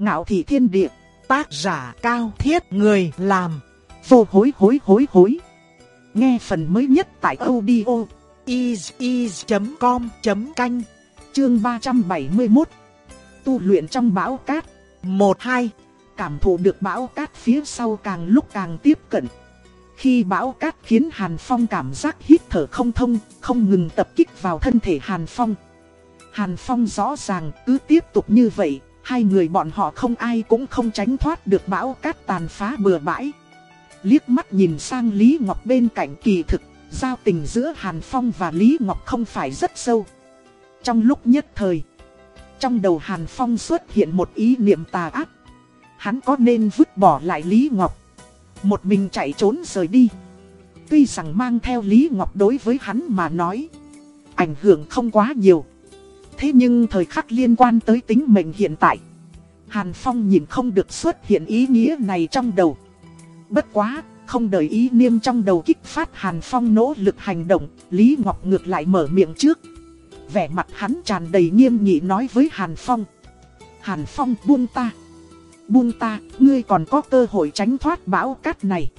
Ngạo thị thiên địa, tác giả cao thiết người làm, vô hối hối hối hối. Nghe phần mới nhất tại audio is.com.canh, chương 371. Tu luyện trong bão cát, 1-2, cảm thụ được bão cát phía sau càng lúc càng tiếp cận. Khi bão cát khiến Hàn Phong cảm giác hít thở không thông, không ngừng tập kích vào thân thể Hàn Phong. Hàn Phong rõ ràng cứ tiếp tục như vậy, hai người bọn họ không ai cũng không tránh thoát được bão cát tàn phá bừa bãi. Liếc mắt nhìn sang Lý Ngọc bên cạnh kỳ thực, giao tình giữa Hàn Phong và Lý Ngọc không phải rất sâu. Trong lúc nhất thời, trong đầu Hàn Phong xuất hiện một ý niệm tà ác. Hắn có nên vứt bỏ lại Lý Ngọc, một mình chạy trốn rời đi. Tuy rằng mang theo Lý Ngọc đối với hắn mà nói, ảnh hưởng không quá nhiều. Thế nhưng thời khắc liên quan tới tính mệnh hiện tại. Hàn Phong nhìn không được xuất hiện ý nghĩa này trong đầu. Bất quá, không đợi ý niêm trong đầu kích phát Hàn Phong nỗ lực hành động Lý Ngọc ngược lại mở miệng trước. Vẻ mặt hắn tràn đầy nghiêm nghị nói với Hàn Phong. Hàn Phong buông ta. Buông ta, ngươi còn có cơ hội tránh thoát bão cát này.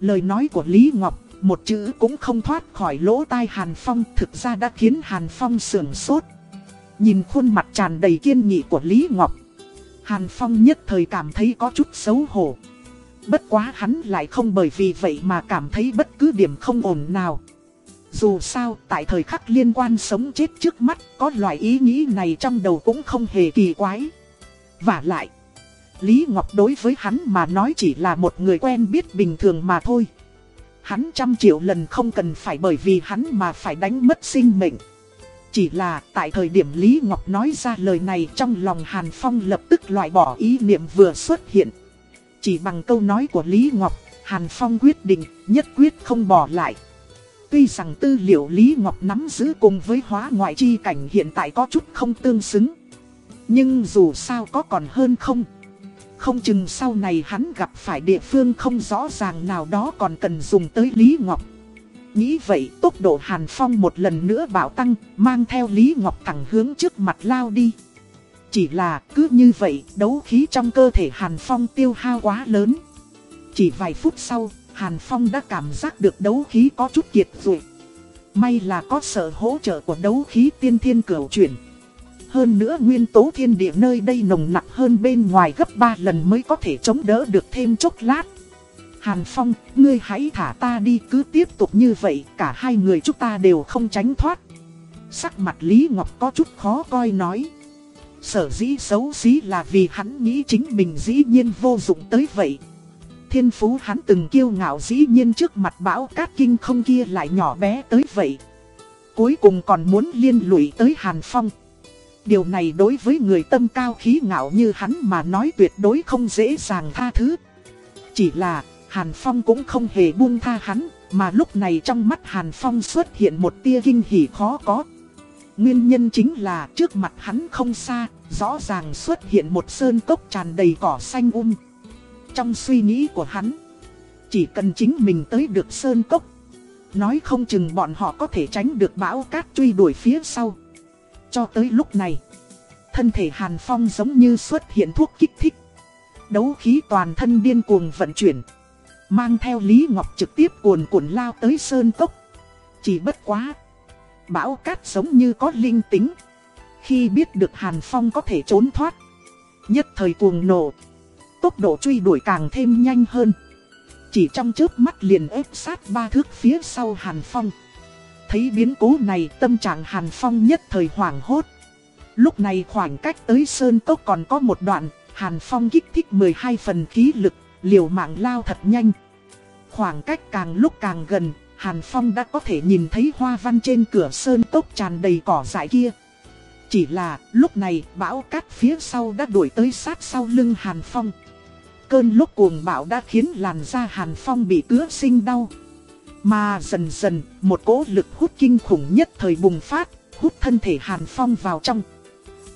Lời nói của Lý Ngọc, một chữ cũng không thoát khỏi lỗ tai Hàn Phong Thực ra đã khiến Hàn Phong sườn sốt. Nhìn khuôn mặt tràn đầy kiên nghị của Lý Ngọc. Hàn Phong nhất thời cảm thấy có chút xấu hổ. Bất quá hắn lại không bởi vì vậy mà cảm thấy bất cứ điểm không ổn nào. Dù sao, tại thời khắc liên quan sống chết trước mắt, Có loại ý nghĩ này trong đầu cũng không hề kỳ quái. Và lại, Lý Ngọc đối với hắn mà nói chỉ là một người quen biết bình thường mà thôi. Hắn trăm triệu lần không cần phải bởi vì hắn mà phải đánh mất sinh mệnh chỉ là tại thời điểm Lý Ngọc nói ra lời này trong lòng Hàn Phong lập tức loại bỏ ý niệm vừa xuất hiện. Chỉ bằng câu nói của Lý Ngọc, Hàn Phong quyết định nhất quyết không bỏ lại. Tuy rằng tư liệu Lý Ngọc nắm giữ cùng với hóa ngoại chi cảnh hiện tại có chút không tương xứng. Nhưng dù sao có còn hơn không. Không chừng sau này hắn gặp phải địa phương không rõ ràng nào đó còn cần dùng tới Lý Ngọc. Nghĩ vậy tốc độ Hàn Phong một lần nữa bảo tăng, mang theo Lý Ngọc thẳng hướng trước mặt lao đi. Chỉ là cứ như vậy, đấu khí trong cơ thể Hàn Phong tiêu hao quá lớn. Chỉ vài phút sau, Hàn Phong đã cảm giác được đấu khí có chút kiệt rồi. May là có sự hỗ trợ của đấu khí tiên thiên cửu chuyển. Hơn nữa nguyên tố thiên địa nơi đây nồng nặc hơn bên ngoài gấp 3 lần mới có thể chống đỡ được thêm chốc lát. Hàn Phong, ngươi hãy thả ta đi cứ tiếp tục như vậy, cả hai người chúng ta đều không tránh thoát. Sắc mặt Lý Ngọc có chút khó coi nói. Sở dĩ xấu xí là vì hắn nghĩ chính mình dĩ nhiên vô dụng tới vậy. Thiên phú hắn từng kiêu ngạo dĩ nhiên trước mặt bão cát kinh không kia lại nhỏ bé tới vậy. Cuối cùng còn muốn liên lụy tới Hàn Phong. Điều này đối với người tâm cao khí ngạo như hắn mà nói tuyệt đối không dễ dàng tha thứ. Chỉ là Hàn Phong cũng không hề buông tha hắn, mà lúc này trong mắt Hàn Phong xuất hiện một tia kinh hỉ khó có. Nguyên nhân chính là trước mặt hắn không xa, rõ ràng xuất hiện một sơn cốc tràn đầy cỏ xanh um. Trong suy nghĩ của hắn, chỉ cần chính mình tới được sơn cốc, nói không chừng bọn họ có thể tránh được bão cát truy đuổi phía sau. Cho tới lúc này, thân thể Hàn Phong giống như xuất hiện thuốc kích thích. Đấu khí toàn thân điên cuồng vận chuyển. Mang theo Lý Ngọc trực tiếp cuồn cuộn lao tới Sơn Cốc. Chỉ bất quá. Bão cát giống như có linh tính. Khi biết được Hàn Phong có thể trốn thoát. Nhất thời cuồng nổ. Tốc độ truy đuổi càng thêm nhanh hơn. Chỉ trong chớp mắt liền ép sát ba thước phía sau Hàn Phong. Thấy biến cố này tâm trạng Hàn Phong nhất thời hoảng hốt. Lúc này khoảng cách tới Sơn Cốc còn có một đoạn, Hàn Phong kích thích 12 phần khí lực liều mạng lao thật nhanh. Khoảng cách càng lúc càng gần, Hàn Phong đã có thể nhìn thấy hoa văn trên cửa sơn tốc tràn đầy cỏ dại kia. Chỉ là lúc này bão cát phía sau đã đuổi tới sát sau lưng Hàn Phong. Cơn lúc cuồng bão đã khiến làn da Hàn Phong bị cứa sinh đau. Mà dần dần, một cỗ lực hút kinh khủng nhất thời bùng phát, hút thân thể Hàn Phong vào trong.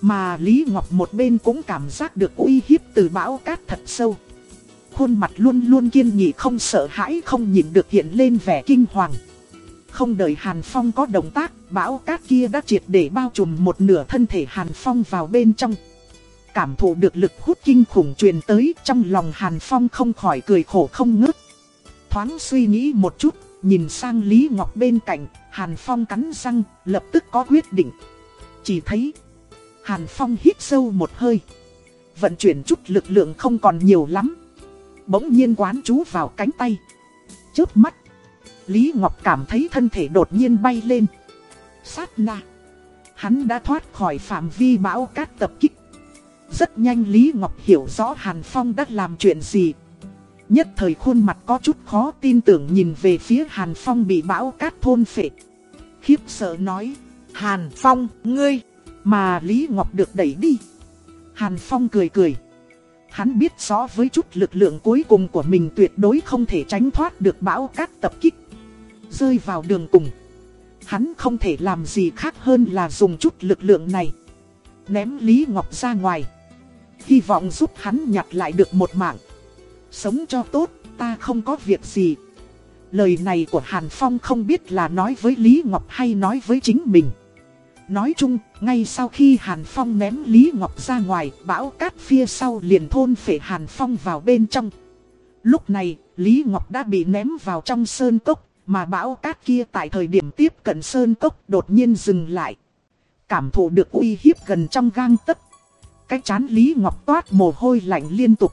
Mà Lý Ngọc một bên cũng cảm giác được uy hiếp từ bão cát thật sâu. Khuôn mặt luôn luôn kiên nghị không sợ hãi không nhìn được hiện lên vẻ kinh hoàng. Không đợi Hàn Phong có động tác, bão cát kia đã triệt để bao trùm một nửa thân thể Hàn Phong vào bên trong. Cảm thụ được lực hút kinh khủng truyền tới trong lòng Hàn Phong không khỏi cười khổ không ngớt. Thoáng suy nghĩ một chút, nhìn sang Lý Ngọc bên cạnh, Hàn Phong cắn răng, lập tức có quyết định. Chỉ thấy, Hàn Phong hít sâu một hơi. Vận chuyển chút lực lượng không còn nhiều lắm. Bỗng nhiên quán chú vào cánh tay. Chớp mắt, Lý Ngọc cảm thấy thân thể đột nhiên bay lên. Sát na, hắn đã thoát khỏi phạm vi bão cát tập kích. Rất nhanh Lý Ngọc hiểu rõ Hàn Phong đã làm chuyện gì. Nhất thời khuôn mặt có chút khó tin tưởng nhìn về phía Hàn Phong bị bão cát thôn phệ. Khiếp sợ nói, Hàn Phong, ngươi, mà Lý Ngọc được đẩy đi. Hàn Phong cười cười. Hắn biết rõ với chút lực lượng cuối cùng của mình tuyệt đối không thể tránh thoát được bão cát tập kích. Rơi vào đường cùng. Hắn không thể làm gì khác hơn là dùng chút lực lượng này. Ném Lý Ngọc ra ngoài. Hy vọng giúp hắn nhặt lại được một mạng. Sống cho tốt, ta không có việc gì. Lời này của Hàn Phong không biết là nói với Lý Ngọc hay nói với chính mình. Nói chung, ngay sau khi Hàn Phong ném Lý Ngọc ra ngoài, bão cát phía sau liền thôn phệ Hàn Phong vào bên trong. Lúc này, Lý Ngọc đã bị ném vào trong sơn cốc, mà bão cát kia tại thời điểm tiếp cận sơn cốc đột nhiên dừng lại. Cảm thụ được uy hiếp gần trong gang tấc. Cái chán Lý Ngọc toát mồ hôi lạnh liên tục.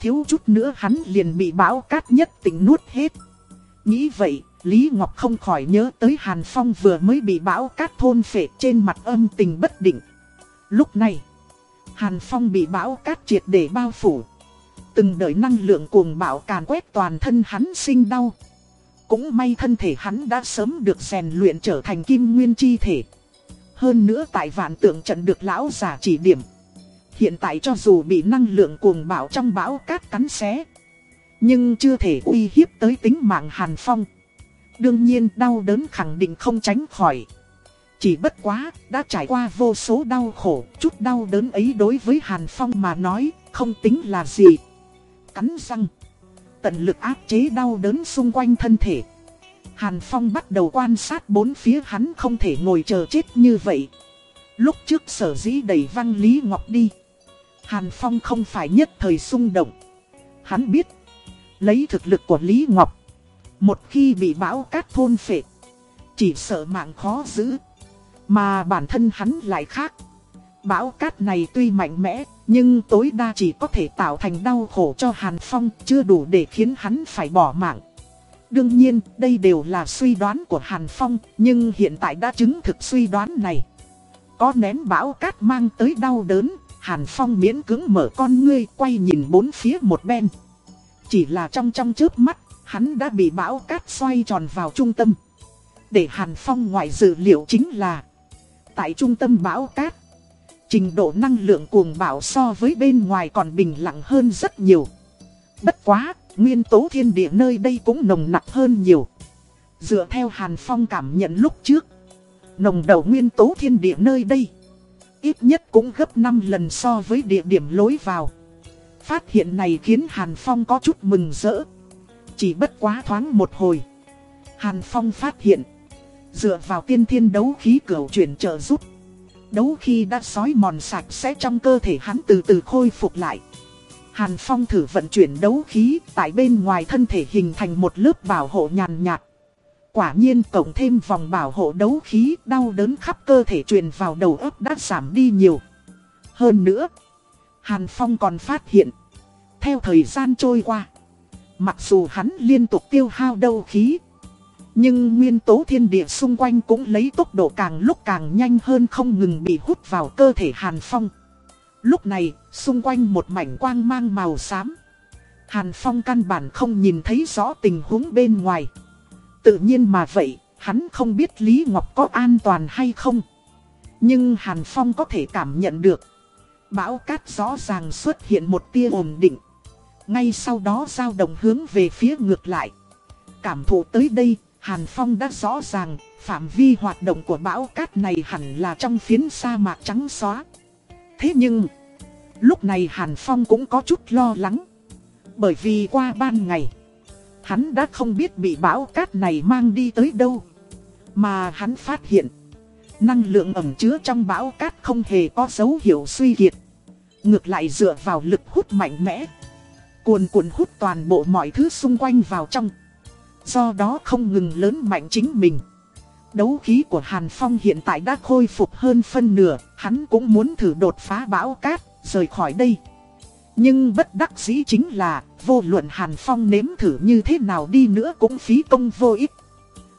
Thiếu chút nữa hắn liền bị bão cát nhất tỉnh nuốt hết. Nghĩ vậy, Lý Ngọc không khỏi nhớ tới Hàn Phong vừa mới bị bão cát thôn phệ trên mặt âm tình bất định. Lúc này, Hàn Phong bị bão cát triệt để bao phủ. Từng đợi năng lượng cuồng bão càn quét toàn thân hắn sinh đau. Cũng may thân thể hắn đã sớm được rèn luyện trở thành kim nguyên chi thể. Hơn nữa tại vạn tượng trận được lão giả chỉ điểm. Hiện tại cho dù bị năng lượng cuồng bão trong bão cát cắn xé. Nhưng chưa thể uy hiếp tới tính mạng Hàn Phong. Đương nhiên đau đớn khẳng định không tránh khỏi. Chỉ bất quá, đã trải qua vô số đau khổ, chút đau đớn ấy đối với Hàn Phong mà nói, không tính là gì. Cắn răng, tận lực áp chế đau đớn xung quanh thân thể. Hàn Phong bắt đầu quan sát bốn phía hắn không thể ngồi chờ chết như vậy. Lúc trước sở dĩ đẩy Văn Lý Ngọc đi. Hàn Phong không phải nhất thời xung động. Hắn biết, lấy thực lực của Lý Ngọc, một khi bị bão cát thôn phệ, chỉ sợ mạng khó giữ. Mà bản thân hắn lại khác. Bão cát này tuy mạnh mẽ, nhưng tối đa chỉ có thể tạo thành đau khổ cho Hàn Phong, chưa đủ để khiến hắn phải bỏ mạng. Đương nhiên, đây đều là suy đoán của Hàn Phong, nhưng hiện tại đã chứng thực suy đoán này. Có nén bão cát mang tới đau đớn, Hàn Phong miễn cứng mở con ngươi quay nhìn bốn phía một bên. Chỉ là trong trong chớp mắt, hắn đã bị bão cát xoay tròn vào trung tâm. Để Hàn Phong ngoại dự liệu chính là Tại trung tâm bão cát Trình độ năng lượng cuồng bão so với bên ngoài còn bình lặng hơn rất nhiều. Bất quá, nguyên tố thiên địa nơi đây cũng nồng nặc hơn nhiều. Dựa theo Hàn Phong cảm nhận lúc trước Nồng đầu nguyên tố thiên địa nơi đây Ít nhất cũng gấp 5 lần so với địa điểm lối vào. Phát hiện này khiến Hàn Phong có chút mừng rỡ chỉ bất quá thoáng một hồi. Hàn Phong phát hiện. Dựa vào tiên thiên đấu khí cửu chuyển trợ giúp. Đấu khí đã sói mòn sạch sẽ trong cơ thể hắn từ từ khôi phục lại. Hàn Phong thử vận chuyển đấu khí tại bên ngoài thân thể hình thành một lớp bảo hộ nhàn nhạt. Quả nhiên cộng thêm vòng bảo hộ đấu khí đau đớn khắp cơ thể truyền vào đầu óc đã giảm đi nhiều. Hơn nữa, Hàn Phong còn phát hiện, theo thời gian trôi qua, Mặc dù hắn liên tục tiêu hao đâu khí Nhưng nguyên tố thiên địa xung quanh cũng lấy tốc độ càng lúc càng nhanh hơn không ngừng bị hút vào cơ thể Hàn Phong. Lúc này, xung quanh một mảnh quang mang màu xám. Hàn Phong căn bản không nhìn thấy rõ tình huống bên ngoài. Tự nhiên mà vậy, hắn không biết Lý Ngọc có an toàn hay không. Nhưng Hàn Phong có thể cảm nhận được. Bão cát rõ ràng xuất hiện một tia ổn định ngay sau đó dao động hướng về phía ngược lại. Cảm thụ tới đây, Hàn Phong đã rõ ràng, phạm vi hoạt động của bão cát này hẳn là trong phiến sa mạc trắng xóa. Thế nhưng, lúc này Hàn Phong cũng có chút lo lắng. Bởi vì qua ban ngày, hắn đã không biết bị bão cát này mang đi tới đâu. Mà hắn phát hiện, năng lượng ẩm chứa trong bão cát không hề có dấu hiệu suy kiệt. Ngược lại dựa vào lực hút mạnh mẽ. Cuồn cuộn hút toàn bộ mọi thứ xung quanh vào trong. Do đó không ngừng lớn mạnh chính mình. Đấu khí của Hàn Phong hiện tại đã khôi phục hơn phân nửa, hắn cũng muốn thử đột phá bão cát, rời khỏi đây. Nhưng bất đắc dĩ chính là, vô luận Hàn Phong nếm thử như thế nào đi nữa cũng phí công vô ích.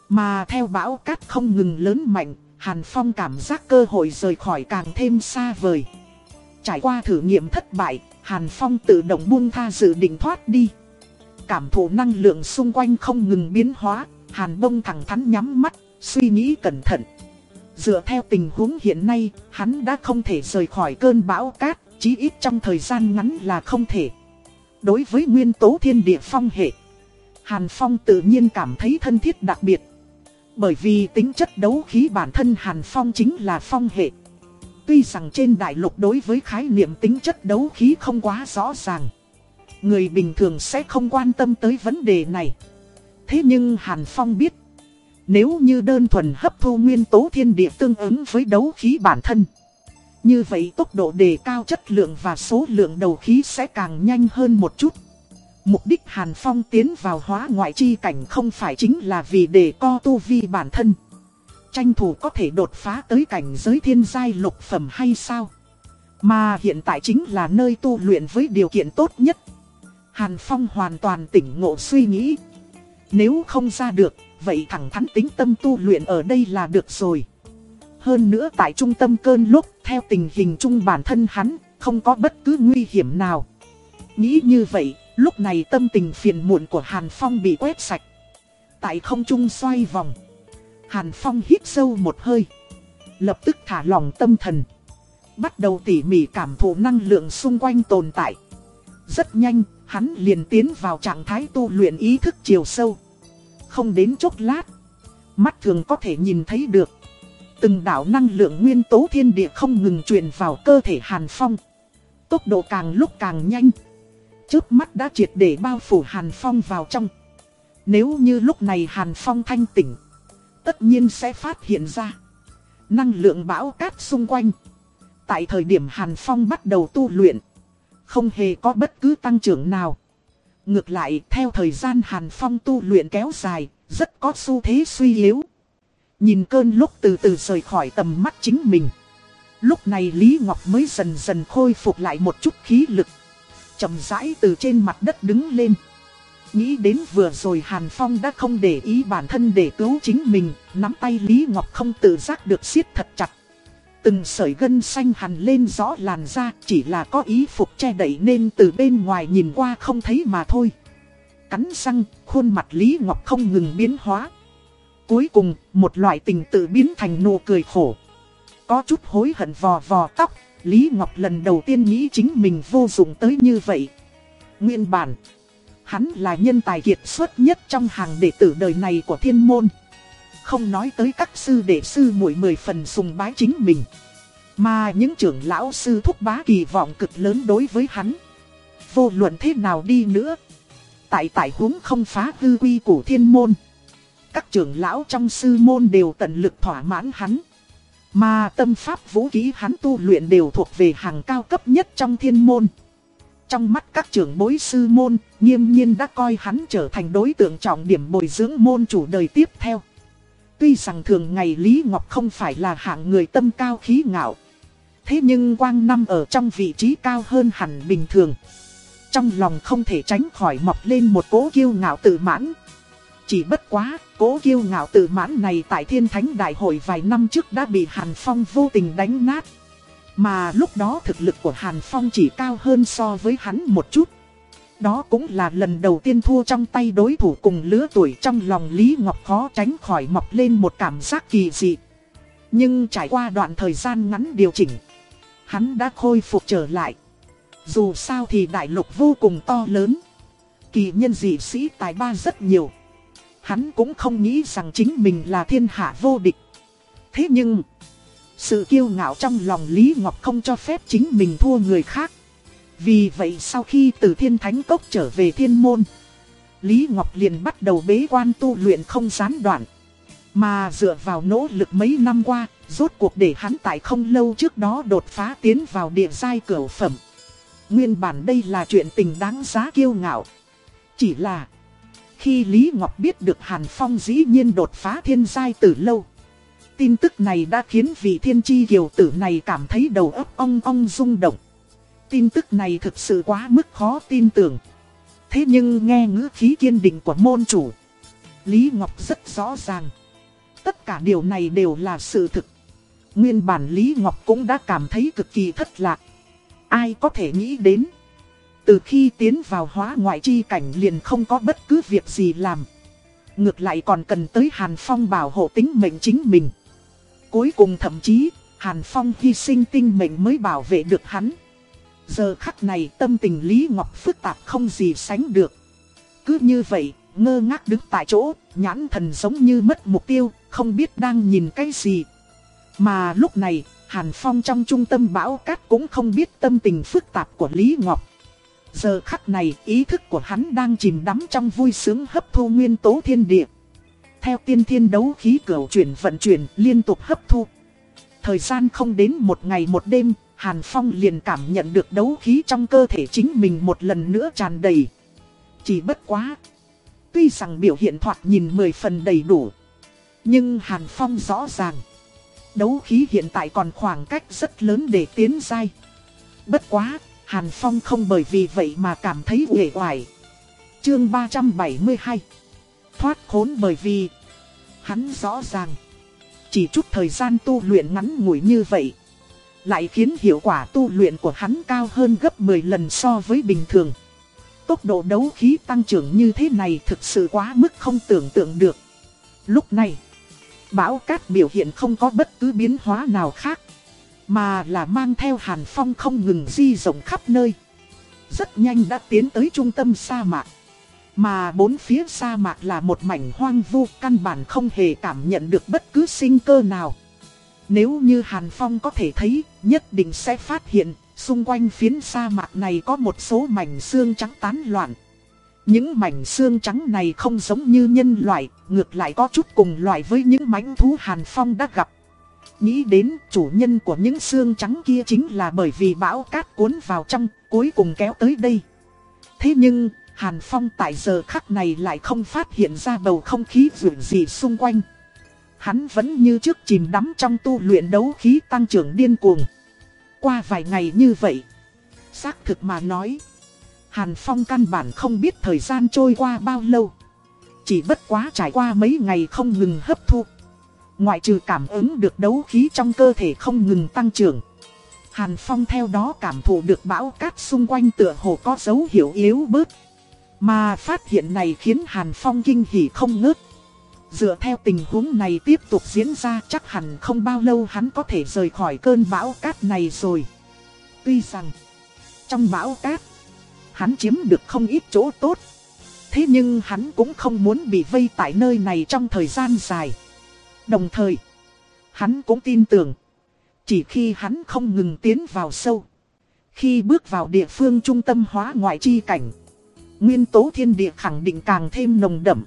Mà theo bão cát không ngừng lớn mạnh, Hàn Phong cảm giác cơ hội rời khỏi càng thêm xa vời. Trải qua thử nghiệm thất bại, Hàn Phong tự động buông tha dự định thoát đi. Cảm thụ năng lượng xung quanh không ngừng biến hóa, Hàn bông thẳng thắn nhắm mắt, suy nghĩ cẩn thận. Dựa theo tình huống hiện nay, hắn đã không thể rời khỏi cơn bão cát, chí ít trong thời gian ngắn là không thể. Đối với nguyên tố thiên địa phong hệ, Hàn Phong tự nhiên cảm thấy thân thiết đặc biệt. Bởi vì tính chất đấu khí bản thân Hàn Phong chính là phong hệ. Tuy rằng trên đại lục đối với khái niệm tính chất đấu khí không quá rõ ràng. Người bình thường sẽ không quan tâm tới vấn đề này. Thế nhưng Hàn Phong biết. Nếu như đơn thuần hấp thu nguyên tố thiên địa tương ứng với đấu khí bản thân. Như vậy tốc độ đề cao chất lượng và số lượng đầu khí sẽ càng nhanh hơn một chút. Mục đích Hàn Phong tiến vào hóa ngoại chi cảnh không phải chính là vì để co tu vi bản thân. Tranh thủ có thể đột phá tới cảnh giới thiên giai lục phẩm hay sao? Mà hiện tại chính là nơi tu luyện với điều kiện tốt nhất. Hàn Phong hoàn toàn tỉnh ngộ suy nghĩ. Nếu không ra được, vậy thẳng thắn tính tâm tu luyện ở đây là được rồi. Hơn nữa tại trung tâm cơn lúc, theo tình hình chung bản thân hắn, không có bất cứ nguy hiểm nào. Nghĩ như vậy, lúc này tâm tình phiền muộn của Hàn Phong bị quét sạch. Tại không trung xoay vòng. Hàn Phong hít sâu một hơi. Lập tức thả lòng tâm thần. Bắt đầu tỉ mỉ cảm thụ năng lượng xung quanh tồn tại. Rất nhanh, hắn liền tiến vào trạng thái tu luyện ý thức chiều sâu. Không đến chốc lát, mắt thường có thể nhìn thấy được. Từng đảo năng lượng nguyên tố thiên địa không ngừng truyền vào cơ thể Hàn Phong. Tốc độ càng lúc càng nhanh. Trước mắt đã triệt để bao phủ Hàn Phong vào trong. Nếu như lúc này Hàn Phong thanh tỉnh, tất nhiên sẽ phát hiện ra. Năng lượng bão cát xung quanh. Tại thời điểm Hàn Phong bắt đầu tu luyện, không hề có bất cứ tăng trưởng nào. Ngược lại, theo thời gian Hàn Phong tu luyện kéo dài, rất có xu thế suy yếu. Nhìn cơn lúc từ từ rời khỏi tầm mắt chính mình. Lúc này Lý Ngọc mới dần dần khôi phục lại một chút khí lực. chậm rãi từ trên mặt đất đứng lên. Nghĩ đến vừa rồi Hàn Phong đã không để ý bản thân để cứu chính mình, nắm tay Lý Ngọc không tự giác được siết thật chặt. Từng sợi gân xanh hằn lên rõ làn da chỉ là có ý phục che đậy nên từ bên ngoài nhìn qua không thấy mà thôi. Cắn răng, khuôn mặt Lý Ngọc không ngừng biến hóa. Cuối cùng, một loại tình tự biến thành nụ cười khổ. Có chút hối hận vò vò tóc, Lý Ngọc lần đầu tiên nghĩ chính mình vô dụng tới như vậy. Nguyên bản, hắn là nhân tài kiệt xuất nhất trong hàng đệ tử đời này của thiên môn. Không nói tới các sư đệ sư muội mười phần sùng bái chính mình. Mà những trưởng lão sư thúc bá kỳ vọng cực lớn đối với hắn. Vô luận thế nào đi nữa. Tại tại huống không phá hư quy của thiên môn. Các trưởng lão trong sư môn đều tận lực thỏa mãn hắn. Mà tâm pháp vũ khí hắn tu luyện đều thuộc về hàng cao cấp nhất trong thiên môn. Trong mắt các trưởng bối sư môn, nghiêm nhiên đã coi hắn trở thành đối tượng trọng điểm bồi dưỡng môn chủ đời tiếp theo. Tuy rằng thường ngày Lý Ngọc không phải là hạng người tâm cao khí ngạo. Thế nhưng Quang Năm ở trong vị trí cao hơn hẳn bình thường. Trong lòng không thể tránh khỏi mọc lên một cố kiêu ngạo tự mãn. Chỉ bất quá, cố kiêu ngạo tự mãn này tại Thiên Thánh Đại hội vài năm trước đã bị Hàn Phong vô tình đánh nát. Mà lúc đó thực lực của Hàn Phong chỉ cao hơn so với hắn một chút. Đó cũng là lần đầu tiên thua trong tay đối thủ cùng lứa tuổi trong lòng Lý Ngọc khó tránh khỏi mọc lên một cảm giác kỳ dị. Nhưng trải qua đoạn thời gian ngắn điều chỉnh, hắn đã khôi phục trở lại. Dù sao thì đại lục vô cùng to lớn. Kỳ nhân dị sĩ tài ba rất nhiều. Hắn cũng không nghĩ rằng chính mình là thiên hạ vô địch. Thế nhưng, sự kiêu ngạo trong lòng Lý Ngọc không cho phép chính mình thua người khác. Vì vậy sau khi từ thiên thánh cốc trở về thiên môn, Lý Ngọc liền bắt đầu bế quan tu luyện không gián đoạn. Mà dựa vào nỗ lực mấy năm qua, rốt cuộc để hắn tại không lâu trước đó đột phá tiến vào địa giai cửu phẩm. Nguyên bản đây là chuyện tình đáng giá kiêu ngạo. Chỉ là khi Lý Ngọc biết được Hàn Phong dĩ nhiên đột phá thiên giai từ lâu. Tin tức này đã khiến vị thiên chi kiều tử này cảm thấy đầu óc ong ong rung động. Tin tức này thực sự quá mức khó tin tưởng. Thế nhưng nghe ngữ khí kiên định của môn chủ. Lý Ngọc rất rõ ràng. Tất cả điều này đều là sự thực. Nguyên bản Lý Ngọc cũng đã cảm thấy cực kỳ thất lạc. Ai có thể nghĩ đến. Từ khi tiến vào hóa ngoại chi cảnh liền không có bất cứ việc gì làm. Ngược lại còn cần tới Hàn Phong bảo hộ tính mệnh chính mình. Cuối cùng thậm chí, Hàn Phong hy sinh tinh mệnh mới bảo vệ được hắn. Giờ khắc này tâm tình Lý Ngọc phức tạp không gì sánh được. Cứ như vậy, ngơ ngác đứng tại chỗ, nhãn thần giống như mất mục tiêu, không biết đang nhìn cái gì. Mà lúc này, Hàn Phong trong trung tâm bão cát cũng không biết tâm tình phức tạp của Lý Ngọc. Giờ khắc này, ý thức của hắn đang chìm đắm trong vui sướng hấp thu nguyên tố thiên địa. Theo tiên thiên đấu khí cửu chuyển vận chuyển liên tục hấp thu. Thời gian không đến một ngày một đêm, Hàn Phong liền cảm nhận được đấu khí trong cơ thể chính mình một lần nữa tràn đầy. Chỉ bất quá. Tuy rằng biểu hiện thoạt nhìn mười phần đầy đủ. Nhưng Hàn Phong rõ ràng. Đấu khí hiện tại còn khoảng cách rất lớn để tiến dai. Bất quá, Hàn Phong không bởi vì vậy mà cảm thấy uể oải. Chương 372 Thoát khốn bởi vì Hắn rõ ràng. Chỉ chút thời gian tu luyện ngắn ngủi như vậy, Lại khiến hiệu quả tu luyện của hắn cao hơn gấp 10 lần so với bình thường. Tốc độ đấu khí tăng trưởng như thế này thực sự quá mức không tưởng tượng được. Lúc này, Bão cát biểu hiện không có bất cứ biến hóa nào khác, Mà là mang theo hàn phong không ngừng di rộng khắp nơi. Rất nhanh đã tiến tới trung tâm sa mạc. Mà bốn phía sa mạc là một mảnh hoang vu căn bản không hề cảm nhận được bất cứ sinh cơ nào Nếu như Hàn Phong có thể thấy, nhất định sẽ phát hiện Xung quanh phiến sa mạc này có một số mảnh xương trắng tán loạn những mảnh xương trắng này không giống như nhân loại, ngược lại có chút cùng loại với những mảnh thú Hàn Phong đã gặp. Nghĩ đến chủ nhân của những xương trắng kia chính là bởi vì bão cát cuốn vào trong, cuối cùng kéo tới đây. Thế nhưng, Hàn Phong tại giờ khắc này lại không phát hiện ra bầu không khí vượng gì xung quanh. Hắn vẫn như trước chìm đắm trong tu luyện đấu khí tăng trưởng điên cuồng. Qua vài ngày như vậy, xác thực mà nói Hàn Phong căn bản không biết thời gian trôi qua bao lâu. Chỉ bất quá trải qua mấy ngày không ngừng hấp thu. Ngoại trừ cảm ứng được đấu khí trong cơ thể không ngừng tăng trưởng. Hàn Phong theo đó cảm thụ được bão cát xung quanh tựa hồ có dấu hiệu yếu bớt. Mà phát hiện này khiến Hàn Phong kinh hỉ không ngớt. Dựa theo tình huống này tiếp tục diễn ra chắc hẳn không bao lâu hắn có thể rời khỏi cơn bão cát này rồi. Tuy rằng, trong bão cát, hắn chiếm được không ít chỗ tốt. Thế nhưng hắn cũng không muốn bị vây tại nơi này trong thời gian dài. Đồng thời, hắn cũng tin tưởng, chỉ khi hắn không ngừng tiến vào sâu. Khi bước vào địa phương trung tâm hóa ngoại chi cảnh, nguyên tố thiên địa khẳng định càng thêm nồng đậm.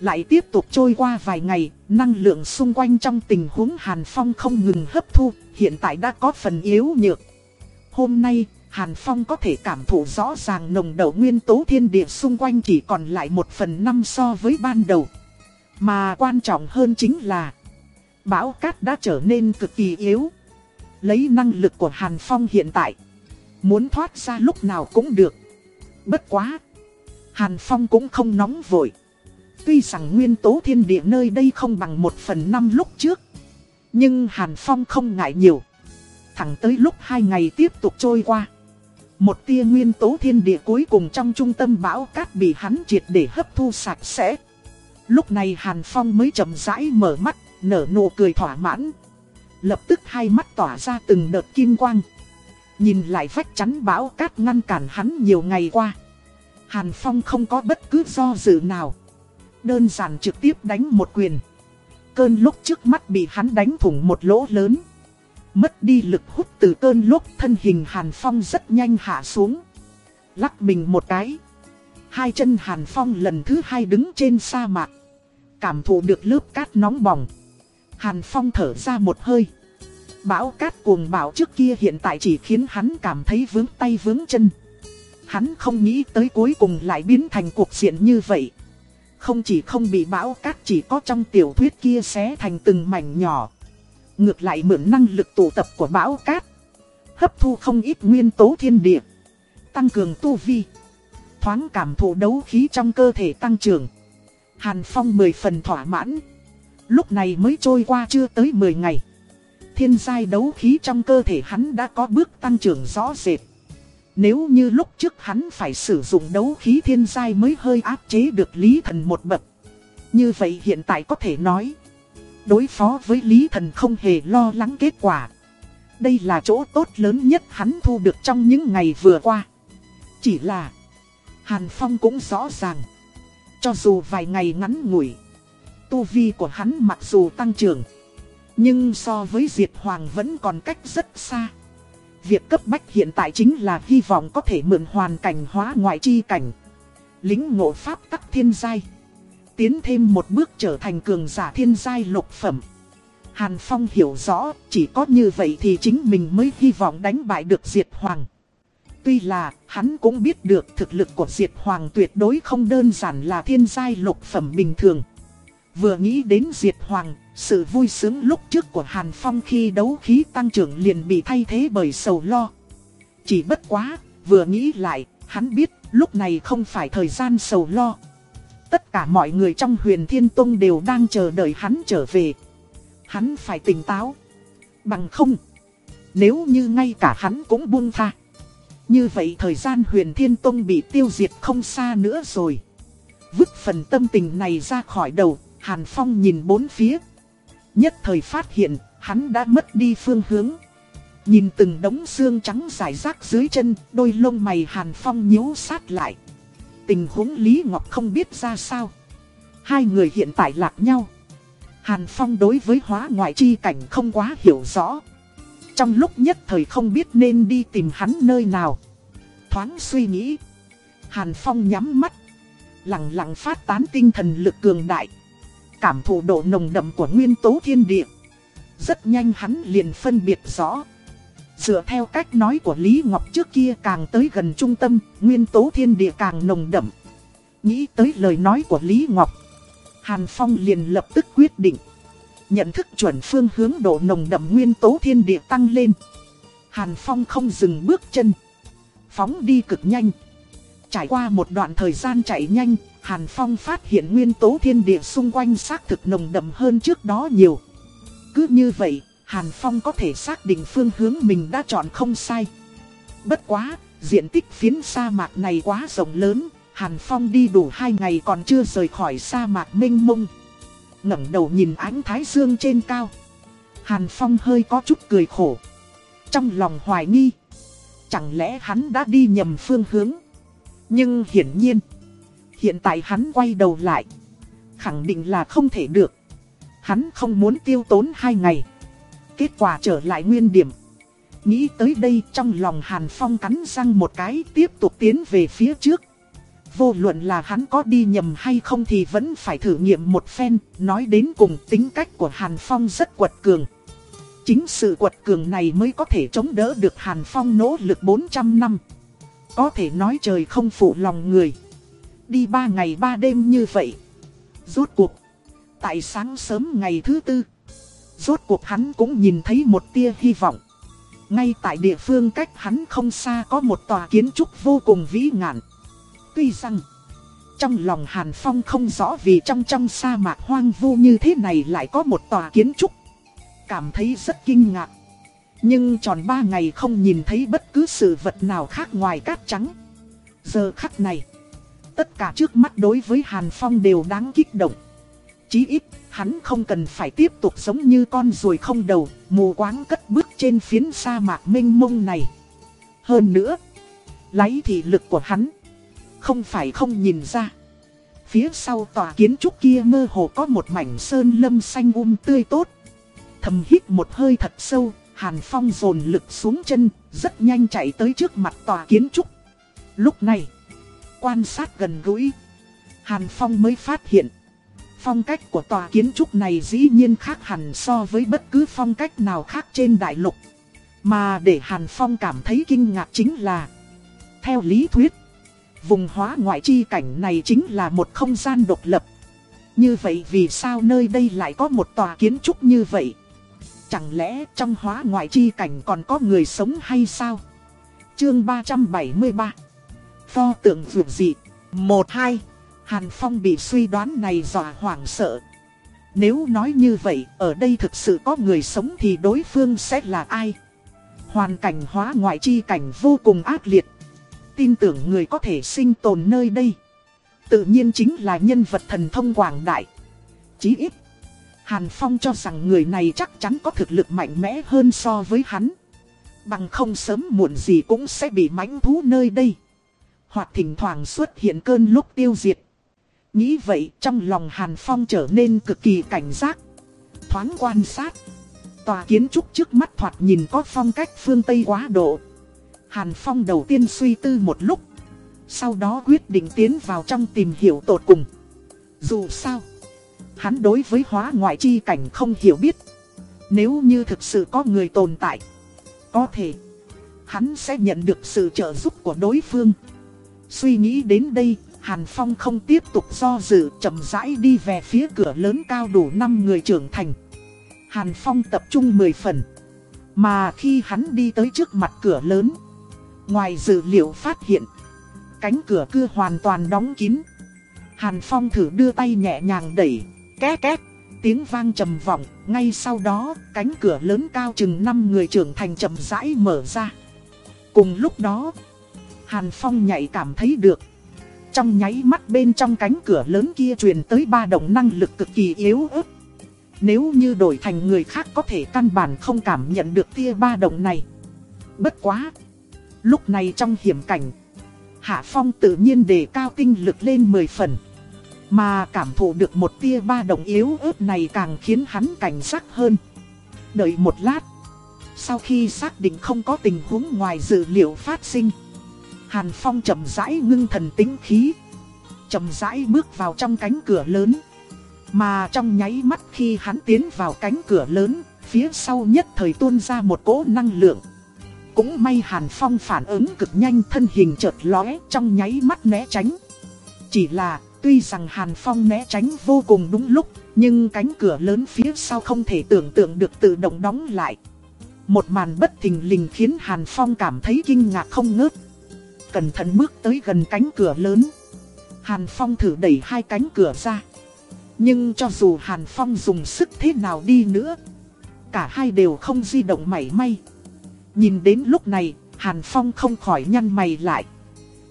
Lại tiếp tục trôi qua vài ngày, năng lượng xung quanh trong tình huống Hàn Phong không ngừng hấp thu, hiện tại đã có phần yếu nhược. Hôm nay, Hàn Phong có thể cảm thụ rõ ràng nồng độ nguyên tố thiên địa xung quanh chỉ còn lại một phần năm so với ban đầu. Mà quan trọng hơn chính là Bão cát đã trở nên cực kỳ yếu Lấy năng lực của Hàn Phong hiện tại Muốn thoát ra lúc nào cũng được Bất quá Hàn Phong cũng không nóng vội Tuy rằng nguyên tố thiên địa nơi đây không bằng một phần năm lúc trước Nhưng Hàn Phong không ngại nhiều Thẳng tới lúc hai ngày tiếp tục trôi qua một tia nguyên tố thiên địa cuối cùng trong trung tâm bão cát bị hắn triệt để hấp thu sạch sẽ. Lúc này Hàn Phong mới chậm rãi mở mắt, nở nụ cười thỏa mãn. Lập tức hai mắt tỏa ra từng đợt kim quang. Nhìn lại vách chắn bão cát ngăn cản hắn nhiều ngày qua. Hàn Phong không có bất cứ do dự nào. Đơn giản trực tiếp đánh một quyền. Cơn lúc trước mắt bị hắn đánh thủng một lỗ lớn. Mất đi lực hút từ cơn lúc thân hình Hàn Phong rất nhanh hạ xuống. Lắc mình một cái. Hai chân Hàn Phong lần thứ hai đứng trên sa mạc. Cảm thụ được lớp cát nóng bỏng. Hàn Phong thở ra một hơi. bão cát cuồng bão trước kia hiện tại chỉ khiến hắn cảm thấy vướng tay vướng chân. Hắn không nghĩ tới cuối cùng lại biến thành cuộc diện như vậy. Không chỉ không bị bão cát chỉ có trong tiểu thuyết kia xé thành từng mảnh nhỏ. Ngược lại mượn năng lực tụ tập của bão cát. Hấp thu không ít nguyên tố thiên địa. Tăng cường tu vi. Thoáng cảm thụ đấu khí trong cơ thể tăng trưởng. Hàn Phong mười phần thỏa mãn. Lúc này mới trôi qua chưa tới 10 ngày. Thiên giai đấu khí trong cơ thể hắn đã có bước tăng trưởng rõ rệt. Nếu như lúc trước hắn phải sử dụng đấu khí thiên giai mới hơi áp chế được Lý Thần một bậc. Như vậy hiện tại có thể nói. Đối phó với Lý Thần không hề lo lắng kết quả. Đây là chỗ tốt lớn nhất hắn thu được trong những ngày vừa qua. Chỉ là, Hàn Phong cũng rõ ràng. Cho dù vài ngày ngắn ngủi, Tu vi của hắn mặc dù tăng trưởng, Nhưng so với Diệt Hoàng vẫn còn cách rất xa Việc cấp bách hiện tại chính là hy vọng có thể mượn hoàn cảnh hóa ngoại chi cảnh. Lính ngộ pháp tắc thiên giai. Tiến thêm một bước trở thành cường giả thiên giai lục phẩm. Hàn Phong hiểu rõ chỉ có như vậy thì chính mình mới hy vọng đánh bại được Diệt Hoàng. Tuy là hắn cũng biết được thực lực của Diệt Hoàng tuyệt đối không đơn giản là thiên giai lục phẩm bình thường. Vừa nghĩ đến Diệt Hoàng, sự vui sướng lúc trước của Hàn Phong khi đấu khí tăng trưởng liền bị thay thế bởi sầu lo. Chỉ bất quá, vừa nghĩ lại, hắn biết lúc này không phải thời gian sầu lo. Tất cả mọi người trong huyền Thiên Tông đều đang chờ đợi hắn trở về. Hắn phải tỉnh táo. Bằng không, nếu như ngay cả hắn cũng buông tha. Như vậy thời gian huyền Thiên Tông bị tiêu diệt không xa nữa rồi. Vứt phần tâm tình này ra khỏi đầu, Hàn Phong nhìn bốn phía. Nhất thời phát hiện, hắn đã mất đi phương hướng. Nhìn từng đống xương trắng dài rác dưới chân, đôi lông mày Hàn Phong nhíu sát lại. Tình huống Lý Ngọc không biết ra sao. Hai người hiện tại lạc nhau. Hàn Phong đối với hóa ngoại chi cảnh không quá hiểu rõ. Trong lúc nhất thời không biết nên đi tìm hắn nơi nào. Thoáng suy nghĩ. Hàn Phong nhắm mắt. Lặng lặng phát tán tinh thần lực cường đại cảm thụ độ nồng đậm của nguyên tố thiên địa. Rất nhanh hắn liền phân biệt rõ. Dựa theo cách nói của Lý Ngọc trước kia càng tới gần trung tâm, nguyên tố thiên địa càng nồng đậm. Nghĩ tới lời nói của Lý Ngọc, Hàn Phong liền lập tức quyết định. Nhận thức chuẩn phương hướng độ nồng đậm nguyên tố thiên địa tăng lên. Hàn Phong không dừng bước chân. Phóng đi cực nhanh. Trải qua một đoạn thời gian chạy nhanh, Hàn Phong phát hiện nguyên tố thiên địa xung quanh xác thực nồng đậm hơn trước đó nhiều. Cứ như vậy, Hàn Phong có thể xác định phương hướng mình đã chọn không sai. Bất quá, diện tích phiến sa mạc này quá rộng lớn, Hàn Phong đi đủ hai ngày còn chưa rời khỏi sa mạc mênh mông. ngẩng đầu nhìn ánh thái dương trên cao. Hàn Phong hơi có chút cười khổ. Trong lòng hoài nghi. Chẳng lẽ hắn đã đi nhầm phương hướng? Nhưng hiển nhiên. Hiện tại hắn quay đầu lại. Khẳng định là không thể được. Hắn không muốn tiêu tốn hai ngày. Kết quả trở lại nguyên điểm. Nghĩ tới đây trong lòng Hàn Phong cắn răng một cái tiếp tục tiến về phía trước. Vô luận là hắn có đi nhầm hay không thì vẫn phải thử nghiệm một phen, nói đến cùng tính cách của Hàn Phong rất quật cường. Chính sự quật cường này mới có thể chống đỡ được Hàn Phong nỗ lực 400 năm. Có thể nói trời không phụ lòng người. Đi ba ngày ba đêm như vậy. Rốt cuộc. Tại sáng sớm ngày thứ tư. Rốt cuộc hắn cũng nhìn thấy một tia hy vọng. Ngay tại địa phương cách hắn không xa có một tòa kiến trúc vô cùng vĩ ngạn. Tuy rằng. Trong lòng Hàn Phong không rõ vì trong trong sa mạc hoang vu như thế này lại có một tòa kiến trúc. Cảm thấy rất kinh ngạc. Nhưng tròn ba ngày không nhìn thấy bất cứ sự vật nào khác ngoài cát trắng. Giờ khắc này. Tất cả trước mắt đối với Hàn Phong đều đáng kích động. Chí ít, hắn không cần phải tiếp tục sống như con ruồi không đầu, mù quáng cất bước trên phiến sa mạc mênh mông này. Hơn nữa, lấy thị lực của hắn, không phải không nhìn ra. Phía sau tòa kiến trúc kia mơ hồ có một mảnh sơn lâm xanh um tươi tốt. Thầm hít một hơi thật sâu, Hàn Phong dồn lực xuống chân, rất nhanh chạy tới trước mặt tòa kiến trúc. Lúc này, quan sát gần gũi, Hàn Phong mới phát hiện, Phong cách của tòa kiến trúc này dĩ nhiên khác hẳn so với bất cứ phong cách nào khác trên đại lục. Mà để Hàn Phong cảm thấy kinh ngạc chính là Theo lý thuyết Vùng hóa ngoại chi cảnh này chính là một không gian độc lập. Như vậy vì sao nơi đây lại có một tòa kiến trúc như vậy? Chẳng lẽ trong hóa ngoại chi cảnh còn có người sống hay sao? Chương 373 Pho tượng vượt dị 1-2 Hàn Phong bị suy đoán này dọa hoảng sợ Nếu nói như vậy ở đây thực sự có người sống thì đối phương sẽ là ai Hoàn cảnh hóa ngoại chi cảnh vô cùng ác liệt. Tin tưởng người có thể sinh tồn nơi đây. Tự nhiên chính là nhân vật thần thông quảng đại. Chí ít, Hàn Phong cho rằng người này chắc chắn có thực lực mạnh mẽ hơn so với hắn. Bằng không sớm muộn gì cũng sẽ bị mãnh thú nơi đây. Hoặc thỉnh thoảng xuất hiện cơn lúc tiêu diệt. Nghĩ vậy trong lòng Hàn Phong trở nên cực kỳ cảnh giác. Thoáng quan sát. Tòa kiến trúc trước mắt thoạt nhìn có phong cách phương Tây quá độ. Hàn Phong đầu tiên suy tư một lúc. Sau đó quyết định tiến vào trong tìm hiểu tột cùng. Dù sao, hắn đối với hóa ngoại chi cảnh không hiểu biết. Nếu như thực sự có người tồn tại, có thể hắn sẽ nhận được sự trợ giúp của đối phương. Suy nghĩ đến đây, Hàn Phong không tiếp tục do dự, chậm rãi đi về phía cửa lớn cao đủ 5 người trưởng thành. Hàn Phong tập trung 10 phần. Mà khi hắn đi tới trước mặt cửa lớn, ngoài dự liệu phát hiện, cánh cửa cưa hoàn toàn đóng kín. Hàn Phong thử đưa tay nhẹ nhàng đẩy, két két, tiếng vang trầm vọng, ngay sau đó, cánh cửa lớn cao chừng 5 người trưởng thành chậm rãi mở ra. Cùng lúc đó, Hàn Phong nhạy cảm thấy được. Trong nháy mắt bên trong cánh cửa lớn kia truyền tới ba động năng lực cực kỳ yếu ớt. Nếu như đổi thành người khác có thể căn bản không cảm nhận được tia ba động này. Bất quá. Lúc này trong hiểm cảnh. Hạ Phong tự nhiên đề cao tinh lực lên 10 phần. Mà cảm thụ được một tia ba động yếu ớt này càng khiến hắn cảnh giác hơn. Đợi một lát. Sau khi xác định không có tình huống ngoài dự liệu phát sinh. Hàn Phong chậm rãi ngưng thần tính khí. Chậm rãi bước vào trong cánh cửa lớn. Mà trong nháy mắt khi hắn tiến vào cánh cửa lớn, phía sau nhất thời tuôn ra một cỗ năng lượng. Cũng may Hàn Phong phản ứng cực nhanh thân hình chợt lóe trong nháy mắt né tránh. Chỉ là, tuy rằng Hàn Phong né tránh vô cùng đúng lúc, nhưng cánh cửa lớn phía sau không thể tưởng tượng được tự động đóng lại. Một màn bất thình lình khiến Hàn Phong cảm thấy kinh ngạc không ngớt. Cẩn thận bước tới gần cánh cửa lớn. Hàn Phong thử đẩy hai cánh cửa ra. Nhưng cho dù Hàn Phong dùng sức thế nào đi nữa, cả hai đều không di động mảy may. Nhìn đến lúc này, Hàn Phong không khỏi nhăn mày lại.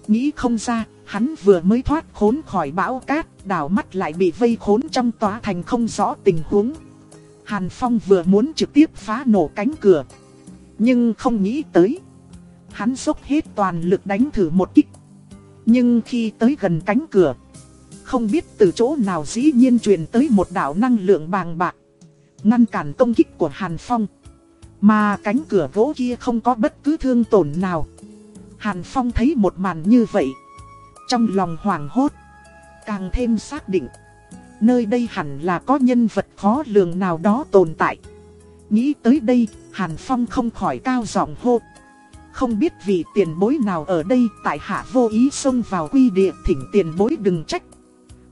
Nghĩ không ra, hắn vừa mới thoát khốn khỏi bão cát, đảo mắt lại bị vây khốn trong tòa thành không rõ tình huống. Hàn Phong vừa muốn trực tiếp phá nổ cánh cửa, nhưng không nghĩ tới. Hắn dốc hết toàn lực đánh thử một kích. Nhưng khi tới gần cánh cửa, không biết từ chỗ nào dĩ nhiên truyền tới một đạo năng lượng bàng bạc. Ngăn cản công kích của Hàn Phong. Mà cánh cửa gỗ kia không có bất cứ thương tổn nào. Hàn Phong thấy một màn như vậy. Trong lòng hoảng hốt. Càng thêm xác định. Nơi đây hẳn là có nhân vật khó lường nào đó tồn tại. Nghĩ tới đây, Hàn Phong không khỏi cao giọng hô. Không biết vì tiền bối nào ở đây tại hạ vô ý xông vào quy địa thỉnh tiền bối đừng trách.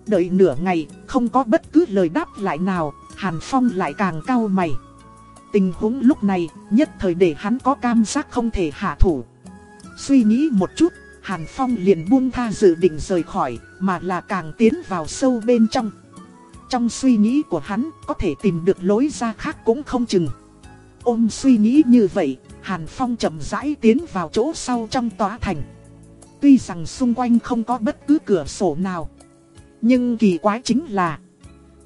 Đợi nửa ngày, không có bất cứ lời đáp lại nào, Hàn Phong lại càng cao mày. Tình huống lúc này, nhất thời để hắn có cảm giác không thể hạ thủ. Suy nghĩ một chút, Hàn Phong liền buông tha dự định rời khỏi, mà là càng tiến vào sâu bên trong. Trong suy nghĩ của hắn, có thể tìm được lối ra khác cũng không chừng. Ôm suy nghĩ như vậy, Hàn Phong chậm rãi tiến vào chỗ sau trong tòa thành. Tuy rằng xung quanh không có bất cứ cửa sổ nào. Nhưng kỳ quái chính là,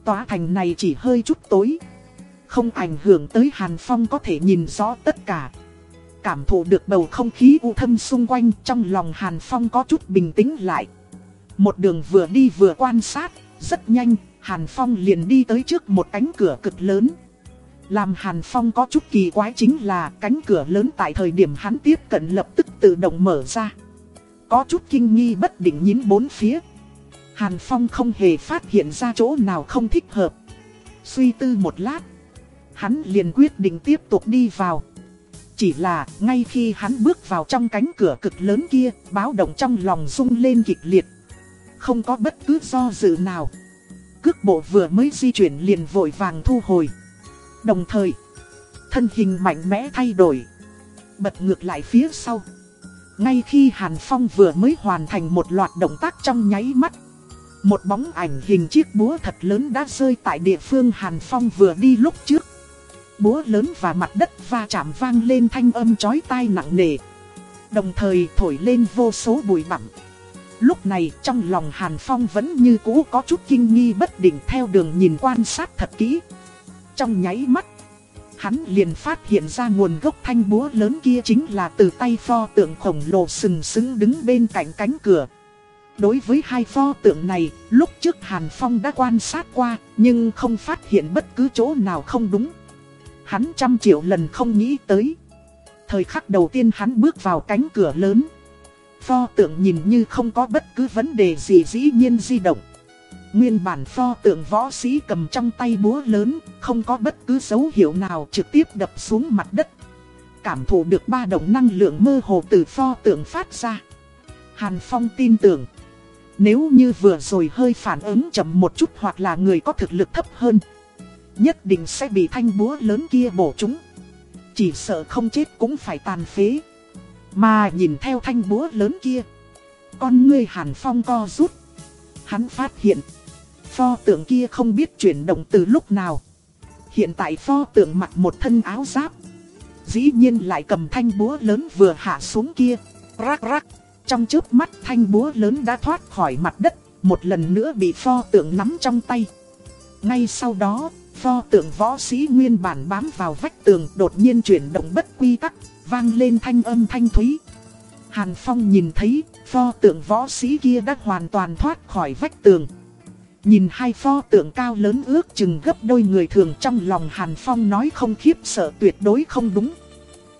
Tòa thành này chỉ hơi chút tối, Không ảnh hưởng tới Hàn Phong có thể nhìn rõ tất cả, Cảm thụ được bầu không khí u thâm xung quanh Trong lòng Hàn Phong có chút bình tĩnh lại Một đường vừa đi vừa quan sát, Rất nhanh, Hàn Phong liền đi tới trước một cánh cửa cực lớn làm Hàn Phong có chút kỳ quái chính là cánh cửa lớn tại thời điểm hắn tiếp cận lập tức tự động mở ra Có chút kinh nghi bất định nhìn bốn phía Hàn Phong không hề phát hiện ra chỗ nào không thích hợp. Suy tư một lát, hắn liền quyết định tiếp tục đi vào. Chỉ là ngay khi hắn bước vào trong cánh cửa cực lớn kia, báo động trong lòng rung lên kịch liệt. Không có bất cứ do dự nào. Cước bộ vừa mới di chuyển liền vội vàng thu hồi. Đồng thời, thân hình mạnh mẽ thay đổi. Bật ngược lại phía sau. Ngay khi Hàn Phong vừa mới hoàn thành một loạt động tác trong nháy mắt. Một bóng ảnh hình chiếc búa thật lớn đã rơi tại địa phương Hàn Phong vừa đi lúc trước. Búa lớn và mặt đất va chạm vang lên thanh âm chói tai nặng nề. Đồng thời thổi lên vô số bụi bặm. Lúc này trong lòng Hàn Phong vẫn như cũ có chút kinh nghi bất định theo đường nhìn quan sát thật kỹ. Trong nháy mắt, hắn liền phát hiện ra nguồn gốc thanh búa lớn kia chính là từ tay pho tượng khổng lồ sừng sững đứng bên cạnh cánh cửa. Đối với hai pho tượng này, lúc trước Hàn Phong đã quan sát qua, nhưng không phát hiện bất cứ chỗ nào không đúng. Hắn trăm triệu lần không nghĩ tới. Thời khắc đầu tiên hắn bước vào cánh cửa lớn. Pho tượng nhìn như không có bất cứ vấn đề gì dĩ nhiên di động. Nguyên bản pho tượng võ sĩ cầm trong tay búa lớn, không có bất cứ dấu hiệu nào trực tiếp đập xuống mặt đất. Cảm thụ được ba động năng lượng mơ hồ từ pho tượng phát ra. Hàn Phong tin tưởng, nếu như vừa rồi hơi phản ứng chậm một chút hoặc là người có thực lực thấp hơn, nhất định sẽ bị thanh búa lớn kia bổ trúng. Chỉ sợ không chết cũng phải tàn phế. Mà nhìn theo thanh búa lớn kia, con ngươi Hàn Phong co rút. Hắn phát hiện, pho tượng kia không biết chuyển động từ lúc nào. Hiện tại pho tượng mặc một thân áo giáp. Dĩ nhiên lại cầm thanh búa lớn vừa hạ xuống kia. Rắc rắc. Trong trước mắt thanh búa lớn đã thoát khỏi mặt đất. Một lần nữa bị pho tượng nắm trong tay. Ngay sau đó, pho tượng võ sĩ nguyên bản bám vào vách tường đột nhiên chuyển động bất quy tắc, vang lên thanh âm thanh thúy. Hàn Phong nhìn thấy, pho tượng võ sĩ kia đã hoàn toàn thoát khỏi vách tường. Nhìn hai pho tượng cao lớn ước chừng gấp đôi người thường trong lòng Hàn Phong nói không khiếp sợ tuyệt đối không đúng.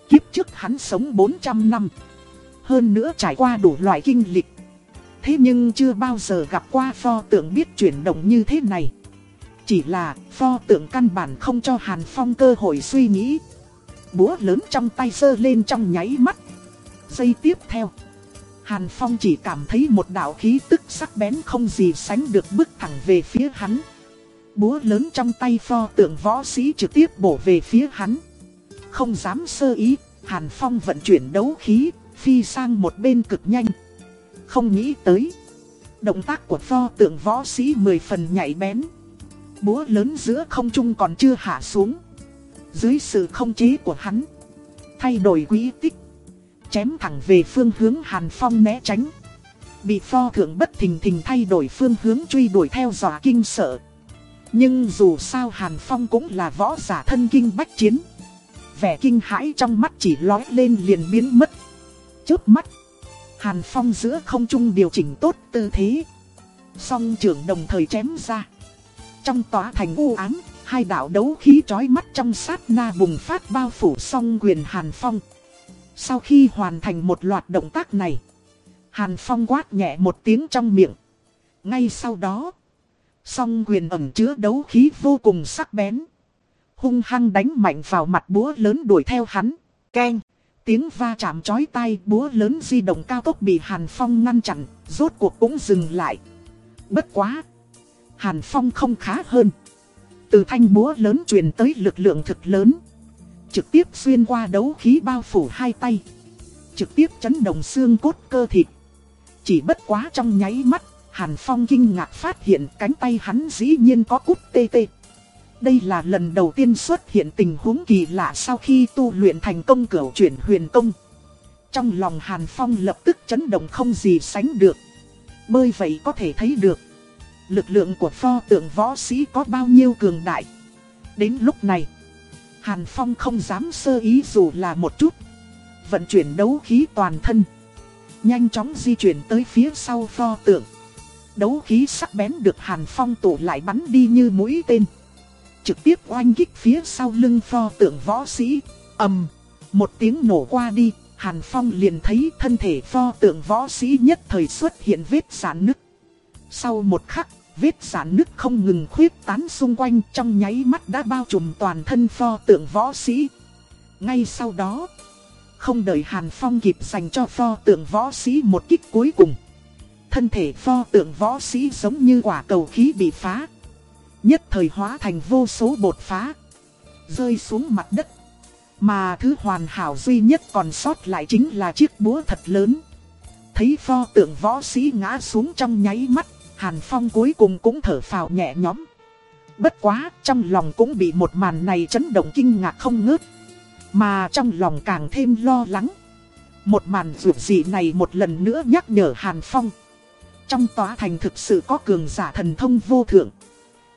Kiếp trước hắn sống 400 năm. Hơn nữa trải qua đủ loại kinh lịch. Thế nhưng chưa bao giờ gặp qua pho tượng biết chuyển động như thế này. Chỉ là pho tượng căn bản không cho Hàn Phong cơ hội suy nghĩ. Búa lớn trong tay sơ lên trong nháy mắt. Giây tiếp theo. Hàn Phong chỉ cảm thấy một đạo khí tức sắc bén không gì sánh được bước thẳng về phía hắn. Búa lớn trong tay pho tượng võ sĩ trực tiếp bổ về phía hắn. Không dám sơ ý, Hàn Phong vận chuyển đấu khí, phi sang một bên cực nhanh. Không nghĩ tới. Động tác của pho tượng võ sĩ mười phần nhạy bén. Búa lớn giữa không trung còn chưa hạ xuống. Dưới sự không chế của hắn. Thay đổi quỹ tích chém thẳng về phương hướng Hàn Phong né tránh. Bị pho thượng bất thình thình thay đổi phương hướng truy đuổi theo dọa kinh sợ. Nhưng dù sao Hàn Phong cũng là võ giả thân kinh bách chiến. Vẻ kinh hãi trong mắt chỉ lói lên liền biến mất. Chớp mắt, Hàn Phong giữa không trung điều chỉnh tốt tư thế. Song trưởng đồng thời chém ra. Trong tòa thành u ám, hai đạo đấu khí chói mắt trong sát na bùng phát bao phủ song quyền Hàn Phong. Sau khi hoàn thành một loạt động tác này, Hàn Phong quát nhẹ một tiếng trong miệng. Ngay sau đó, song quyền ẩm chứa đấu khí vô cùng sắc bén. Hung hăng đánh mạnh vào mặt búa lớn đuổi theo hắn. Keng, tiếng va chạm chói tai búa lớn di động cao tốc bị Hàn Phong ngăn chặn, rốt cuộc cũng dừng lại. Bất quá, Hàn Phong không khá hơn. Từ thanh búa lớn truyền tới lực lượng thực lớn trực tiếp xuyên qua đấu khí bao phủ hai tay. Trực tiếp chấn động xương cốt cơ thịt. Chỉ bất quá trong nháy mắt, Hàn Phong kinh ngạc phát hiện cánh tay hắn dĩ nhiên có cút tê tê. Đây là lần đầu tiên xuất hiện tình huống kỳ lạ sau khi tu luyện thành công cửu chuyển huyền công. Trong lòng Hàn Phong lập tức chấn động không gì sánh được. Bơi vậy có thể thấy được. Lực lượng của pho tượng võ sĩ có bao nhiêu cường đại. Đến lúc này, Hàn Phong không dám sơ ý dù là một chút. Vận chuyển đấu khí toàn thân. Nhanh chóng di chuyển tới phía sau pho tượng. Đấu khí sắc bén được Hàn Phong tụ lại bắn đi như mũi tên. Trực tiếp oanh kích phía sau lưng pho tượng võ sĩ. ầm, một tiếng nổ qua đi, Hàn Phong liền thấy thân thể pho tượng võ sĩ nhất thời xuất hiện vết sản nứt. Sau một khắc, vết sản nứt không ngừng khuyết tán xung quanh trong nháy mắt đã bao trùm toàn thân pho tượng võ sĩ. Ngay sau đó, không đợi Hàn Phong kịp dành cho pho tượng võ sĩ một kích cuối cùng. Thân thể pho tượng võ sĩ giống như quả cầu khí bị phá. Nhất thời hóa thành vô số bột phá. Rơi xuống mặt đất. Mà thứ hoàn hảo duy nhất còn sót lại chính là chiếc búa thật lớn. Thấy pho tượng võ sĩ ngã xuống trong nháy mắt, Hàn Phong cuối cùng cũng thở phào nhẹ nhõm. Bất quá, trong lòng cũng bị một màn này chấn động kinh ngạc không ngớt. Mà trong lòng càng thêm lo lắng. Một màn rủi dị này một lần nữa nhắc nhở Hàn Phong. Trong tòa thành thực sự có cường giả thần thông vô thượng.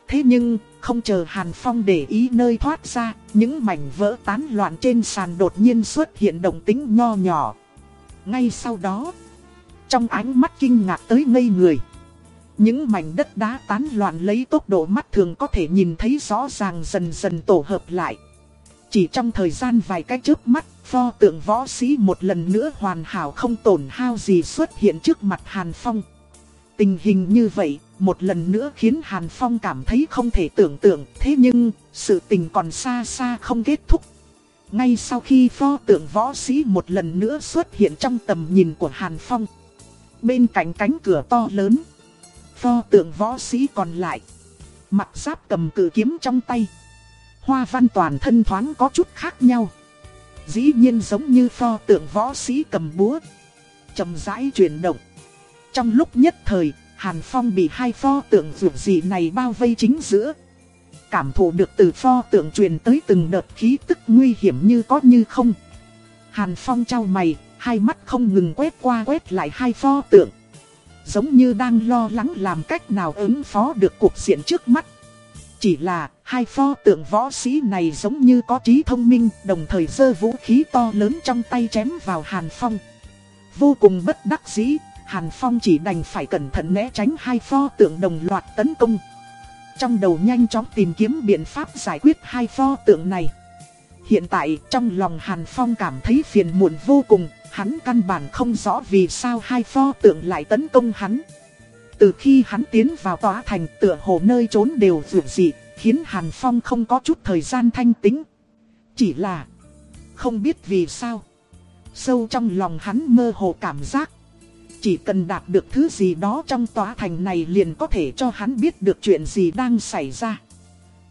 Thế nhưng, không chờ Hàn Phong để ý nơi thoát ra, những mảnh vỡ tán loạn trên sàn đột nhiên xuất hiện động tính nho nhỏ. Ngay sau đó, trong ánh mắt kinh ngạc tới ngây người. Những mảnh đất đá tán loạn lấy tốc độ mắt thường có thể nhìn thấy rõ ràng dần dần tổ hợp lại. Chỉ trong thời gian vài cái trước mắt, pho tượng võ sĩ một lần nữa hoàn hảo không tổn hao gì xuất hiện trước mặt Hàn Phong. Tình hình như vậy, một lần nữa khiến Hàn Phong cảm thấy không thể tưởng tượng, thế nhưng, sự tình còn xa xa không kết thúc. Ngay sau khi pho tượng võ sĩ một lần nữa xuất hiện trong tầm nhìn của Hàn Phong. Bên cạnh cánh cửa to lớn, pho tượng võ sĩ còn lại, mặt giáp cầm cử kiếm trong tay. Hoa văn toàn thân thoáng có chút khác nhau. Dĩ nhiên giống như pho tượng võ sĩ cầm búa. chậm rãi chuyển động. Trong lúc nhất thời, Hàn Phong bị hai pho tượng rượu dị này bao vây chính giữa. Cảm thụ được từ pho tượng truyền tới từng đợt khí tức nguy hiểm như có như không. Hàn Phong trao mày, hai mắt không ngừng quét qua quét lại hai pho tượng. Giống như đang lo lắng làm cách nào ứng phó được cuộc diện trước mắt. Chỉ là, hai pho tượng võ sĩ này giống như có trí thông minh, đồng thời giơ vũ khí to lớn trong tay chém vào Hàn Phong. Vô cùng bất đắc dĩ, Hàn Phong chỉ đành phải cẩn thận né tránh hai pho tượng đồng loạt tấn công. Trong đầu nhanh chóng tìm kiếm biện pháp giải quyết hai pho tượng này. Hiện tại trong lòng Hàn Phong cảm thấy phiền muộn vô cùng, hắn căn bản không rõ vì sao hai pho tượng lại tấn công hắn. Từ khi hắn tiến vào tòa thành tựa hồ nơi trốn đều vượt dị, khiến Hàn Phong không có chút thời gian thanh tĩnh. Chỉ là, không biết vì sao, sâu trong lòng hắn mơ hồ cảm giác. Chỉ cần đạt được thứ gì đó trong tòa thành này liền có thể cho hắn biết được chuyện gì đang xảy ra.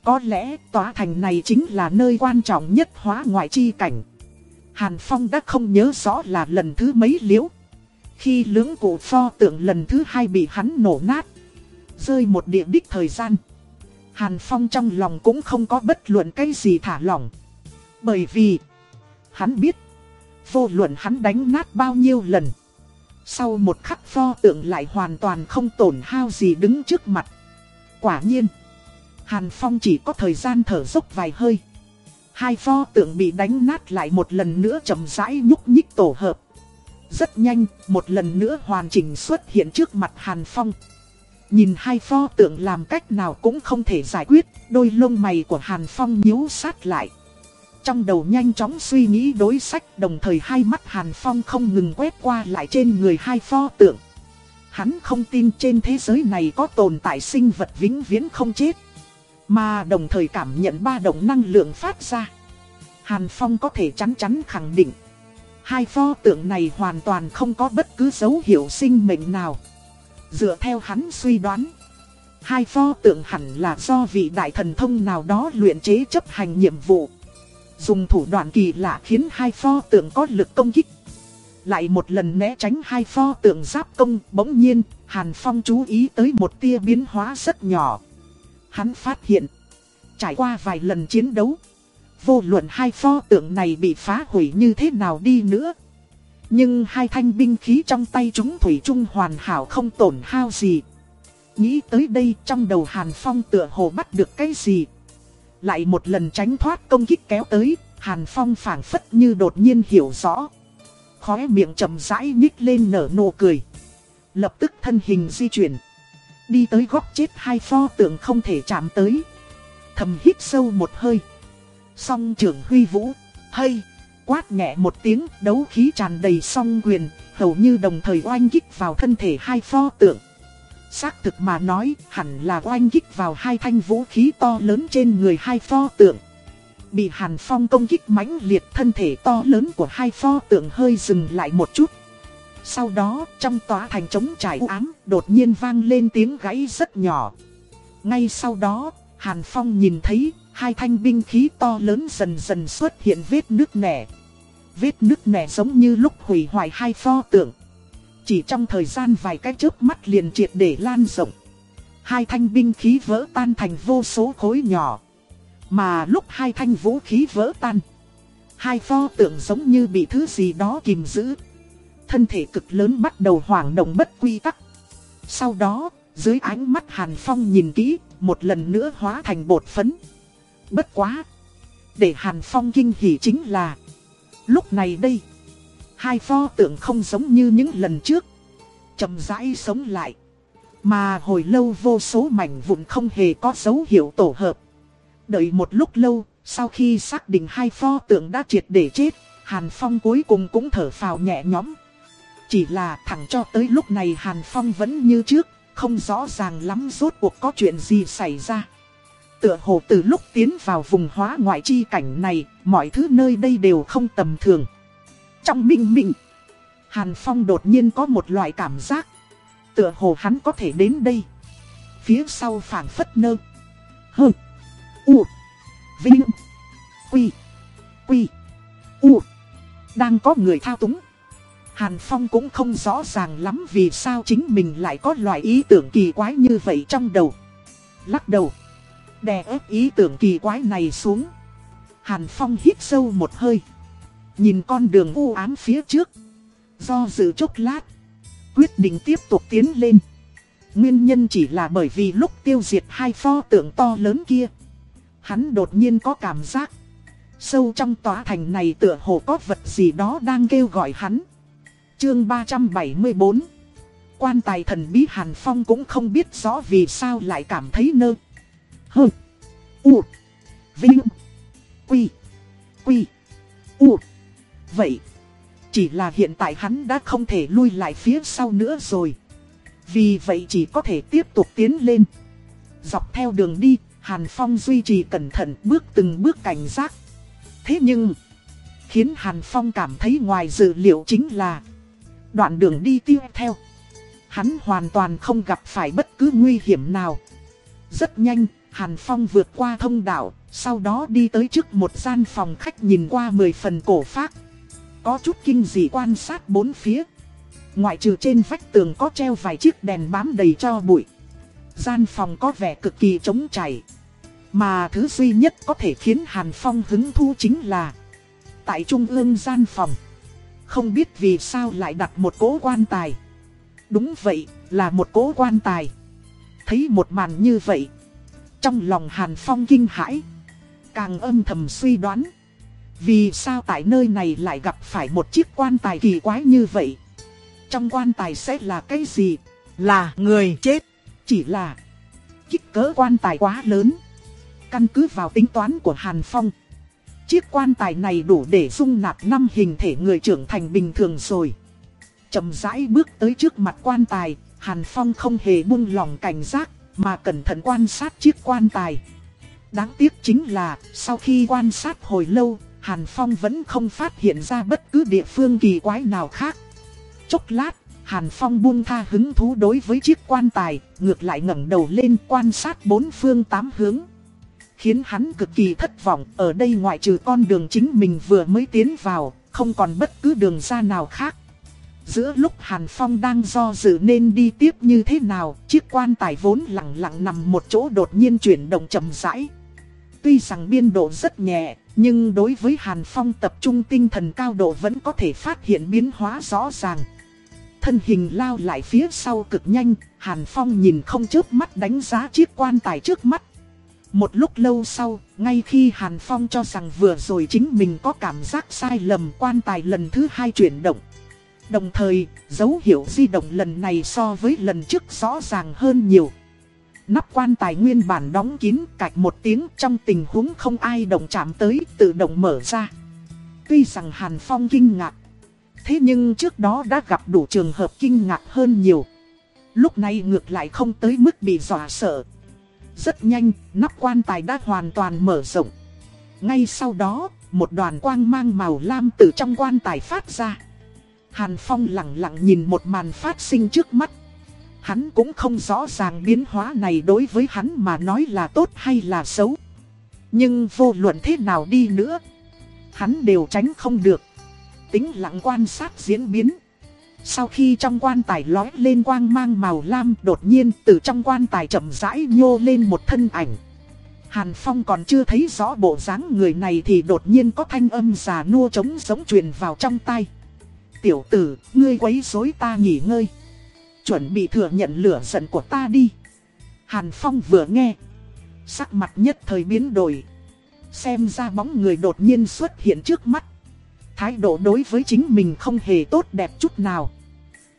Có lẽ tòa thành này chính là nơi quan trọng nhất hóa ngoại chi cảnh. Hàn Phong đã không nhớ rõ là lần thứ mấy liễu. Khi lưỡng cổ pho tượng lần thứ hai bị hắn nổ nát. Rơi một địa đích thời gian. Hàn Phong trong lòng cũng không có bất luận cái gì thả lỏng. Bởi vì, hắn biết, vô luận hắn đánh nát bao nhiêu lần. Sau một khắc pho tượng lại hoàn toàn không tổn hao gì đứng trước mặt. Quả nhiên, Hàn Phong chỉ có thời gian thở dốc vài hơi. Hai pho tượng bị đánh nát lại một lần nữa chậm rãi nhúc nhích tổ hợp. Rất nhanh, một lần nữa hoàn chỉnh xuất hiện trước mặt Hàn Phong. Nhìn hai pho tượng làm cách nào cũng không thể giải quyết, đôi lông mày của Hàn Phong nhíu sát lại. Trong đầu nhanh chóng suy nghĩ đối sách đồng thời hai mắt Hàn Phong không ngừng quét qua lại trên người hai pho tượng. Hắn không tin trên thế giới này có tồn tại sinh vật vĩnh viễn không chết. Mà đồng thời cảm nhận ba động năng lượng phát ra. Hàn Phong có thể chắn chắn khẳng định. Hai pho tượng này hoàn toàn không có bất cứ dấu hiệu sinh mệnh nào. Dựa theo hắn suy đoán. Hai pho tượng hẳn là do vị đại thần thông nào đó luyện chế chấp hành nhiệm vụ. Dùng thủ đoạn kỳ lạ khiến hai pho tượng có lực công kích. Lại một lần né tránh hai pho tượng giáp công, bỗng nhiên, Hàn Phong chú ý tới một tia biến hóa rất nhỏ. Hắn phát hiện, trải qua vài lần chiến đấu, vô luận hai pho tượng này bị phá hủy như thế nào đi nữa. Nhưng hai thanh binh khí trong tay chúng Thủy chung hoàn hảo không tổn hao gì. Nghĩ tới đây trong đầu Hàn Phong tựa hồ bắt được cái gì. Lại một lần tránh thoát công kích kéo tới, Hàn Phong phảng phất như đột nhiên hiểu rõ. Khóe miệng chậm rãi nhích lên nở nụ cười. Lập tức thân hình di chuyển. Đi tới góc chết hai pho tượng không thể chạm tới. Thầm hít sâu một hơi. Song trưởng huy vũ, hay, quát nhẹ một tiếng đấu khí tràn đầy song quyền, hầu như đồng thời oanh kích vào thân thể hai pho tượng. Xác thực mà nói hẳn là oanh kích vào hai thanh vũ khí to lớn trên người hai pho tượng. Bị Hàn Phong công kích mãnh liệt thân thể to lớn của hai pho tượng hơi dừng lại một chút. Sau đó, trong tòa thành trống trải ám, đột nhiên vang lên tiếng gãy rất nhỏ. Ngay sau đó, Hàn Phong nhìn thấy, hai thanh binh khí to lớn dần dần xuất hiện vết nước nẻ. Vết nước nẻ giống như lúc hủy hoại hai pho tượng. Chỉ trong thời gian vài cái chớp mắt liền triệt để lan rộng. Hai thanh binh khí vỡ tan thành vô số khối nhỏ. Mà lúc hai thanh vũ khí vỡ tan. Hai pho tượng giống như bị thứ gì đó kìm giữ. Thân thể cực lớn bắt đầu hoảng động bất quy tắc. Sau đó, dưới ánh mắt Hàn Phong nhìn kỹ, một lần nữa hóa thành bột phấn. Bất quá. Để Hàn Phong kinh hỉ chính là. Lúc này đây. Hai pho tượng không giống như những lần trước. chậm rãi sống lại. Mà hồi lâu vô số mảnh vụn không hề có dấu hiệu tổ hợp. Đợi một lúc lâu, sau khi xác định hai pho tượng đã triệt để chết, Hàn Phong cuối cùng cũng thở phào nhẹ nhõm. Chỉ là thẳng cho tới lúc này Hàn Phong vẫn như trước, không rõ ràng lắm rốt cuộc có chuyện gì xảy ra. Tựa hồ từ lúc tiến vào vùng hóa ngoại chi cảnh này, mọi thứ nơi đây đều không tầm thường. Trong minh minh, Hàn Phong đột nhiên có một loại cảm giác. Tựa hồ hắn có thể đến đây. Phía sau phảng phất nơ. Hơ. U. Vinh. Quy. Quy. U. Đang có người thao túng. Hàn Phong cũng không rõ ràng lắm vì sao chính mình lại có loại ý tưởng kỳ quái như vậy trong đầu. Lắc đầu. Đè ép ý tưởng kỳ quái này xuống. Hàn Phong hít sâu một hơi. Nhìn con đường u ám phía trước. Do dự chốc lát. Quyết định tiếp tục tiến lên. Nguyên nhân chỉ là bởi vì lúc tiêu diệt hai pho tượng to lớn kia. Hắn đột nhiên có cảm giác. Sâu trong tòa thành này tựa hồ có vật gì đó đang kêu gọi hắn. Chương 374 Quan tài thần bí Hàn Phong cũng không biết rõ vì sao lại cảm thấy nơ. Hơ. U. Vinh. Quy. Quy. U. Vậy. Chỉ là hiện tại hắn đã không thể lui lại phía sau nữa rồi. Vì vậy chỉ có thể tiếp tục tiến lên. Dọc theo đường đi, Hàn Phong duy trì cẩn thận bước từng bước cảnh giác. Thế nhưng, khiến Hàn Phong cảm thấy ngoài dự liệu chính là Đoạn đường đi tiếp theo. Hắn hoàn toàn không gặp phải bất cứ nguy hiểm nào. Rất nhanh, Hàn Phong vượt qua thông đạo Sau đó đi tới trước một gian phòng khách nhìn qua 10 phần cổ phác. Có chút kinh dị quan sát bốn phía. Ngoại trừ trên vách tường có treo vài chiếc đèn bám đầy cho bụi. Gian phòng có vẻ cực kỳ trống chảy Mà thứ duy nhất có thể khiến Hàn Phong hứng thú chính là Tại trung ương gian phòng không biết vì sao lại đặt một cố quan tài. Đúng vậy, là một cố quan tài. Thấy một màn như vậy. Trong lòng Hàn Phong kinh hãi. Càng âm thầm suy đoán. Vì sao tại nơi này lại gặp phải một chiếc quan tài kỳ quái như vậy? Trong quan tài sẽ là cái gì? Là người chết. Chỉ là kích cỡ quan tài quá lớn. Căn cứ vào tính toán của Hàn Phong. Chiếc quan tài này đủ để dung nạp năm hình thể người trưởng thành bình thường rồi. chậm rãi bước tới trước mặt quan tài, Hàn Phong không hề buông lòng cảnh giác, mà cẩn thận quan sát chiếc quan tài. Đáng tiếc chính là, sau khi quan sát hồi lâu, Hàn Phong vẫn không phát hiện ra bất cứ địa phương kỳ quái nào khác. Chốc lát, Hàn Phong buông tha hứng thú đối với chiếc quan tài, ngược lại ngẩng đầu lên quan sát bốn phương tám hướng khiến hắn cực kỳ thất vọng. Ở đây ngoại trừ con đường chính mình vừa mới tiến vào, không còn bất cứ đường ra nào khác. Giữa lúc Hàn Phong đang do dự nên đi tiếp như thế nào, chiếc quan tài vốn lặng lặng nằm một chỗ đột nhiên chuyển động chậm rãi. Tuy rằng biên độ rất nhẹ, nhưng đối với Hàn Phong tập trung tinh thần cao độ vẫn có thể phát hiện biến hóa rõ ràng. Thân hình lao lại phía sau cực nhanh, Hàn Phong nhìn không chớp mắt đánh giá chiếc quan tài trước mắt. Một lúc lâu sau, ngay khi Hàn Phong cho rằng vừa rồi chính mình có cảm giác sai lầm quan tài lần thứ hai chuyển động. Đồng thời, dấu hiệu di động lần này so với lần trước rõ ràng hơn nhiều. Nắp quan tài nguyên bản đóng kín cạch một tiếng trong tình huống không ai động chạm tới tự động mở ra. Tuy rằng Hàn Phong kinh ngạc, thế nhưng trước đó đã gặp đủ trường hợp kinh ngạc hơn nhiều. Lúc này ngược lại không tới mức bị dọa sợ. Rất nhanh, nắp quan tài đã hoàn toàn mở rộng. Ngay sau đó, một đoàn quang mang màu lam từ trong quan tài phát ra. Hàn Phong lặng lặng nhìn một màn phát sinh trước mắt. Hắn cũng không rõ ràng biến hóa này đối với hắn mà nói là tốt hay là xấu. Nhưng vô luận thế nào đi nữa, hắn đều tránh không được. Tính lặng quan sát diễn biến. Sau khi trong quan tài lói lên quang mang màu lam đột nhiên từ trong quan tài chậm rãi nhô lên một thân ảnh. Hàn Phong còn chưa thấy rõ bộ dáng người này thì đột nhiên có thanh âm già nua trống giống truyền vào trong tai Tiểu tử, ngươi quấy rối ta nghỉ ngơi. Chuẩn bị thừa nhận lửa giận của ta đi. Hàn Phong vừa nghe. Sắc mặt nhất thời biến đổi. Xem ra bóng người đột nhiên xuất hiện trước mắt. Thái độ đối với chính mình không hề tốt đẹp chút nào.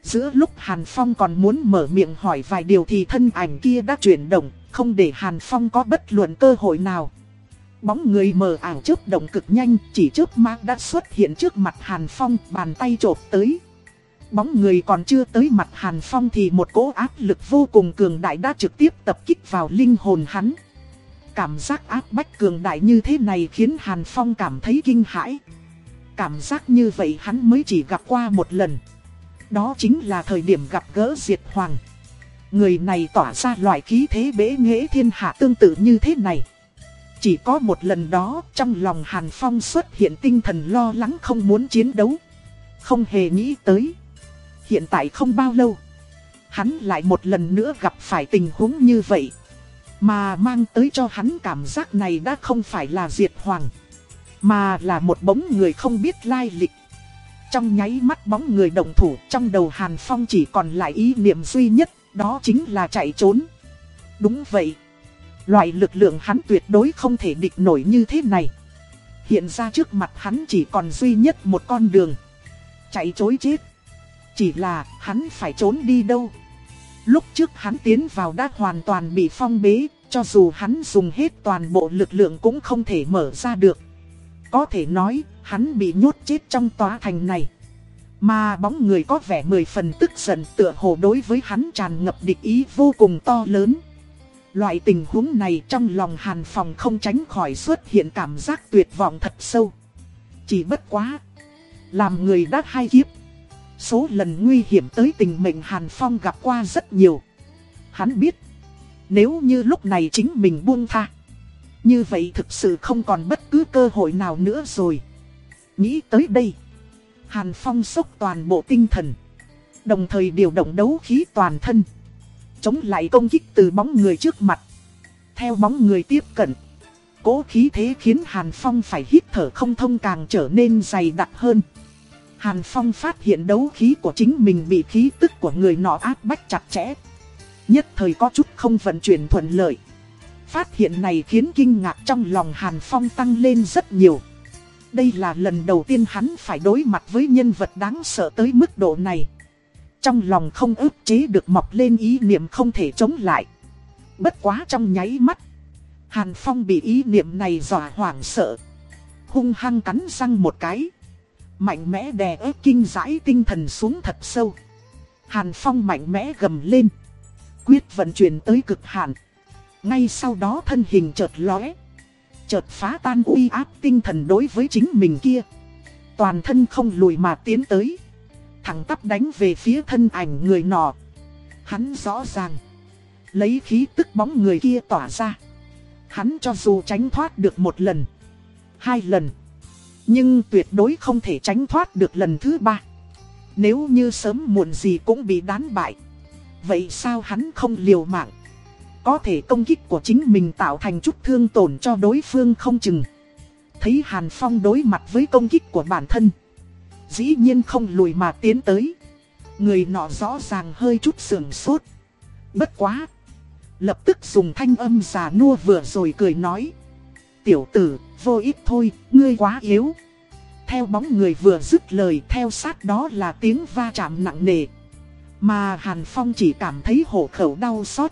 Giữa lúc Hàn Phong còn muốn mở miệng hỏi vài điều thì thân ảnh kia đã chuyển động, không để Hàn Phong có bất luận cơ hội nào. Bóng người mờ ảo chớp động cực nhanh, chỉ chớp mắt đã xuất hiện trước mặt Hàn Phong, bàn tay chộp tới. Bóng người còn chưa tới mặt Hàn Phong thì một cỗ áp lực vô cùng cường đại đã trực tiếp tập kích vào linh hồn hắn. Cảm giác áp bách cường đại như thế này khiến Hàn Phong cảm thấy kinh hãi. Cảm giác như vậy hắn mới chỉ gặp qua một lần. Đó chính là thời điểm gặp gỡ Diệt Hoàng. Người này tỏa ra loại khí thế bế nghệ thiên hạ tương tự như thế này. Chỉ có một lần đó, trong lòng Hàn Phong xuất hiện tinh thần lo lắng không muốn chiến đấu. Không hề nghĩ tới. Hiện tại không bao lâu. Hắn lại một lần nữa gặp phải tình huống như vậy. Mà mang tới cho hắn cảm giác này đã không phải là diệt hoàng. Mà là một bóng người không biết lai lịch. Trong nháy mắt bóng người đồng thủ trong đầu Hàn Phong chỉ còn lại ý niệm duy nhất, đó chính là chạy trốn. Đúng vậy. Loại lực lượng hắn tuyệt đối không thể địch nổi như thế này. Hiện ra trước mặt hắn chỉ còn duy nhất một con đường. Chạy chối chết. Chỉ là hắn phải trốn đi đâu. Lúc trước hắn tiến vào đã hoàn toàn bị phong bế, cho dù hắn dùng hết toàn bộ lực lượng cũng không thể mở ra được. Có thể nói, hắn bị nhốt chết trong tòa thành này. Mà bóng người có vẻ mười phần tức giận tựa hồ đối với hắn tràn ngập địch ý vô cùng to lớn. Loại tình huống này trong lòng hàn phòng không tránh khỏi xuất hiện cảm giác tuyệt vọng thật sâu. Chỉ bất quá. Làm người đã hai kiếp. Số lần nguy hiểm tới tình mệnh hàn phong gặp qua rất nhiều. Hắn biết. Nếu như lúc này chính mình buông tha. Như vậy thực sự không còn bất cứ cơ hội nào nữa rồi. Nghĩ tới đây. Hàn Phong sốc toàn bộ tinh thần. Đồng thời điều động đấu khí toàn thân. Chống lại công kích từ bóng người trước mặt. Theo bóng người tiếp cận. Cố khí thế khiến Hàn Phong phải hít thở không thông càng trở nên dày đặc hơn. Hàn Phong phát hiện đấu khí của chính mình bị khí tức của người nọ áp bách chặt chẽ. Nhất thời có chút không vận chuyển thuận lợi. Phát hiện này khiến kinh ngạc trong lòng Hàn Phong tăng lên rất nhiều. Đây là lần đầu tiên hắn phải đối mặt với nhân vật đáng sợ tới mức độ này. Trong lòng không ức chế được mọc lên ý niệm không thể chống lại. Bất quá trong nháy mắt. Hàn Phong bị ý niệm này dọa hoảng sợ. Hung hăng cắn răng một cái. Mạnh mẽ đè ép kinh rãi tinh thần xuống thật sâu. Hàn Phong mạnh mẽ gầm lên. Quyết vận chuyển tới cực hạn. Ngay sau đó thân hình chợt lóe. Chợt phá tan uy áp tinh thần đối với chính mình kia. Toàn thân không lùi mà tiến tới. Thẳng tắp đánh về phía thân ảnh người nọ. Hắn rõ ràng. Lấy khí tức bóng người kia tỏa ra. Hắn cho dù tránh thoát được một lần. Hai lần. Nhưng tuyệt đối không thể tránh thoát được lần thứ ba. Nếu như sớm muộn gì cũng bị đán bại. Vậy sao hắn không liều mạng? Có thể công kích của chính mình tạo thành chút thương tổn cho đối phương không chừng. Thấy Hàn Phong đối mặt với công kích của bản thân. Dĩ nhiên không lùi mà tiến tới. Người nọ rõ ràng hơi chút sườn sốt. Bất quá. Lập tức dùng thanh âm già nua vừa rồi cười nói. Tiểu tử, vô ích thôi, ngươi quá yếu. Theo bóng người vừa dứt lời theo sát đó là tiếng va chạm nặng nề. Mà Hàn Phong chỉ cảm thấy hổ khẩu đau xót.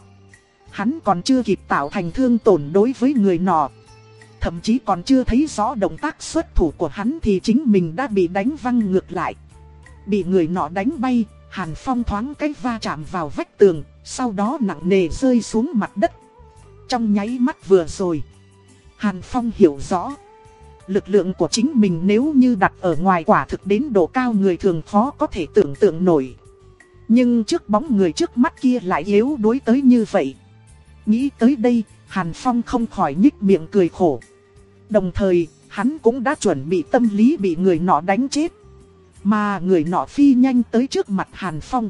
Hắn còn chưa kịp tạo thành thương tổn đối với người nọ. Thậm chí còn chưa thấy rõ động tác xuất thủ của hắn thì chính mình đã bị đánh văng ngược lại. Bị người nọ đánh bay, Hàn Phong thoáng cách va chạm vào vách tường, sau đó nặng nề rơi xuống mặt đất. Trong nháy mắt vừa rồi, Hàn Phong hiểu rõ. Lực lượng của chính mình nếu như đặt ở ngoài quả thực đến độ cao người thường khó có thể tưởng tượng nổi. Nhưng trước bóng người trước mắt kia lại yếu đuối tới như vậy. Nghĩ tới đây, Hàn Phong không khỏi nhích miệng cười khổ. Đồng thời, hắn cũng đã chuẩn bị tâm lý bị người nọ đánh chết. Mà người nọ phi nhanh tới trước mặt Hàn Phong.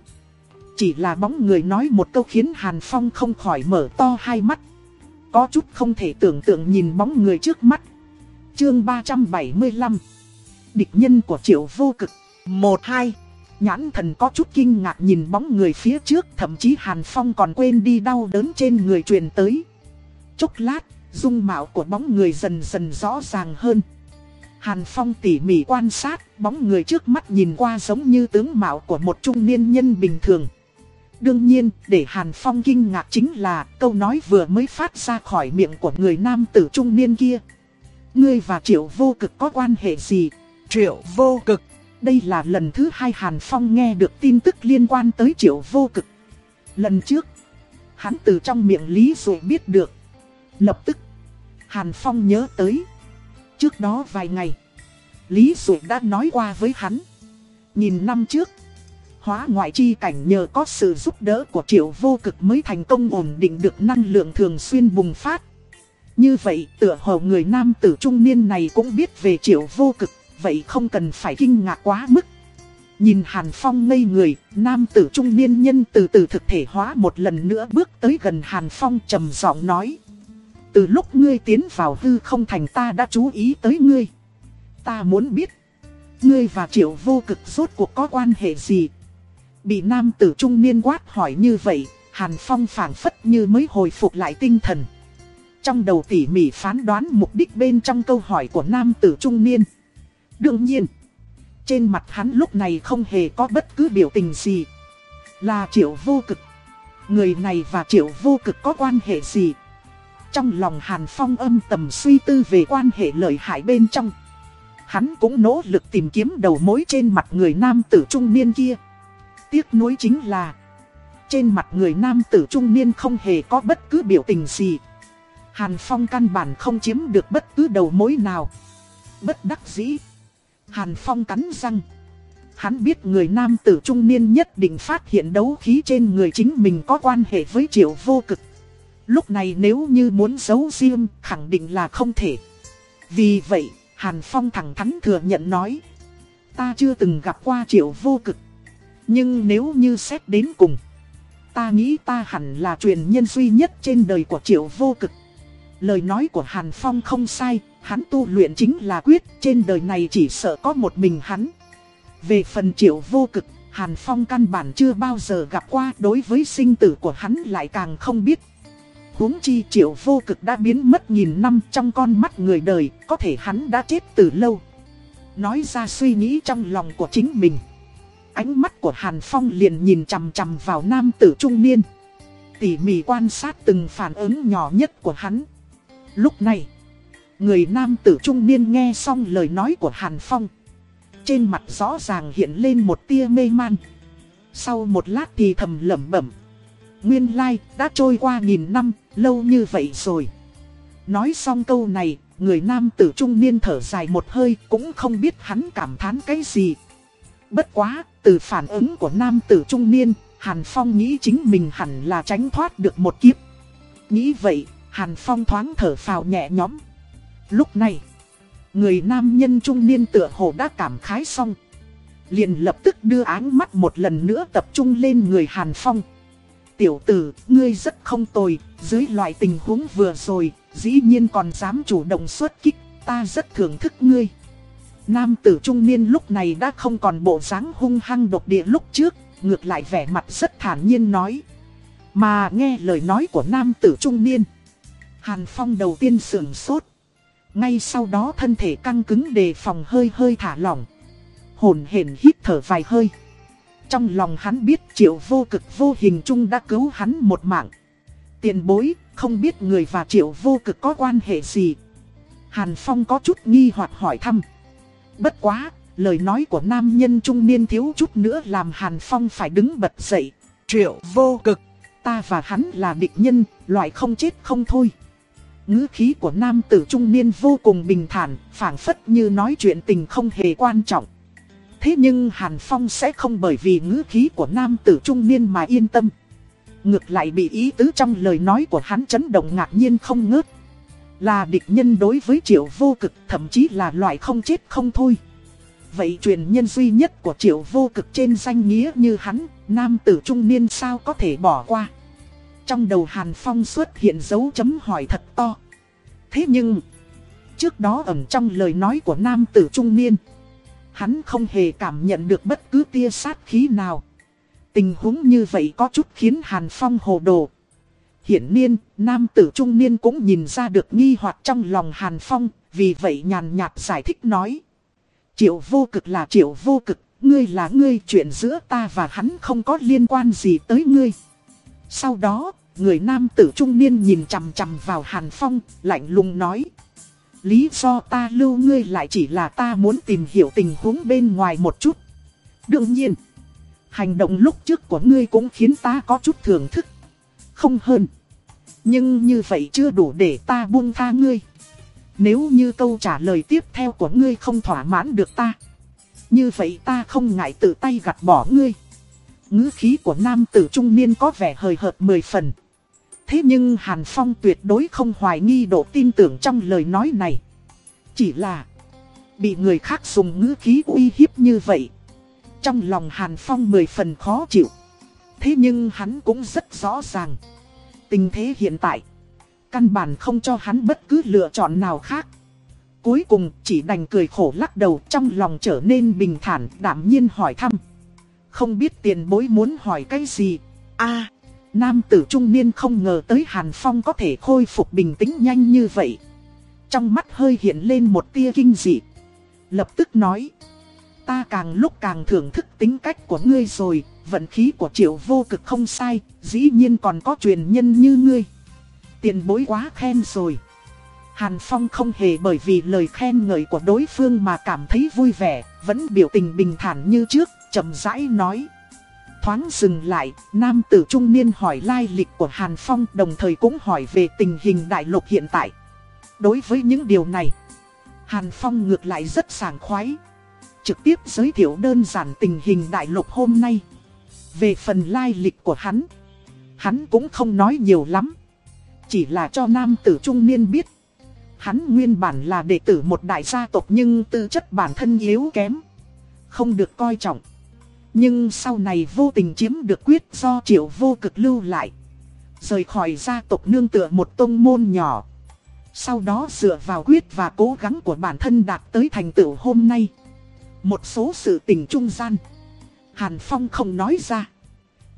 Chỉ là bóng người nói một câu khiến Hàn Phong không khỏi mở to hai mắt. Có chút không thể tưởng tượng nhìn bóng người trước mắt. Chương 375 Địch nhân của triệu vô cực 1-2 Nhãn thần có chút kinh ngạc nhìn bóng người phía trước Thậm chí Hàn Phong còn quên đi đau đớn trên người truyền tới Chốc lát, dung mạo của bóng người dần dần rõ ràng hơn Hàn Phong tỉ mỉ quan sát, bóng người trước mắt nhìn qua giống như tướng mạo của một trung niên nhân bình thường. Đương nhiên, để Hàn Phong kinh ngạc chính là câu nói vừa mới phát ra khỏi miệng của người nam tử trung niên kia. Ngươi và Triệu Vô Cực có quan hệ gì? Triệu Vô Cực. Đây là lần thứ hai Hàn Phong nghe được tin tức liên quan tới Triệu Vô Cực. Lần trước, hắn từ trong miệng Lý Dụ biết được. Lập tức, Hàn Phong nhớ tới. Trước đó vài ngày, Lý Dụ đã nói qua với hắn. Nhìn năm trước, hóa ngoại chi cảnh nhờ có sự giúp đỡ của triệu vô cực mới thành công ổn định được năng lượng thường xuyên bùng phát. Như vậy tựa hồ người nam tử trung niên này cũng biết về triệu vô cực, vậy không cần phải kinh ngạc quá mức. Nhìn Hàn Phong ngây người, nam tử trung niên nhân từ từ thực thể hóa một lần nữa bước tới gần Hàn Phong trầm giọng nói. Từ lúc ngươi tiến vào hư không thành ta đã chú ý tới ngươi. Ta muốn biết, ngươi và triệu vô cực rốt cuộc có quan hệ gì? Bị nam tử trung niên quát hỏi như vậy, Hàn Phong phảng phất như mới hồi phục lại tinh thần. Trong đầu tỉ mỉ phán đoán mục đích bên trong câu hỏi của nam tử trung niên. Đương nhiên, trên mặt hắn lúc này không hề có bất cứ biểu tình gì. Là triệu vô cực. Người này và triệu vô cực có quan hệ gì? Trong lòng Hàn Phong âm tầm suy tư về quan hệ lợi hại bên trong. Hắn cũng nỗ lực tìm kiếm đầu mối trên mặt người nam tử trung niên kia. Tiếc nuối chính là Trên mặt người nam tử trung niên không hề có bất cứ biểu tình gì Hàn Phong căn bản không chiếm được bất cứ đầu mối nào Bất đắc dĩ Hàn Phong cắn răng. Hắn biết người nam tử trung niên nhất định phát hiện đấu khí trên người chính mình có quan hệ với triệu vô cực. Lúc này nếu như muốn giấu riêng khẳng định là không thể. Vì vậy, Hàn Phong thẳng thắn thừa nhận nói, Ta chưa từng gặp qua triệu vô cực. Nhưng nếu như xét đến cùng, Ta nghĩ ta hẳn là truyền nhân duy nhất trên đời của triệu vô cực. Lời nói của Hàn Phong không sai Hắn tu luyện chính là quyết Trên đời này chỉ sợ có một mình hắn Về phần triệu vô cực Hàn Phong căn bản chưa bao giờ gặp qua Đối với sinh tử của hắn lại càng không biết huống chi triệu vô cực đã biến mất nghìn năm trong con mắt người đời, có thể hắn đã chết từ lâu. Nói ra suy nghĩ trong lòng của chính mình. Ánh mắt của Hàn Phong liền nhìn chằm chằm vào nam tử trung niên. Tỉ mỉ quan sát từng phản ứng nhỏ nhất của hắn. Lúc này, người nam tử trung niên nghe xong lời nói của Hàn Phong. Trên mặt rõ ràng hiện lên một tia mê man. Sau một lát thì thầm lẩm bẩm. Nguyên lai, đã trôi qua nghìn năm, lâu như vậy rồi. Nói xong câu này, người nam tử trung niên thở dài một hơi cũng không biết hắn cảm thán cái gì. Bất quá, từ phản ứng của nam tử trung niên, Hàn Phong nghĩ chính mình hẳn là tránh thoát được một kiếp. Nghĩ vậy, Hàn Phong thoáng thở phào nhẹ nhõm. Lúc này, người nam nhân trung niên tựa hồ đã cảm khái xong. Liền lập tức đưa ánh mắt một lần nữa tập trung lên người Hàn Phong. Tiểu tử, ngươi rất không tồi, dưới loại tình huống vừa rồi, dĩ nhiên còn dám chủ động xuất kích, ta rất thưởng thức ngươi. Nam tử trung niên lúc này đã không còn bộ dáng hung hăng độc địa lúc trước, ngược lại vẻ mặt rất thản nhiên nói. Mà nghe lời nói của nam tử trung niên, Hàn Phong đầu tiên sườn sốt. Ngay sau đó thân thể căng cứng đề phòng hơi hơi thả lỏng. Hồn hển hít thở vài hơi. Trong lòng hắn biết triệu vô cực vô hình chung đã cứu hắn một mạng. Tiền bối, không biết người và triệu vô cực có quan hệ gì. Hàn Phong có chút nghi hoặc hỏi thăm. Bất quá, lời nói của nam nhân trung niên thiếu chút nữa làm Hàn Phong phải đứng bật dậy. Triệu vô cực, ta và hắn là địch nhân, loại không chết không thôi ngữ khí của nam tử trung niên vô cùng bình thản, phảng phất như nói chuyện tình không hề quan trọng. Thế nhưng Hàn Phong sẽ không bởi vì ngữ khí của nam tử trung niên mà yên tâm. Ngược lại bị ý tứ trong lời nói của hắn chấn động ngạc nhiên không ngớt. Là địch nhân đối với triệu vô cực thậm chí là loại không chết không thôi. Vậy truyền nhân duy nhất của triệu vô cực trên danh nghĩa như hắn, nam tử trung niên sao có thể bỏ qua. Trong đầu Hàn Phong xuất hiện dấu chấm hỏi thật to. Thế nhưng, trước đó ẩn trong lời nói của nam tử trung niên, hắn không hề cảm nhận được bất cứ tia sát khí nào. Tình huống như vậy có chút khiến Hàn Phong hồ đồ. Hiển nhiên, nam tử trung niên cũng nhìn ra được nghi hoặc trong lòng Hàn Phong, vì vậy nhàn nhạt giải thích nói. Triệu vô cực là triệu vô cực, ngươi là ngươi, chuyện giữa ta và hắn không có liên quan gì tới ngươi. Sau đó, người nam tử trung niên nhìn chằm chằm vào Hàn Phong, lạnh lùng nói. Lý do ta lưu ngươi lại chỉ là ta muốn tìm hiểu tình huống bên ngoài một chút. Đương nhiên, hành động lúc trước của ngươi cũng khiến ta có chút thưởng thức. Không hơn. Nhưng như vậy chưa đủ để ta buông tha ngươi. Nếu như câu trả lời tiếp theo của ngươi không thỏa mãn được ta. Như vậy ta không ngại tự tay gạt bỏ ngươi ngữ khí của nam tử trung niên có vẻ hời hợt mười phần. Thế nhưng Hàn Phong tuyệt đối không hoài nghi độ tin tưởng trong lời nói này. Chỉ là bị người khác dùng ngữ khí uy hiếp như vậy. Trong lòng Hàn Phong mười phần khó chịu. Thế nhưng hắn cũng rất rõ ràng. Tình thế hiện tại, căn bản không cho hắn bất cứ lựa chọn nào khác. Cuối cùng chỉ đành cười khổ lắc đầu trong lòng trở nên bình thản đảm nhiên hỏi thăm. Không biết tiền bối muốn hỏi cái gì? a nam tử trung niên không ngờ tới Hàn Phong có thể khôi phục bình tĩnh nhanh như vậy. Trong mắt hơi hiện lên một tia kinh dị. Lập tức nói. Ta càng lúc càng thưởng thức tính cách của ngươi rồi, vận khí của triệu vô cực không sai, dĩ nhiên còn có truyền nhân như ngươi. Tiền bối quá khen rồi. Hàn Phong không hề bởi vì lời khen ngợi của đối phương mà cảm thấy vui vẻ, vẫn biểu tình bình thản như trước, chậm rãi nói. Thoáng dừng lại, nam tử trung niên hỏi lai lịch của Hàn Phong đồng thời cũng hỏi về tình hình đại lục hiện tại. Đối với những điều này, Hàn Phong ngược lại rất sảng khoái. Trực tiếp giới thiệu đơn giản tình hình đại lục hôm nay. Về phần lai lịch của hắn, hắn cũng không nói nhiều lắm. Chỉ là cho nam tử trung niên biết. Hắn nguyên bản là đệ tử một đại gia tộc nhưng tư chất bản thân yếu kém. Không được coi trọng. Nhưng sau này vô tình chiếm được quyết do triệu vô cực lưu lại. Rời khỏi gia tộc nương tựa một tông môn nhỏ. Sau đó dựa vào quyết và cố gắng của bản thân đạt tới thành tựu hôm nay. Một số sự tình trung gian. Hàn Phong không nói ra.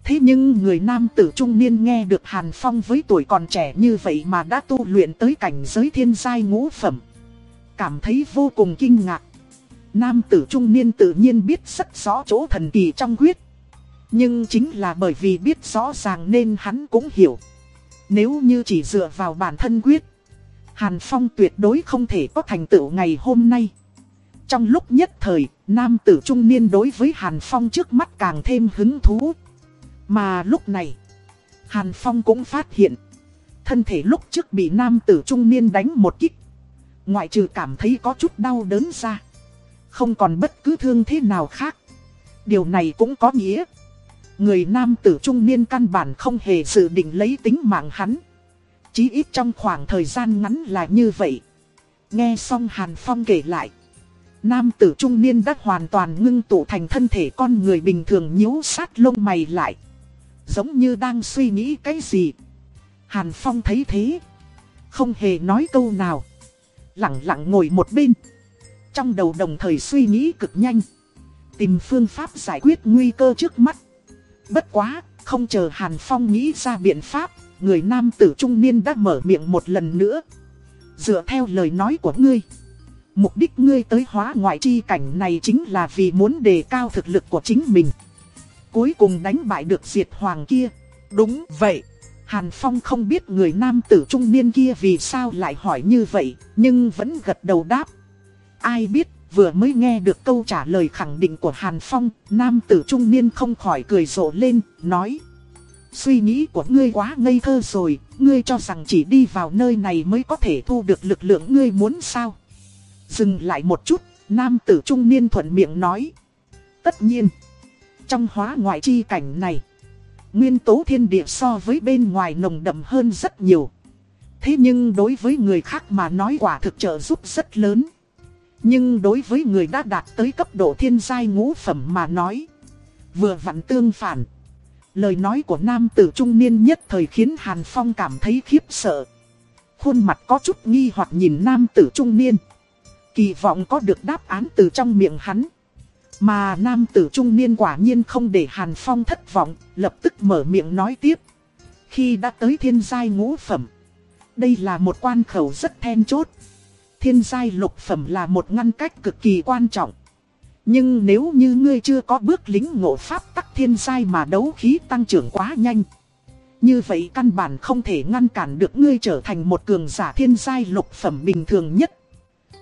Thế nhưng người nam tử trung niên nghe được Hàn Phong với tuổi còn trẻ như vậy mà đã tu luyện tới cảnh giới thiên giai ngũ phẩm. Cảm thấy vô cùng kinh ngạc. Nam tử trung niên tự nhiên biết rất rõ chỗ thần kỳ trong huyết Nhưng chính là bởi vì biết rõ ràng nên hắn cũng hiểu. Nếu như chỉ dựa vào bản thân quyết, Hàn Phong tuyệt đối không thể có thành tựu ngày hôm nay. Trong lúc nhất thời, nam tử trung niên đối với Hàn Phong trước mắt càng thêm hứng thú. Mà lúc này, Hàn Phong cũng phát hiện, thân thể lúc trước bị nam tử trung niên đánh một kích. Ngoại trừ cảm thấy có chút đau đớn ra. Không còn bất cứ thương thế nào khác. Điều này cũng có nghĩa. Người nam tử trung niên căn bản không hề dự định lấy tính mạng hắn. Chí ít trong khoảng thời gian ngắn là như vậy. Nghe xong Hàn Phong kể lại. Nam tử trung niên đã hoàn toàn ngưng tụ thành thân thể con người bình thường nhíu sát lông mày lại. Giống như đang suy nghĩ cái gì. Hàn Phong thấy thế. Không hề nói câu nào. Lặng lặng ngồi một bên. Trong đầu đồng thời suy nghĩ cực nhanh. Tìm phương pháp giải quyết nguy cơ trước mắt. Bất quá, không chờ Hàn Phong nghĩ ra biện pháp, người nam tử trung niên đã mở miệng một lần nữa. Dựa theo lời nói của ngươi. Mục đích ngươi tới hóa ngoại chi cảnh này chính là vì muốn đề cao thực lực của chính mình. Cuối cùng đánh bại được diệt hoàng kia. Đúng vậy. Hàn Phong không biết người nam tử trung niên kia vì sao lại hỏi như vậy, nhưng vẫn gật đầu đáp. Ai biết, vừa mới nghe được câu trả lời khẳng định của Hàn Phong, nam tử trung niên không khỏi cười rộ lên, nói. Suy nghĩ của ngươi quá ngây thơ rồi, ngươi cho rằng chỉ đi vào nơi này mới có thể thu được lực lượng ngươi muốn sao? Dừng lại một chút, nam tử trung niên thuận miệng nói. Tất nhiên, trong hóa ngoại chi cảnh này, nguyên tố thiên địa so với bên ngoài nồng đậm hơn rất nhiều. Thế nhưng đối với người khác mà nói quả thực trợ giúp rất lớn. Nhưng đối với người đã đạt tới cấp độ thiên giai ngũ phẩm mà nói, vừa vặn tương phản. Lời nói của nam tử trung niên nhất thời khiến Hàn Phong cảm thấy khiếp sợ. Khuôn mặt có chút nghi hoặc nhìn nam tử trung niên. Kỳ vọng có được đáp án từ trong miệng hắn. Mà nam tử trung niên quả nhiên không để Hàn Phong thất vọng, lập tức mở miệng nói tiếp. Khi đã tới thiên giai ngũ phẩm, đây là một quan khẩu rất then chốt. Thiên giai lục phẩm là một ngăn cách cực kỳ quan trọng. Nhưng nếu như ngươi chưa có bước lính ngộ pháp tắc thiên giai mà đấu khí tăng trưởng quá nhanh. Như vậy căn bản không thể ngăn cản được ngươi trở thành một cường giả thiên giai lục phẩm bình thường nhất.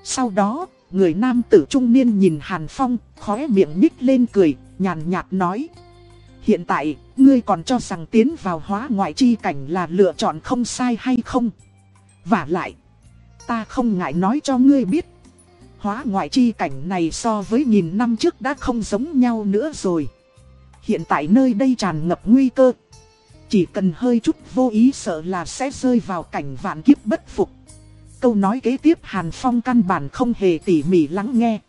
Sau đó, người nam tử trung niên nhìn Hàn Phong, khóe miệng nhích lên cười, nhàn nhạt nói. Hiện tại, ngươi còn cho rằng tiến vào hóa ngoại chi cảnh là lựa chọn không sai hay không? Và lại, ta không ngại nói cho ngươi biết. Hóa ngoại chi cảnh này so với nghìn năm trước đã không giống nhau nữa rồi. Hiện tại nơi đây tràn ngập nguy cơ. Chỉ cần hơi chút vô ý sợ là sẽ rơi vào cảnh vạn kiếp bất phục. Câu nói kế tiếp Hàn Phong căn bản không hề tỉ mỉ lắng nghe.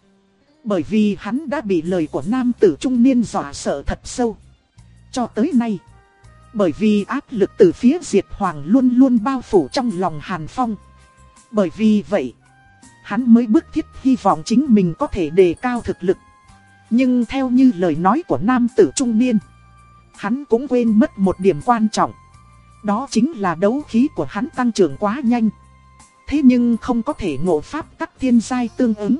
Bởi vì hắn đã bị lời của nam tử trung niên dọa sợ thật sâu. Cho tới nay. Bởi vì áp lực từ phía Diệt Hoàng luôn luôn bao phủ trong lòng Hàn Phong. Bởi vì vậy, hắn mới bức thiết hy vọng chính mình có thể đề cao thực lực. Nhưng theo như lời nói của nam tử trung niên, hắn cũng quên mất một điểm quan trọng. Đó chính là đấu khí của hắn tăng trưởng quá nhanh. Thế nhưng không có thể ngộ pháp các thiên giai tương ứng.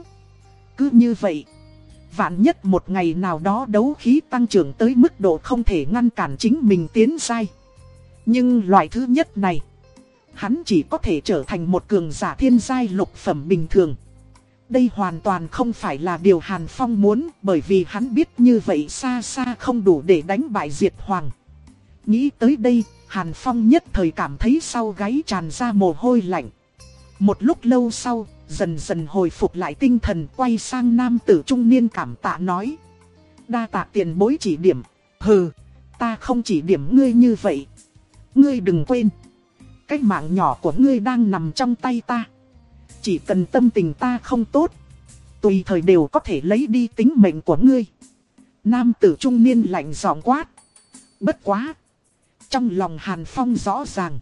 Cứ như vậy, vạn nhất một ngày nào đó đấu khí tăng trưởng tới mức độ không thể ngăn cản chính mình tiến giai. Nhưng loại thứ nhất này, hắn chỉ có thể trở thành một cường giả thiên giai lục phẩm bình thường. Đây hoàn toàn không phải là điều Hàn Phong muốn bởi vì hắn biết như vậy xa xa không đủ để đánh bại Diệt Hoàng. Nghĩ tới đây, Hàn Phong nhất thời cảm thấy sau gáy tràn ra mồ hôi lạnh. Một lúc lâu sau, dần dần hồi phục lại tinh thần quay sang nam tử trung niên cảm tạ nói. Đa tạ tiền bối chỉ điểm. Hừ, ta không chỉ điểm ngươi như vậy. Ngươi đừng quên. Cái mạng nhỏ của ngươi đang nằm trong tay ta. Chỉ cần tâm tình ta không tốt. Tùy thời đều có thể lấy đi tính mệnh của ngươi. Nam tử trung niên lạnh giọng quát. Bất quá. Trong lòng Hàn Phong rõ ràng.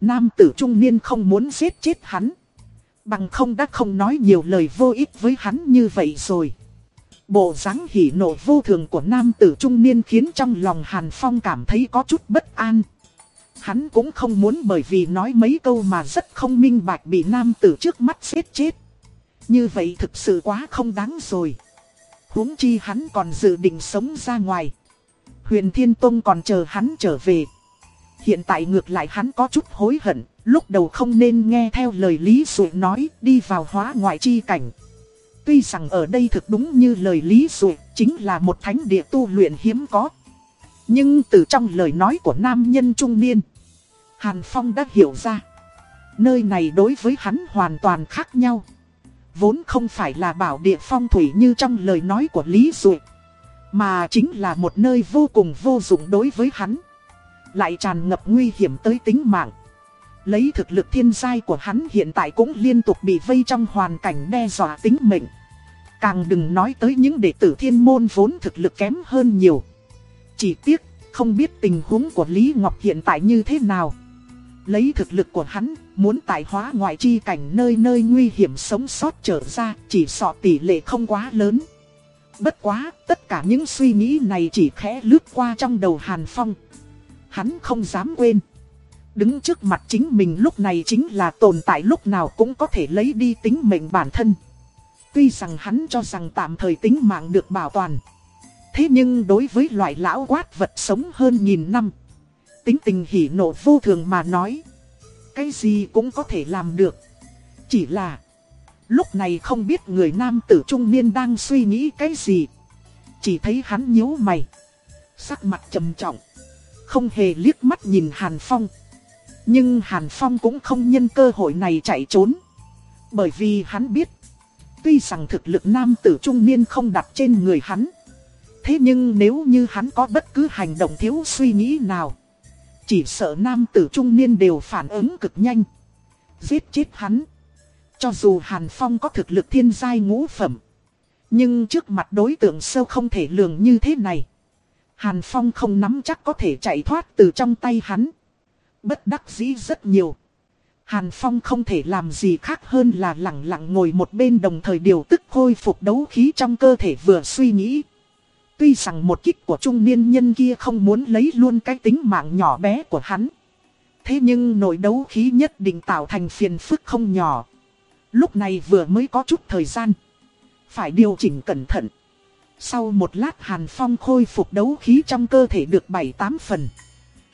Nam tử trung niên không muốn giết chết hắn. Bằng không đã không nói nhiều lời vô ích với hắn như vậy rồi. Bộ dáng hỉ nộ vô thường của nam tử trung niên khiến trong lòng Hàn Phong cảm thấy có chút bất an. Hắn cũng không muốn bởi vì nói mấy câu mà rất không minh bạch bị nam tử trước mắt xếp chết. Như vậy thực sự quá không đáng rồi. huống chi hắn còn dự định sống ra ngoài. Huyền Thiên Tông còn chờ hắn trở về. Hiện tại ngược lại hắn có chút hối hận, lúc đầu không nên nghe theo lời Lý Dụ nói đi vào hóa ngoại chi cảnh. Tuy rằng ở đây thực đúng như lời Lý Dụ chính là một thánh địa tu luyện hiếm có. Nhưng từ trong lời nói của nam nhân trung niên, Hàn Phong đã hiểu ra. Nơi này đối với hắn hoàn toàn khác nhau. Vốn không phải là bảo địa phong thủy như trong lời nói của Lý Dụ. Mà chính là một nơi vô cùng vô dụng đối với hắn. Lại tràn ngập nguy hiểm tới tính mạng. Lấy thực lực thiên giai của hắn hiện tại cũng liên tục bị vây trong hoàn cảnh đe dọa tính mệnh. Càng đừng nói tới những đệ tử thiên môn vốn thực lực kém hơn nhiều. Chỉ tiếc, không biết tình huống của Lý Ngọc hiện tại như thế nào. Lấy thực lực của hắn, muốn tại hóa ngoại chi cảnh nơi nơi nguy hiểm sống sót trở ra, chỉ sọ tỷ lệ không quá lớn. Bất quá, tất cả những suy nghĩ này chỉ khẽ lướt qua trong đầu Hàn Phong. Hắn không dám quên. Đứng trước mặt chính mình lúc này chính là tồn tại lúc nào cũng có thể lấy đi tính mệnh bản thân. Tuy rằng hắn cho rằng tạm thời tính mạng được bảo toàn. Thế nhưng đối với loại lão quát vật sống hơn nghìn năm. Tính tình hỉ nộ vô thường mà nói. Cái gì cũng có thể làm được. Chỉ là, Lúc này không biết người nam tử trung niên đang suy nghĩ cái gì. Chỉ thấy hắn nhíu mày. Sắc mặt trầm trọng. Không hề liếc mắt nhìn Hàn Phong. Nhưng Hàn Phong cũng không nhân cơ hội này chạy trốn. Bởi vì hắn biết. Tuy rằng thực lực nam tử trung niên không đặt trên người hắn. Thế nhưng nếu như hắn có bất cứ hành động thiếu suy nghĩ nào. Chỉ sợ nam tử trung niên đều phản ứng cực nhanh. Giết chết hắn. Cho dù Hàn Phong có thực lực thiên giai ngũ phẩm. Nhưng trước mặt đối tượng sâu không thể lường như thế này. Hàn Phong không nắm chắc có thể chạy thoát từ trong tay hắn. Bất đắc dĩ rất nhiều. Hàn Phong không thể làm gì khác hơn là lặng lặng ngồi một bên đồng thời điều tức khôi phục đấu khí trong cơ thể vừa suy nghĩ. Tuy rằng một kích của trung niên nhân kia không muốn lấy luôn cái tính mạng nhỏ bé của hắn. Thế nhưng nội đấu khí nhất định tạo thành phiền phức không nhỏ. Lúc này vừa mới có chút thời gian. Phải điều chỉnh cẩn thận. Sau một lát Hàn Phong khôi phục đấu khí trong cơ thể được 7-8 phần.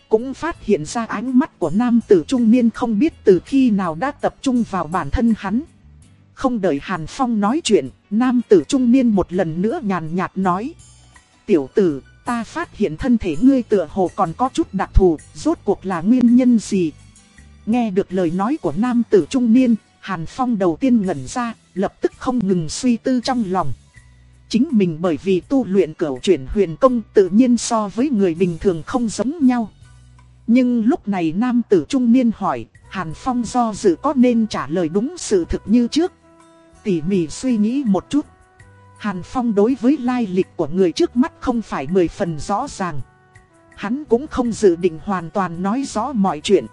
Cũng phát hiện ra ánh mắt của nam tử trung niên không biết từ khi nào đã tập trung vào bản thân hắn. Không đợi Hàn Phong nói chuyện, nam tử trung niên một lần nữa nhàn nhạt nói. Tiểu tử, ta phát hiện thân thể ngươi tựa hồ còn có chút đặc thù, rốt cuộc là nguyên nhân gì? Nghe được lời nói của nam tử trung niên, Hàn Phong đầu tiên ngẩn ra, lập tức không ngừng suy tư trong lòng. Chính mình bởi vì tu luyện cửu chuyển huyền công tự nhiên so với người bình thường không giống nhau. Nhưng lúc này nam tử trung niên hỏi, Hàn Phong do dự có nên trả lời đúng sự thực như trước. Tỉ mỉ suy nghĩ một chút. Hàn Phong đối với lai lịch của người trước mắt không phải mười phần rõ ràng. Hắn cũng không dự định hoàn toàn nói rõ mọi chuyện.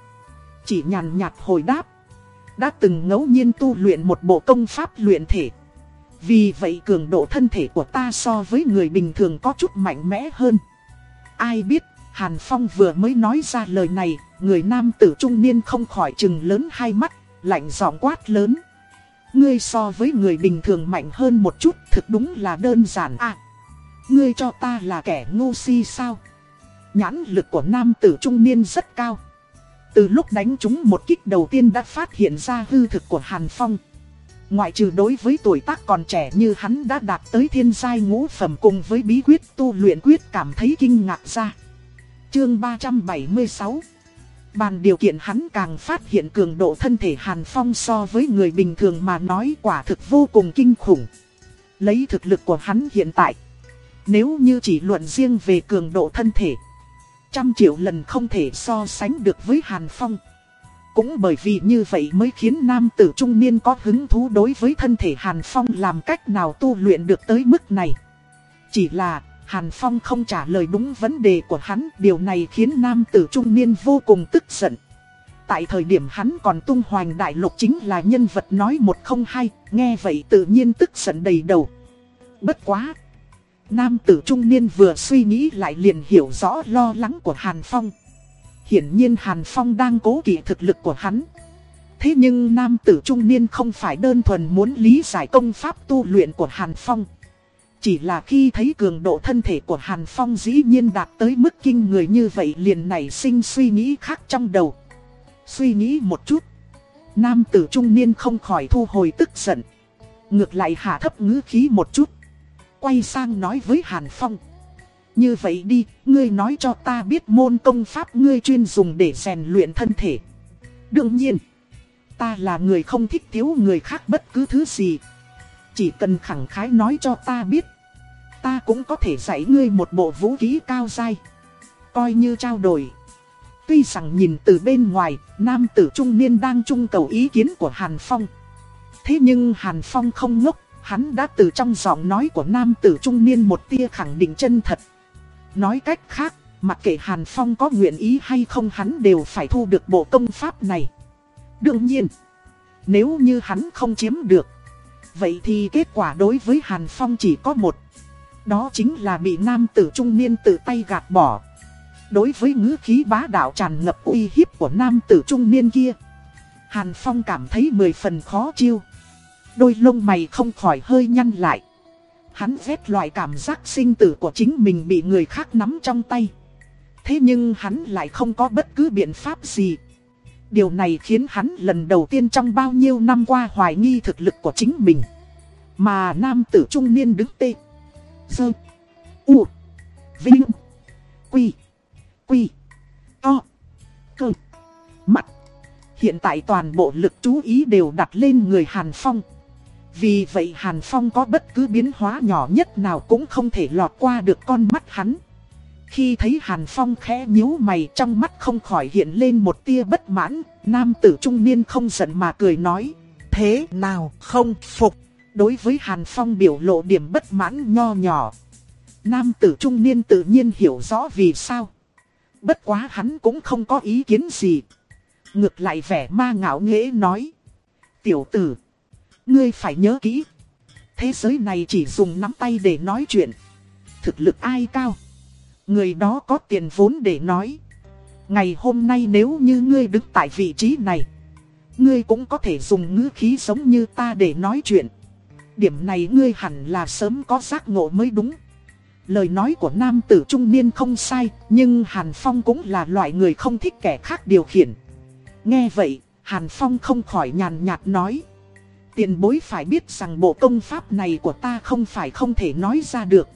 Chỉ nhàn nhạt hồi đáp. Đã từng ngẫu nhiên tu luyện một bộ công pháp luyện thể. Vì vậy cường độ thân thể của ta so với người bình thường có chút mạnh mẽ hơn. Ai biết, Hàn Phong vừa mới nói ra lời này, người nam tử trung niên không khỏi chừng lớn hai mắt, lạnh giọng quát lớn. Ngươi so với người bình thường mạnh hơn một chút, thực đúng là đơn giản à. Ngươi cho ta là kẻ ngu si sao? Nhãn lực của nam tử trung niên rất cao. Từ lúc đánh chúng một kích đầu tiên đã phát hiện ra hư thực của Hàn Phong. Ngoại trừ đối với tuổi tác còn trẻ như hắn đã đạt tới thiên giai ngũ phẩm cùng với bí quyết tu luyện quyết cảm thấy kinh ngạc ra. Chương 376 Bàn điều kiện hắn càng phát hiện cường độ thân thể Hàn Phong so với người bình thường mà nói quả thực vô cùng kinh khủng. Lấy thực lực của hắn hiện tại. Nếu như chỉ luận riêng về cường độ thân thể. Trăm triệu lần không thể so sánh được với Hàn Phong. Cũng bởi vì như vậy mới khiến nam tử trung niên có hứng thú đối với thân thể Hàn Phong làm cách nào tu luyện được tới mức này. Chỉ là Hàn Phong không trả lời đúng vấn đề của hắn, điều này khiến nam tử trung niên vô cùng tức giận. Tại thời điểm hắn còn tung hoành đại lục chính là nhân vật nói một không hai, nghe vậy tự nhiên tức giận đầy đầu. Bất quá! Nam tử trung niên vừa suy nghĩ lại liền hiểu rõ lo lắng của Hàn Phong. Hiển nhiên Hàn Phong đang cố kỵ thực lực của hắn. Thế nhưng nam tử trung niên không phải đơn thuần muốn lý giải công pháp tu luyện của Hàn Phong. Chỉ là khi thấy cường độ thân thể của Hàn Phong dĩ nhiên đạt tới mức kinh người như vậy liền nảy sinh suy nghĩ khác trong đầu. Suy nghĩ một chút. Nam tử trung niên không khỏi thu hồi tức giận. Ngược lại hạ thấp ngữ khí một chút. Quay sang nói với Hàn Phong. Như vậy đi, ngươi nói cho ta biết môn công pháp ngươi chuyên dùng để rèn luyện thân thể. Đương nhiên, ta là người không thích thiếu người khác bất cứ thứ gì. Chỉ cần khẳng khái nói cho ta biết. Ta cũng có thể dạy ngươi một bộ vũ khí cao dai. Coi như trao đổi. Tuy rằng nhìn từ bên ngoài, nam tử trung niên đang trung cầu ý kiến của Hàn Phong. Thế nhưng Hàn Phong không ngốc, hắn đã từ trong giọng nói của nam tử trung niên một tia khẳng định chân thật. Nói cách khác, mặc kệ Hàn Phong có nguyện ý hay không hắn đều phải thu được bộ công pháp này. Đương nhiên, nếu như hắn không chiếm được, vậy thì kết quả đối với Hàn Phong chỉ có một. Đó chính là bị nam tử trung niên tự tay gạt bỏ. Đối với ngữ khí bá đạo tràn ngập uy hiếp của nam tử trung niên kia, Hàn Phong cảm thấy mười phần khó chiêu. Đôi lông mày không khỏi hơi nhăn lại. Hắn ghét loại cảm giác sinh tử của chính mình bị người khác nắm trong tay. Thế nhưng hắn lại không có bất cứ biện pháp gì. Điều này khiến hắn lần đầu tiên trong bao nhiêu năm qua hoài nghi thực lực của chính mình. Mà nam tử trung niên đứng tê. Dơ. U. Vinh. Quy. Quy. To. Cơ. Mặt. Hiện tại toàn bộ lực chú ý đều đặt lên người Hàn Phong. Vì vậy Hàn Phong có bất cứ biến hóa nhỏ nhất nào cũng không thể lọt qua được con mắt hắn. Khi thấy Hàn Phong khẽ nhíu mày trong mắt không khỏi hiện lên một tia bất mãn, nam tử trung niên không giận mà cười nói. Thế nào không phục? Đối với Hàn Phong biểu lộ điểm bất mãn nho nhỏ. Nam tử trung niên tự nhiên hiểu rõ vì sao. Bất quá hắn cũng không có ý kiến gì. Ngược lại vẻ ma ngạo nghễ nói. Tiểu tử, ngươi phải nhớ kỹ. Thế giới này chỉ dùng nắm tay để nói chuyện. Thực lực ai cao? Người đó có tiền vốn để nói. Ngày hôm nay nếu như ngươi đứng tại vị trí này, ngươi cũng có thể dùng ngữ khí giống như ta để nói chuyện. Điểm này ngươi hẳn là sớm có giác ngộ mới đúng. Lời nói của nam tử trung niên không sai, nhưng Hàn Phong cũng là loại người không thích kẻ khác điều khiển. Nghe vậy, Hàn Phong không khỏi nhàn nhạt nói. Tiền bối phải biết rằng bộ công pháp này của ta không phải không thể nói ra được.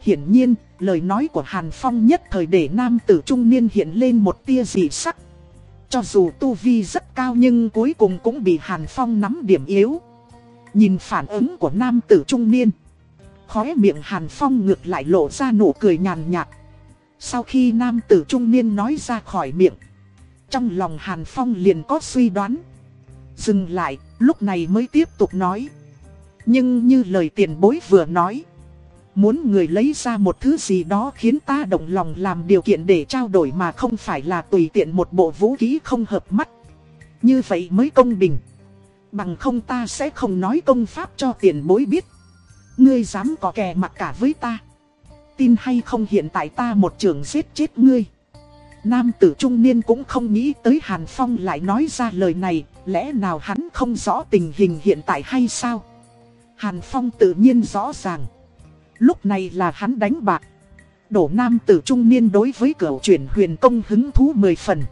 Hiển nhiên, lời nói của Hàn Phong nhất thời để nam tử trung niên hiện lên một tia dị sắc. Cho dù tu vi rất cao nhưng cuối cùng cũng bị Hàn Phong nắm điểm yếu. Nhìn phản ứng của nam tử trung niên. Khóe miệng Hàn Phong ngược lại lộ ra nụ cười nhàn nhạt. Sau khi nam tử trung niên nói ra khỏi miệng. Trong lòng Hàn Phong liền có suy đoán. Dừng lại, lúc này mới tiếp tục nói. Nhưng như lời tiền bối vừa nói. Muốn người lấy ra một thứ gì đó khiến ta động lòng làm điều kiện để trao đổi mà không phải là tùy tiện một bộ vũ khí không hợp mắt. Như vậy mới công bình. Bằng không ta sẽ không nói công pháp cho tiền bối biết. Ngươi dám có kè mặt cả với ta. Tin hay không hiện tại ta một trường giết chết ngươi. Nam tử trung niên cũng không nghĩ tới Hàn Phong lại nói ra lời này, lẽ nào hắn không rõ tình hình hiện tại hay sao? Hàn Phong tự nhiên rõ ràng. Lúc này là hắn đánh bạc. Đổ nam tử trung niên đối với cửa chuyển huyền công hứng thú mười phần.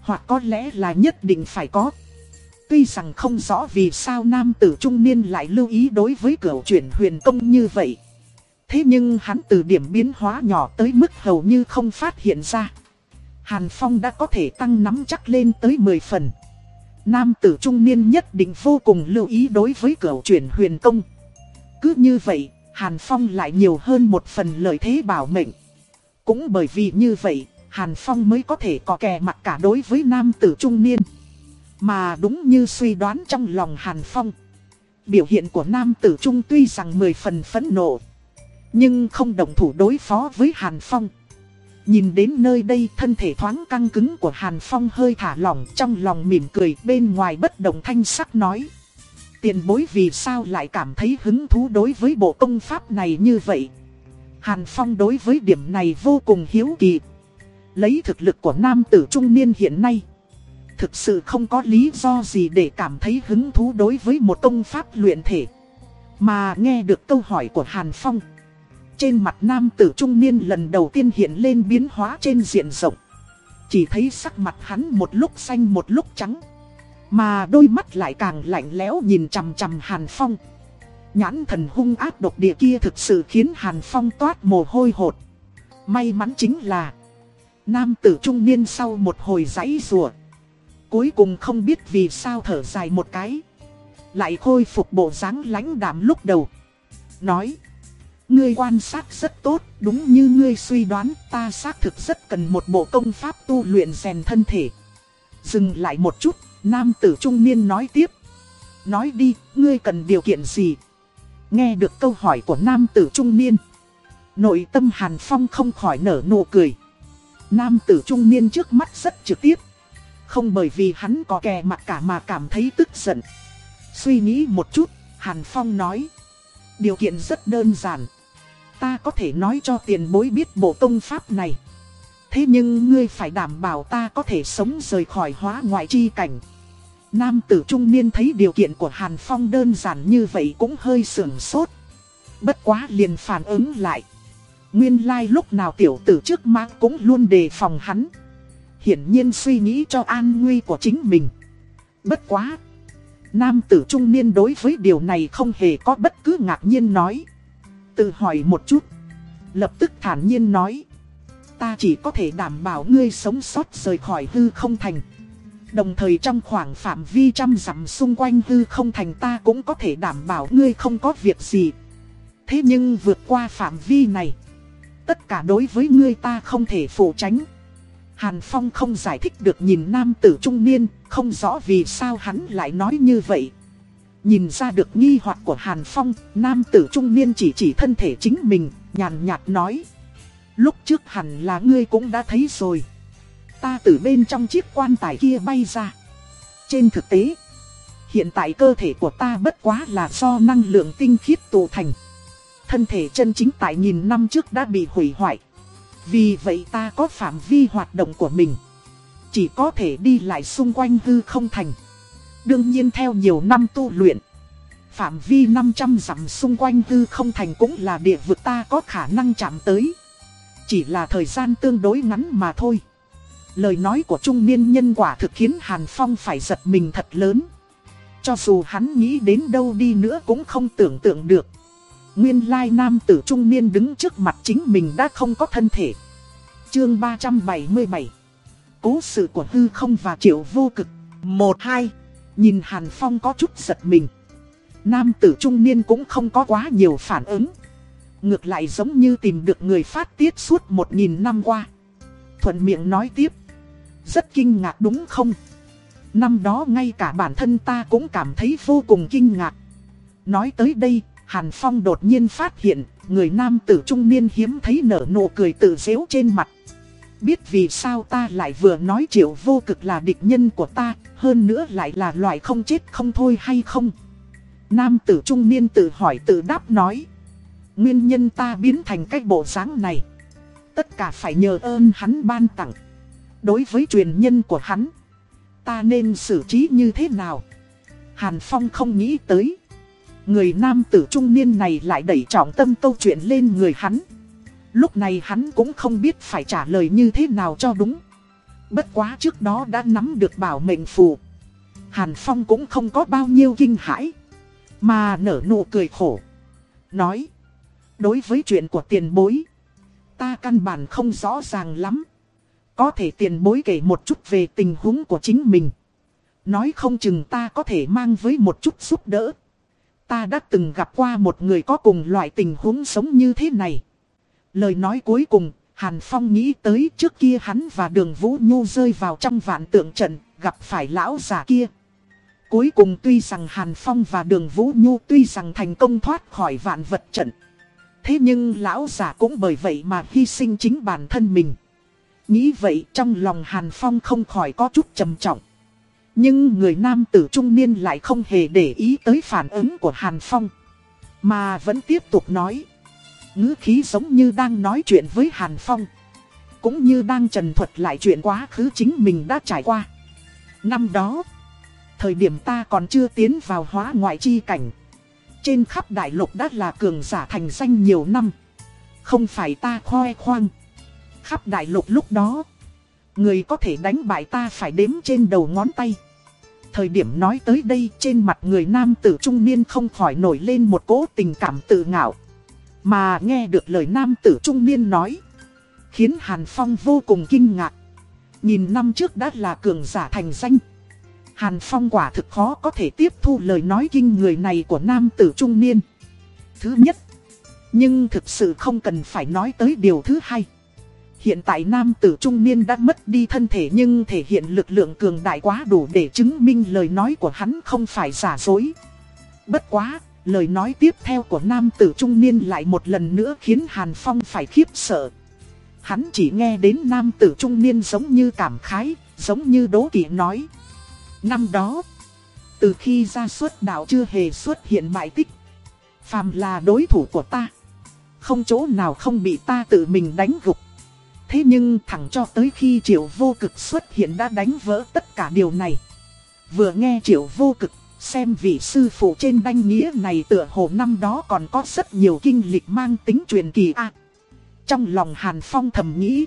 Hoặc có lẽ là nhất định phải có. Tuy rằng không rõ vì sao nam tử trung niên lại lưu ý đối với cửa chuyển huyền công như vậy. Thế nhưng hắn từ điểm biến hóa nhỏ tới mức hầu như không phát hiện ra. Hàn Phong đã có thể tăng nắm chắc lên tới 10 phần. Nam tử trung niên nhất định vô cùng lưu ý đối với cửa chuyển huyền công. Cứ như vậy, Hàn Phong lại nhiều hơn một phần lợi thế bảo mệnh. Cũng bởi vì như vậy, Hàn Phong mới có thể có kè mặt cả đối với nam tử trung niên. Mà đúng như suy đoán trong lòng Hàn Phong. Biểu hiện của nam tử trung tuy rằng mười phần phẫn nộ. Nhưng không đồng thủ đối phó với Hàn Phong. Nhìn đến nơi đây thân thể thoáng căng cứng của Hàn Phong hơi thả lỏng trong lòng mỉm cười bên ngoài bất động thanh sắc nói. Tiền bối vì sao lại cảm thấy hứng thú đối với bộ công pháp này như vậy? Hàn Phong đối với điểm này vô cùng hiếu kỳ. Lấy thực lực của nam tử trung niên hiện nay. Thực sự không có lý do gì để cảm thấy hứng thú đối với một công pháp luyện thể. Mà nghe được câu hỏi của Hàn Phong. Trên mặt nam tử trung niên lần đầu tiên hiện lên biến hóa trên diện rộng. Chỉ thấy sắc mặt hắn một lúc xanh một lúc trắng. Mà đôi mắt lại càng lạnh lẽo nhìn chằm chằm Hàn Phong. Nhãn thần hung ác độc địa kia thực sự khiến Hàn Phong toát mồ hôi hột. May mắn chính là, Nam tử trung niên sau một hồi giãy rùa Cuối cùng không biết vì sao thở dài một cái, Lại khôi phục bộ dáng lãnh đạm lúc đầu Nói, Ngươi quan sát rất tốt, Đúng như ngươi suy đoán, Ta xác thực rất cần một bộ công pháp tu luyện rèn thân thể Dừng lại một chút Nam tử trung niên nói tiếp. Nói đi, ngươi cần điều kiện gì? Nghe được câu hỏi của nam tử trung niên. Nội tâm Hàn Phong không khỏi nở nụ cười. Nam tử trung niên trước mắt rất trực tiếp. Không bởi vì hắn có kè mặt cả mà cảm thấy tức giận. Suy nghĩ một chút, Hàn Phong nói. Điều kiện rất đơn giản. Ta có thể nói cho tiền bối biết bộ công pháp này. Thế nhưng ngươi phải đảm bảo ta có thể sống rời khỏi hóa ngoại chi cảnh. Nam tử trung niên thấy điều kiện của Hàn Phong đơn giản như vậy cũng hơi sưởng sốt. Bất quá liền phản ứng lại. Nguyên lai like lúc nào tiểu tử trước mắt cũng luôn đề phòng hắn. hiển nhiên suy nghĩ cho an nguy của chính mình. Bất quá. Nam tử trung niên đối với điều này không hề có bất cứ ngạc nhiên nói. Tự hỏi một chút. Lập tức thản nhiên nói. Ta chỉ có thể đảm bảo ngươi sống sót rời khỏi hư không thành. Đồng thời trong khoảng phạm vi trăm dặm xung quanh hư không thành ta cũng có thể đảm bảo ngươi không có việc gì. Thế nhưng vượt qua phạm vi này, tất cả đối với ngươi ta không thể phủ tránh. Hàn Phong không giải thích được nhìn nam tử trung niên, không rõ vì sao hắn lại nói như vậy. Nhìn ra được nghi hoặc của Hàn Phong, nam tử trung niên chỉ chỉ thân thể chính mình, nhàn nhạt nói. Lúc trước hẳn là ngươi cũng đã thấy rồi. Ta từ bên trong chiếc quan tài kia bay ra. Trên thực tế, hiện tại cơ thể của ta bất quá là do năng lượng tinh khiết tụ thành. Thân thể chân chính tại nghìn năm trước đã bị hủy hoại. Vì vậy ta có phạm vi hoạt động của mình. Chỉ có thể đi lại xung quanh hư không thành. Đương nhiên theo nhiều năm tu luyện. Phạm vi 500 dặm xung quanh hư không thành cũng là địa vực ta có khả năng chạm tới. Chỉ là thời gian tương đối ngắn mà thôi. Lời nói của trung niên nhân quả thực khiến Hàn Phong phải giật mình thật lớn. Cho dù hắn nghĩ đến đâu đi nữa cũng không tưởng tượng được. Nguyên lai nam tử trung niên đứng trước mặt chính mình đã không có thân thể. Chương 377 Cố sự của hư không và triệu vô cực 1-2 Nhìn Hàn Phong có chút giật mình. Nam tử trung niên cũng không có quá nhiều phản ứng. Ngược lại giống như tìm được người phát tiết suốt một nghìn năm qua. Thuận miệng nói tiếp. Rất kinh ngạc đúng không? Năm đó ngay cả bản thân ta cũng cảm thấy vô cùng kinh ngạc. Nói tới đây, Hàn Phong đột nhiên phát hiện, người nam tử trung niên hiếm thấy nở nụ cười tự dễu trên mặt. Biết vì sao ta lại vừa nói triệu vô cực là địch nhân của ta, hơn nữa lại là loại không chết không thôi hay không? Nam tử trung niên tự hỏi tự đáp nói. Nguyên nhân ta biến thành cái bộ dáng này. Tất cả phải nhờ ơn hắn ban tặng. Đối với truyền nhân của hắn, ta nên xử trí như thế nào? Hàn Phong không nghĩ tới. Người nam tử trung niên này lại đẩy trọng tâm câu chuyện lên người hắn. Lúc này hắn cũng không biết phải trả lời như thế nào cho đúng. Bất quá trước đó đã nắm được bảo mệnh phù. Hàn Phong cũng không có bao nhiêu kinh hãi. Mà nở nụ cười khổ. Nói. Đối với chuyện của tiền bối. Ta căn bản không rõ ràng lắm. Có thể tiền bối kể một chút về tình huống của chính mình. Nói không chừng ta có thể mang với một chút giúp đỡ. Ta đã từng gặp qua một người có cùng loại tình huống sống như thế này. Lời nói cuối cùng, Hàn Phong nghĩ tới trước kia hắn và đường Vũ Nhu rơi vào trong vạn tượng trận, gặp phải lão già kia. Cuối cùng tuy rằng Hàn Phong và đường Vũ Nhu tuy rằng thành công thoát khỏi vạn vật trận. Thế nhưng lão già cũng bởi vậy mà hy sinh chính bản thân mình. Nghĩ vậy trong lòng Hàn Phong không khỏi có chút trầm trọng. Nhưng người nam tử trung niên lại không hề để ý tới phản ứng của Hàn Phong. Mà vẫn tiếp tục nói. ngữ khí giống như đang nói chuyện với Hàn Phong. Cũng như đang trần thuật lại chuyện quá khứ chính mình đã trải qua. Năm đó, thời điểm ta còn chưa tiến vào hóa ngoại chi cảnh. Trên khắp đại lục đã là cường giả thành danh nhiều năm. Không phải ta khoe khoang. Khắp đại lục lúc đó, người có thể đánh bại ta phải đếm trên đầu ngón tay. Thời điểm nói tới đây trên mặt người nam tử trung niên không khỏi nổi lên một cố tình cảm tự ngạo. Mà nghe được lời nam tử trung niên nói. Khiến Hàn Phong vô cùng kinh ngạc. Nhìn năm trước đã là cường giả thành danh. Hàn Phong quả thực khó có thể tiếp thu lời nói kinh người này của nam tử trung niên. Thứ nhất. Nhưng thực sự không cần phải nói tới điều thứ hai. Hiện tại nam tử trung niên đã mất đi thân thể nhưng thể hiện lực lượng cường đại quá đủ để chứng minh lời nói của hắn không phải giả dối. Bất quá, lời nói tiếp theo của nam tử trung niên lại một lần nữa khiến Hàn Phong phải khiếp sợ. Hắn chỉ nghe đến nam tử trung niên giống như cảm khái, giống như đố kỵ nói. Năm đó, từ khi ra xuất đạo chưa hề xuất hiện bại tích. Phàm là đối thủ của ta. Không chỗ nào không bị ta tự mình đánh gục. Thế nhưng thẳng cho tới khi triệu vô cực xuất hiện đã đánh vỡ tất cả điều này. Vừa nghe triệu vô cực, xem vị sư phụ trên đanh nghĩa này tựa hồ năm đó còn có rất nhiều kinh lịch mang tính truyền kỳ a. trong lòng Hàn Phong thầm nghĩ,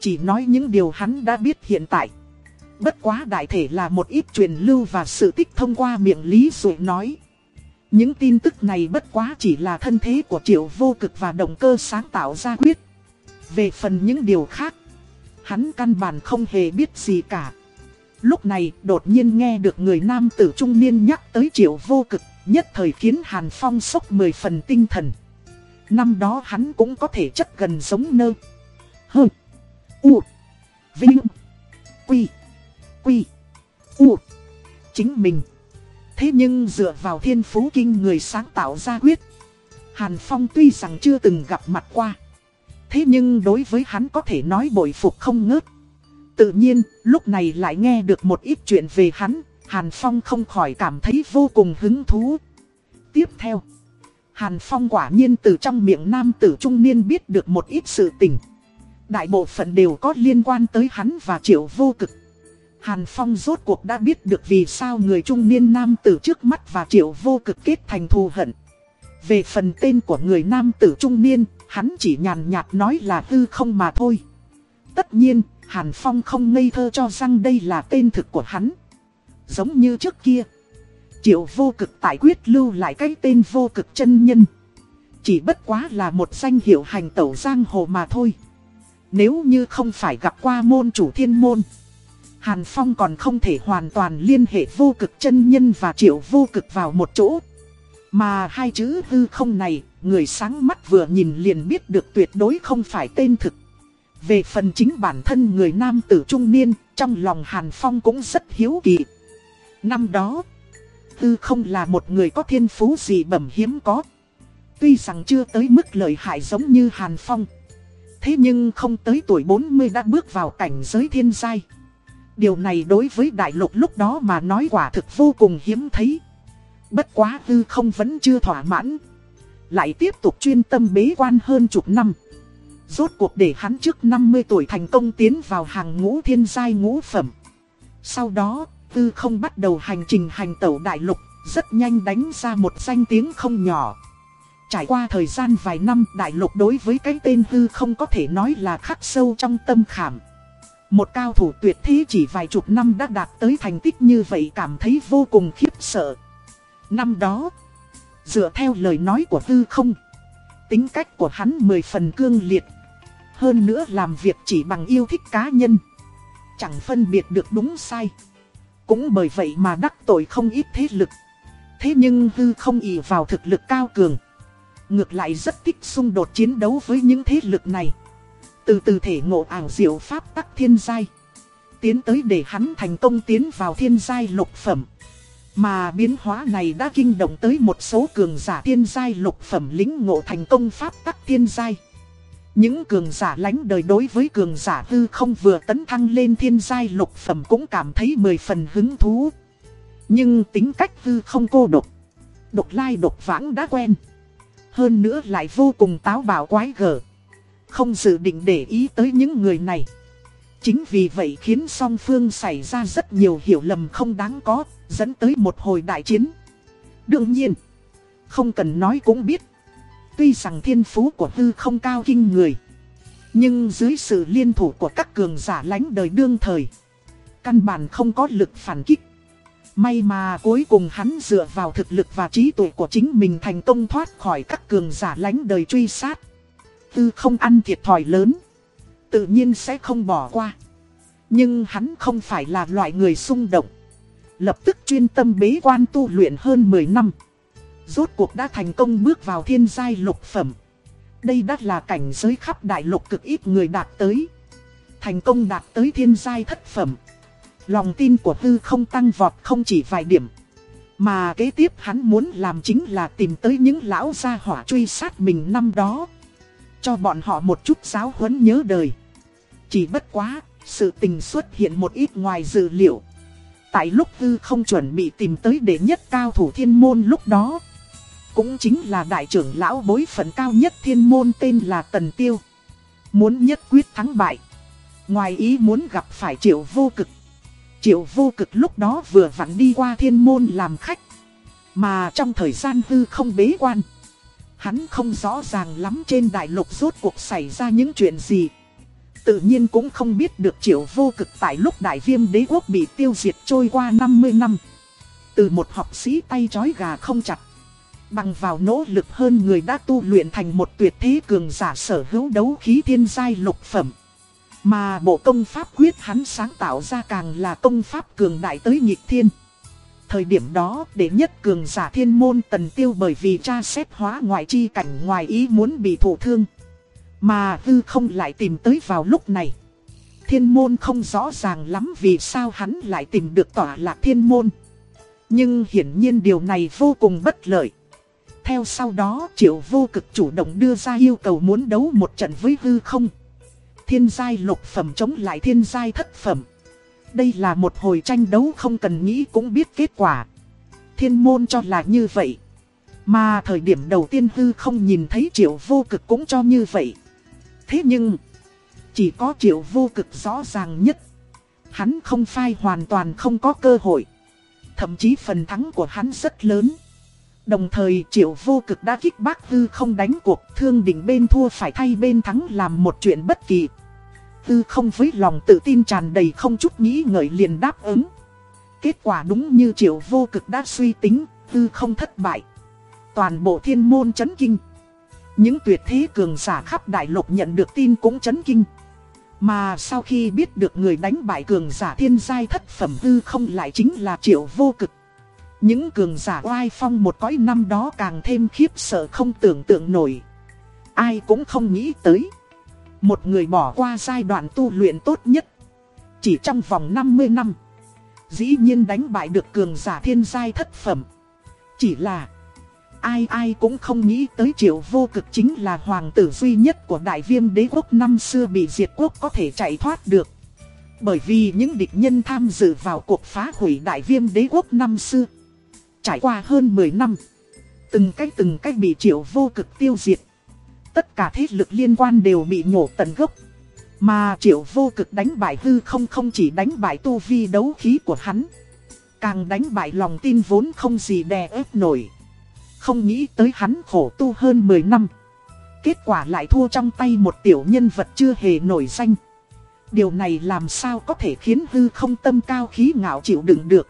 chỉ nói những điều hắn đã biết hiện tại. Bất quá đại thể là một ít truyền lưu và sự tích thông qua miệng Lý Dụ nói. Những tin tức này bất quá chỉ là thân thế của triệu vô cực và động cơ sáng tạo ra quyết. Về phần những điều khác, hắn căn bản không hề biết gì cả. Lúc này đột nhiên nghe được người nam tử trung niên nhắc tới triệu vô cực, nhất thời khiến Hàn Phong sốc 10 phần tinh thần. Năm đó hắn cũng có thể chất gần giống nơ. Hơ. U. Vinh. Quy. Quy. U. Chính mình. Thế nhưng dựa vào thiên phú kinh người sáng tạo ra quyết. Hàn Phong tuy rằng chưa từng gặp mặt qua. Thế nhưng đối với hắn có thể nói bội phục không ngớt. Tự nhiên, lúc này lại nghe được một ít chuyện về hắn, Hàn Phong không khỏi cảm thấy vô cùng hứng thú. Tiếp theo, Hàn Phong quả nhiên từ trong miệng nam tử trung niên biết được một ít sự tình. Đại bộ phận đều có liên quan tới hắn và triệu vô cực. Hàn Phong rốt cuộc đã biết được vì sao người trung niên nam tử trước mắt và triệu vô cực kết thành thù hận. Về phần tên của người nam tử trung niên, hắn chỉ nhàn nhạt nói là tư không mà thôi. Tất nhiên, Hàn Phong không ngây thơ cho rằng đây là tên thực của hắn. Giống như trước kia. Triệu vô cực tại quyết lưu lại cái tên vô cực chân nhân. Chỉ bất quá là một danh hiệu hành tẩu giang hồ mà thôi. Nếu như không phải gặp qua môn chủ thiên môn. Hàn Phong còn không thể hoàn toàn liên hệ vô cực chân nhân và triệu vô cực vào một chỗ. Mà hai chữ hư không này, người sáng mắt vừa nhìn liền biết được tuyệt đối không phải tên thực. Về phần chính bản thân người nam tử trung niên, trong lòng Hàn Phong cũng rất hiếu kỳ. Năm đó, hư không là một người có thiên phú gì bẩm hiếm có. Tuy rằng chưa tới mức lợi hại giống như Hàn Phong. Thế nhưng không tới tuổi 40 đã bước vào cảnh giới thiên giai. Điều này đối với đại lục lúc đó mà nói quả thực vô cùng hiếm thấy. Bất quá tư không vẫn chưa thỏa mãn. Lại tiếp tục chuyên tâm bế quan hơn chục năm. Rốt cuộc để hắn trước 50 tuổi thành công tiến vào hàng ngũ thiên giai ngũ phẩm. Sau đó, tư không bắt đầu hành trình hành tẩu đại lục, rất nhanh đánh ra một danh tiếng không nhỏ. Trải qua thời gian vài năm đại lục đối với cái tên tư không có thể nói là khắc sâu trong tâm khảm. Một cao thủ tuyệt thế chỉ vài chục năm đã đạt tới thành tích như vậy cảm thấy vô cùng khiếp sợ. Năm đó, dựa theo lời nói của tư không, tính cách của hắn mười phần cương liệt. Hơn nữa làm việc chỉ bằng yêu thích cá nhân. Chẳng phân biệt được đúng sai. Cũng bởi vậy mà đắc tội không ít thế lực. Thế nhưng tư không ỷ vào thực lực cao cường. Ngược lại rất thích xung đột chiến đấu với những thế lực này. Từ từ thể ngộ ảo diệu pháp tắc thiên giai. Tiến tới để hắn thành công tiến vào thiên giai lục phẩm. Mà biến hóa này đã kinh động tới một số cường giả thiên giai lục phẩm lính ngộ thành công pháp tắc thiên giai. Những cường giả lánh đời đối với cường giả hư không vừa tấn thăng lên thiên giai lục phẩm cũng cảm thấy mười phần hứng thú. Nhưng tính cách hư không cô độc. Độc lai độc vãng đã quen. Hơn nữa lại vô cùng táo bạo quái gở. Không dự định để ý tới những người này. Chính vì vậy khiến song phương xảy ra rất nhiều hiểu lầm không đáng có, dẫn tới một hồi đại chiến. Đương nhiên, không cần nói cũng biết. Tuy rằng thiên phú của hư không cao kinh người. Nhưng dưới sự liên thủ của các cường giả lánh đời đương thời. Căn bản không có lực phản kích. May mà cuối cùng hắn dựa vào thực lực và trí tuệ của chính mình thành công thoát khỏi các cường giả lánh đời truy sát. Tư không ăn thiệt thòi lớn. Tự nhiên sẽ không bỏ qua. Nhưng hắn không phải là loại người xung động. Lập tức chuyên tâm bế quan tu luyện hơn 10 năm. Rốt cuộc đã thành công bước vào thiên giai lục phẩm. Đây đã là cảnh giới khắp đại lục cực ít người đạt tới. Thành công đạt tới thiên giai thất phẩm. Lòng tin của Tư không tăng vọt không chỉ vài điểm. Mà kế tiếp hắn muốn làm chính là tìm tới những lão gia hỏa truy sát mình năm đó. Cho bọn họ một chút giáo huấn nhớ đời. Chỉ bất quá, sự tình xuất hiện một ít ngoài dự liệu. Tại lúc Tư không chuẩn bị tìm tới đệ nhất cao thủ thiên môn lúc đó. Cũng chính là đại trưởng lão bối phận cao nhất thiên môn tên là Tần Tiêu. Muốn nhất quyết thắng bại. Ngoài ý muốn gặp phải triệu vô cực. Triệu vô cực lúc đó vừa vặn đi qua thiên môn làm khách. Mà trong thời gian hư không bế quan. Hắn không rõ ràng lắm trên đại lục rốt cuộc xảy ra những chuyện gì. Tự nhiên cũng không biết được triệu vô cực tại lúc đại viêm đế quốc bị tiêu diệt trôi qua 50 năm. Từ một học sĩ tay chói gà không chặt. Bằng vào nỗ lực hơn người đã tu luyện thành một tuyệt thế cường giả sở hữu đấu khí thiên giai lục phẩm. Mà bộ công pháp quyết hắn sáng tạo ra càng là công pháp cường đại tới nhịp thiên. Thời điểm đó, đệ nhất cường giả thiên môn tần tiêu bởi vì tra xét hóa ngoại chi cảnh ngoài ý muốn bị thổ thương. Mà hư không lại tìm tới vào lúc này. Thiên môn không rõ ràng lắm vì sao hắn lại tìm được tỏa lạc thiên môn. Nhưng hiển nhiên điều này vô cùng bất lợi. Theo sau đó triệu vô cực chủ động đưa ra yêu cầu muốn đấu một trận với hư không. Thiên giai lục phẩm chống lại thiên giai thất phẩm. Đây là một hồi tranh đấu không cần nghĩ cũng biết kết quả. Thiên môn cho là như vậy. Mà thời điểm đầu tiên hư không nhìn thấy triệu vô cực cũng cho như vậy. Thế nhưng, chỉ có triệu vô cực rõ ràng nhất. Hắn không phai hoàn toàn không có cơ hội. Thậm chí phần thắng của hắn rất lớn. Đồng thời triệu vô cực đã kích bác hư không đánh cuộc thương định bên thua phải thay bên thắng làm một chuyện bất kỳ. Tư không với lòng tự tin tràn đầy không chút nghĩ ngợi liền đáp ứng. Kết quả đúng như triệu vô cực đã suy tính, tư không thất bại. Toàn bộ thiên môn chấn kinh. Những tuyệt thế cường giả khắp đại lục nhận được tin cũng chấn kinh. Mà sau khi biết được người đánh bại cường giả thiên giai thất phẩm tư không lại chính là triệu vô cực. Những cường giả oai phong một cõi năm đó càng thêm khiếp sợ không tưởng tượng nổi. Ai cũng không nghĩ tới. Một người bỏ qua giai đoạn tu luyện tốt nhất. Chỉ trong vòng 50 năm. Dĩ nhiên đánh bại được cường giả thiên giai thất phẩm. Chỉ là ai ai cũng không nghĩ tới triệu vô cực chính là hoàng tử duy nhất của đại viêm đế quốc năm xưa bị diệt quốc có thể chạy thoát được. Bởi vì những địch nhân tham dự vào cuộc phá hủy đại viêm đế quốc năm xưa. Trải qua hơn 10 năm, từng cách từng cách bị triệu vô cực tiêu diệt. Tất cả thế lực liên quan đều bị nhổ tận gốc. Mà triệu vô cực đánh bại hư không không chỉ đánh bại tu vi đấu khí của hắn. Càng đánh bại lòng tin vốn không gì đè ép nổi. Không nghĩ tới hắn khổ tu hơn 10 năm. Kết quả lại thua trong tay một tiểu nhân vật chưa hề nổi danh. Điều này làm sao có thể khiến hư không tâm cao khí ngạo chịu đựng được.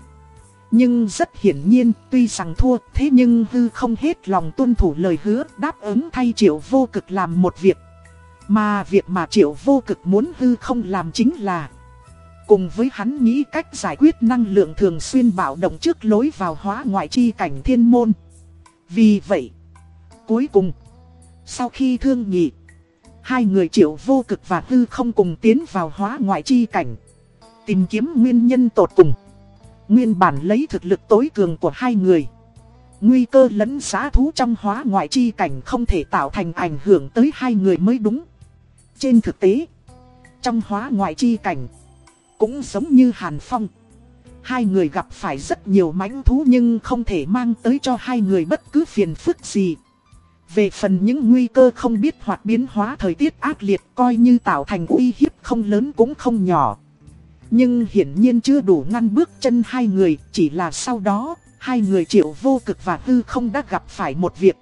Nhưng rất hiển nhiên, tuy rằng thua, thế nhưng hư không hết lòng tuân thủ lời hứa, đáp ứng thay triệu vô cực làm một việc. Mà việc mà triệu vô cực muốn hư không làm chính là Cùng với hắn nghĩ cách giải quyết năng lượng thường xuyên bạo động trước lối vào hóa ngoại chi cảnh thiên môn. Vì vậy, cuối cùng, sau khi thương nghị, hai người triệu vô cực và hư không cùng tiến vào hóa ngoại chi cảnh. Tìm kiếm nguyên nhân tột cùng. Nguyên bản lấy thực lực tối cường của hai người. Nguy cơ lẫn giá thú trong hóa ngoại chi cảnh không thể tạo thành ảnh hưởng tới hai người mới đúng. Trên thực tế, trong hóa ngoại chi cảnh, cũng giống như Hàn Phong. Hai người gặp phải rất nhiều mãnh thú nhưng không thể mang tới cho hai người bất cứ phiền phức gì. Về phần những nguy cơ không biết hoặc biến hóa thời tiết ác liệt coi như tạo thành uy hiếp không lớn cũng không nhỏ. Nhưng hiển nhiên chưa đủ ngăn bước chân hai người, chỉ là sau đó, hai người triệu vô cực và hư không đã gặp phải một việc.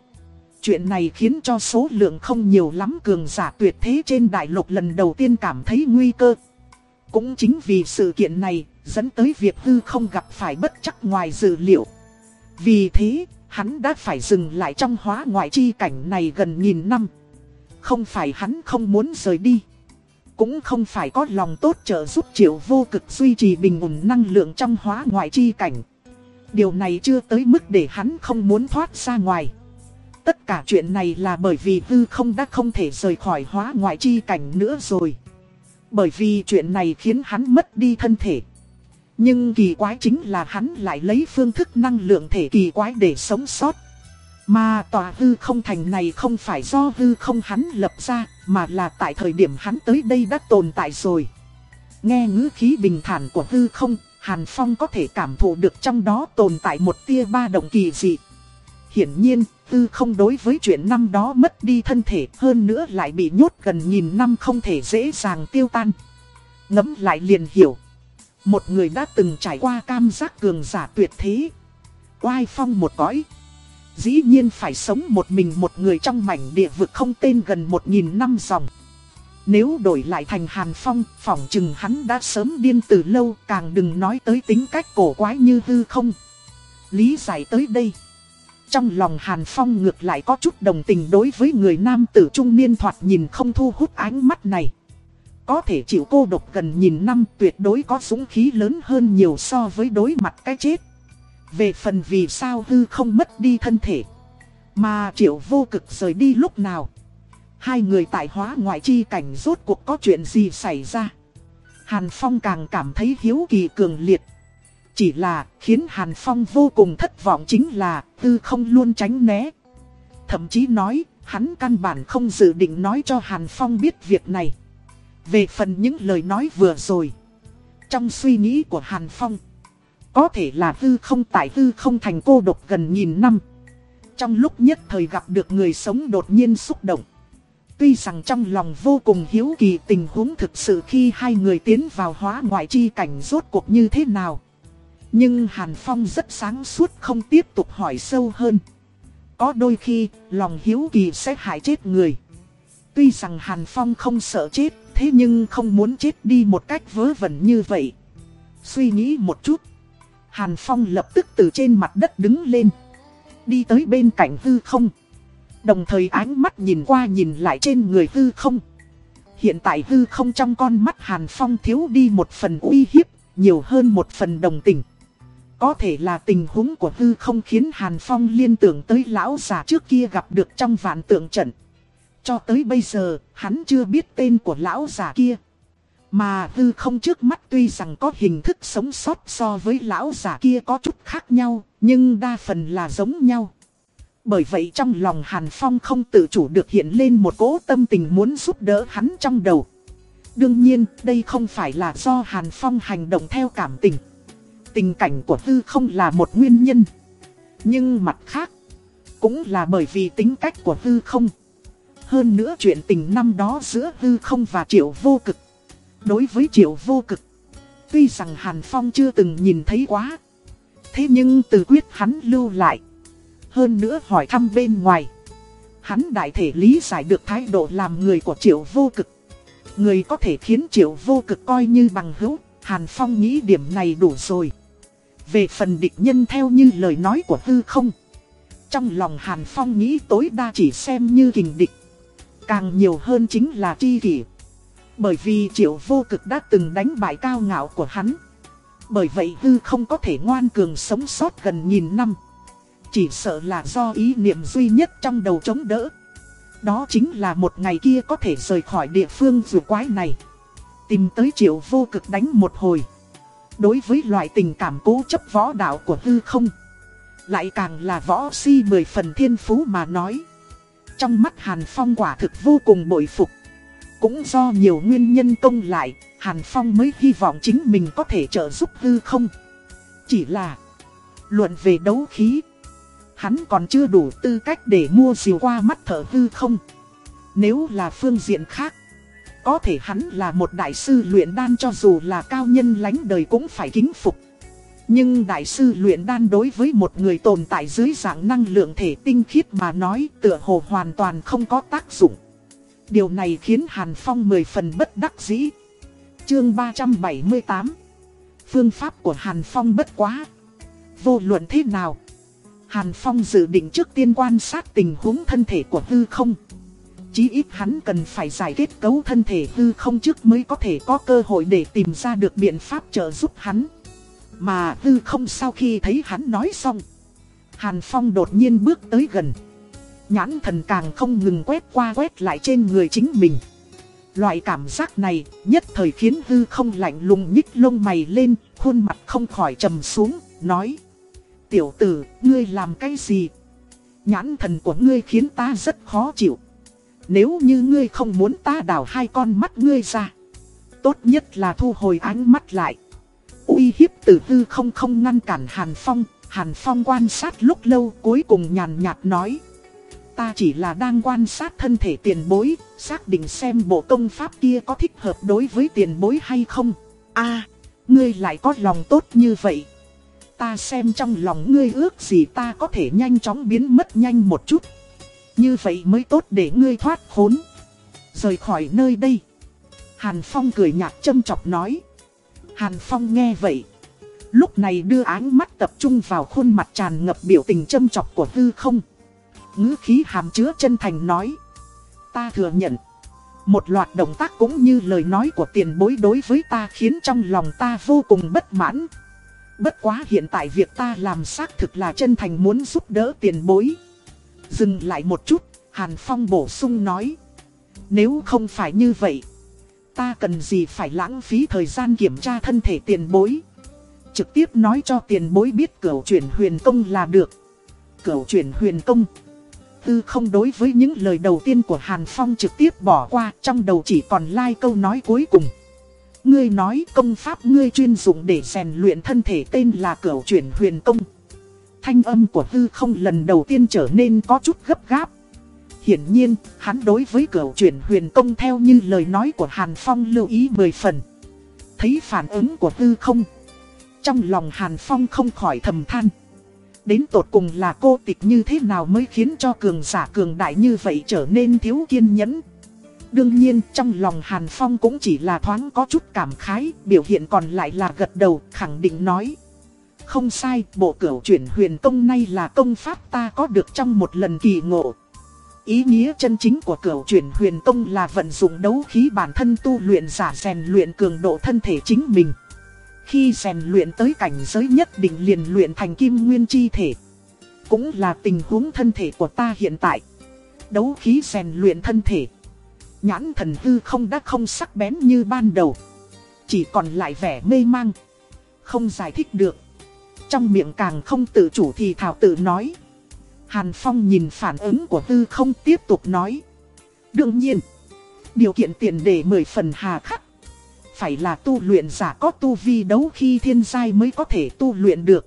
Chuyện này khiến cho số lượng không nhiều lắm cường giả tuyệt thế trên đại lục lần đầu tiên cảm thấy nguy cơ. Cũng chính vì sự kiện này, dẫn tới việc hư không gặp phải bất chắc ngoài dự liệu. Vì thế, hắn đã phải dừng lại trong hóa ngoại chi cảnh này gần nghìn năm. Không phải hắn không muốn rời đi. Cũng không phải có lòng tốt trợ giúp triệu vô cực duy trì bình ổn năng lượng trong hóa ngoại chi cảnh. Điều này chưa tới mức để hắn không muốn thoát ra ngoài. Tất cả chuyện này là bởi vì hư không đã không thể rời khỏi hóa ngoại chi cảnh nữa rồi. Bởi vì chuyện này khiến hắn mất đi thân thể. Nhưng kỳ quái chính là hắn lại lấy phương thức năng lượng thể kỳ quái để sống sót. Mà tòa hư không thành này không phải do hư không hắn lập ra, mà là tại thời điểm hắn tới đây đã tồn tại rồi. Nghe ngữ khí bình thản của hư không, Hàn Phong có thể cảm thụ được trong đó tồn tại một tia ba động kỳ dị. Hiển nhiên, hư không đối với chuyện năm đó mất đi thân thể hơn nữa lại bị nhốt gần nghìn năm không thể dễ dàng tiêu tan. Ngấm lại liền hiểu. Một người đã từng trải qua cam giác cường giả tuyệt thế. Oai phong một cõi. Dĩ nhiên phải sống một mình một người trong mảnh địa vực không tên gần một nghìn năm dòng. Nếu đổi lại thành Hàn Phong, phỏng chừng hắn đã sớm điên từ lâu, càng đừng nói tới tính cách cổ quái như hư không. Lý giải tới đây. Trong lòng Hàn Phong ngược lại có chút đồng tình đối với người nam tử trung niên thoạt nhìn không thu hút ánh mắt này. Có thể chịu cô độc gần nhìn năm tuyệt đối có dũng khí lớn hơn nhiều so với đối mặt cái chết. Về phần vì sao hư không mất đi thân thể. Mà triệu vô cực rời đi lúc nào. Hai người tại hóa ngoại chi cảnh rốt cuộc có chuyện gì xảy ra. Hàn Phong càng cảm thấy hiếu kỳ cường liệt. Chỉ là khiến Hàn Phong vô cùng thất vọng chính là tư không luôn tránh né. Thậm chí nói, hắn căn bản không dự định nói cho Hàn Phong biết việc này. Về phần những lời nói vừa rồi. Trong suy nghĩ của Hàn Phong. Có thể là hư không tại hư không thành cô độc gần nghìn năm. Trong lúc nhất thời gặp được người sống đột nhiên xúc động. Tuy rằng trong lòng vô cùng hiếu kỳ tình huống thực sự khi hai người tiến vào hóa ngoại chi cảnh rốt cuộc như thế nào. Nhưng Hàn Phong rất sáng suốt không tiếp tục hỏi sâu hơn. Có đôi khi, lòng hiếu kỳ sẽ hại chết người. Tuy rằng Hàn Phong không sợ chết, thế nhưng không muốn chết đi một cách vớ vẩn như vậy. Suy nghĩ một chút, Hàn Phong lập tức từ trên mặt đất đứng lên. Đi tới bên cạnh hư không. Đồng thời ánh mắt nhìn qua nhìn lại trên người hư không. Hiện tại hư không trong con mắt Hàn Phong thiếu đi một phần uy hiếp, nhiều hơn một phần đồng tình. Có thể là tình huống của hư không khiến Hàn Phong liên tưởng tới lão già trước kia gặp được trong vạn tượng trận. Cho tới bây giờ, hắn chưa biết tên của lão già kia. Mà hư không trước mắt tuy rằng có hình thức sống sót so với lão già kia có chút khác nhau, nhưng đa phần là giống nhau. Bởi vậy trong lòng Hàn Phong không tự chủ được hiện lên một cố tâm tình muốn giúp đỡ hắn trong đầu. Đương nhiên, đây không phải là do Hàn Phong hành động theo cảm tình. Tình cảnh của Tư không là một nguyên nhân. Nhưng mặt khác, cũng là bởi vì tính cách của Tư không. Hơn nữa chuyện tình năm đó giữa Tư không và Triệu Vô Cực. Đối với Triệu Vô Cực, tuy rằng Hàn Phong chưa từng nhìn thấy quá. Thế nhưng từ quyết hắn lưu lại. Hơn nữa hỏi thăm bên ngoài. Hắn đại thể lý giải được thái độ làm người của Triệu Vô Cực. Người có thể khiến Triệu Vô Cực coi như bằng hữu. Hàn Phong nghĩ điểm này đủ rồi. Về phần địch nhân theo như lời nói của hư không. Trong lòng Hàn Phong nghĩ tối đa chỉ xem như kình địch. Càng nhiều hơn chính là chi kỷ. Bởi vì triệu vô cực đã từng đánh bại cao ngạo của hắn. Bởi vậy hư không có thể ngoan cường sống sót gần nghìn năm. Chỉ sợ là do ý niệm duy nhất trong đầu chống đỡ. Đó chính là một ngày kia có thể rời khỏi địa phương dù quái này. Tìm tới triệu vô cực đánh một hồi. Đối với loại tình cảm cố chấp võ đạo của hư không, Lại càng là võ si mười phần thiên phú mà nói Trong mắt Hàn Phong quả thực vô cùng bội phục cũng do nhiều nguyên nhân công lại, Hàn Phong mới hy vọng chính mình có thể trợ giúp hư không Chỉ là, Luận về đấu khí, Hắn còn chưa đủ tư cách để mua diều qua mắt thở hư không Nếu là phương diện khác, có thể hắn là một đại sư luyện đan cho dù là cao nhân lánh đời cũng phải kính phục. Nhưng đại sư luyện đan đối với một người tồn tại dưới dạng năng lượng thể tinh khiết mà nói tựa hồ hoàn toàn không có tác dụng. Điều này khiến Hàn Phong mười phần bất đắc dĩ. Chương 378 Phương pháp của Hàn Phong bất quá. Vô luận thế nào? Hàn Phong dự định trước tiên quan sát tình huống thân thể của hư không. Chí ít hắn cần phải giải kết cấu thân thể hư không trước mới có thể có cơ hội để tìm ra được biện pháp trợ giúp hắn. Mà hư không sau khi thấy hắn nói xong. Hàn Phong đột nhiên bước tới gần. Nhãn thần càng không ngừng quét qua quét lại trên người chính mình. Loại cảm giác này nhất thời khiến hư không lạnh lùng nhích lông mày lên, khuôn mặt không khỏi trầm xuống, nói. Tiểu tử, ngươi làm cái gì? Nhãn thần của ngươi khiến ta rất khó chịu. Nếu như ngươi không muốn ta đào hai con mắt ngươi ra Tốt nhất là thu hồi ánh mắt lại uy hiếp tử hư không không ngăn cản Hàn Phong Hàn Phong quan sát lúc lâu cuối cùng nhàn nhạt nói Ta chỉ là đang quan sát thân thể tiền bối, Xác định xem bộ công pháp kia có thích hợp đối với tiền bối hay không a, ngươi lại có lòng tốt như vậy Ta xem trong lòng ngươi ước gì ta có thể nhanh chóng biến mất nhanh một chút như vậy mới tốt để ngươi thoát khốn. Rời khỏi nơi đây. Hàn Phong cười nhạt châm chọc nói. Hàn Phong nghe vậy. Lúc này đưa ánh mắt tập trung vào khuôn mặt tràn ngập biểu tình châm chọc của hư không ngữ khí hàm chứa chân thành nói. Ta thừa nhận. Một loạt động tác cũng như lời nói của tiền bối đối với ta khiến trong lòng ta vô cùng bất mãn. Bất quá hiện tại việc ta làm xác thực là chân thành muốn giúp đỡ tiền bối. Dừng lại một chút, Hàn Phong bổ sung nói. Nếu không phải như vậy, ta cần gì phải lãng phí thời gian kiểm tra thân thể tiền bối. Trực tiếp nói cho tiền bối biết cửu chuyển huyền công là được. Cửu chuyển huyền công. Tư không đối với những lời đầu tiên của Hàn Phong trực tiếp bỏ qua, trong đầu chỉ còn lai like câu nói cuối cùng. Ngươi nói công pháp ngươi chuyên dụng để rèn luyện thân thể tên là cửu chuyển huyền công. Thanh âm của tư không lần đầu tiên trở nên có chút gấp gáp. Hiển nhiên, hắn đối với cửu chuyển huyền công theo như lời nói của Hàn Phong lưu ý mười phần. Thấy phản ứng của tư không. Trong lòng Hàn Phong không khỏi thầm than. Đến tột cùng là cô tịch như thế nào mới khiến cho cường giả cường đại như vậy trở nên thiếu kiên nhẫn. Đương nhiên trong lòng Hàn Phong cũng chỉ là thoáng có chút cảm khái, biểu hiện còn lại là gật đầu, khẳng định nói. Không sai, bộ cửu chuyển huyền công này là công pháp ta có được trong một lần kỳ ngộ. Ý nghĩa chân chính của cửu chuyển huyền công là vận dụng đấu khí bản thân tu luyện giả rèn luyện cường độ thân thể chính mình. Khi rèn luyện tới cảnh giới nhất định liền luyện thành kim nguyên chi thể. Cũng là tình huống thân thể của ta hiện tại. Đấu khí rèn luyện thân thể. Nhãn thần hư không đã không sắc bén như ban đầu. Chỉ còn lại vẻ mê mang. Không giải thích được. Trong miệng càng không tự chủ thì thảo tự nói. Hàn Phong nhìn phản ứng của tư không tiếp tục nói. Đương nhiên, điều kiện tiền đề mười phần hà khắc. Phải là tu luyện giả có tu vi đấu khi thiên giai mới có thể tu luyện được.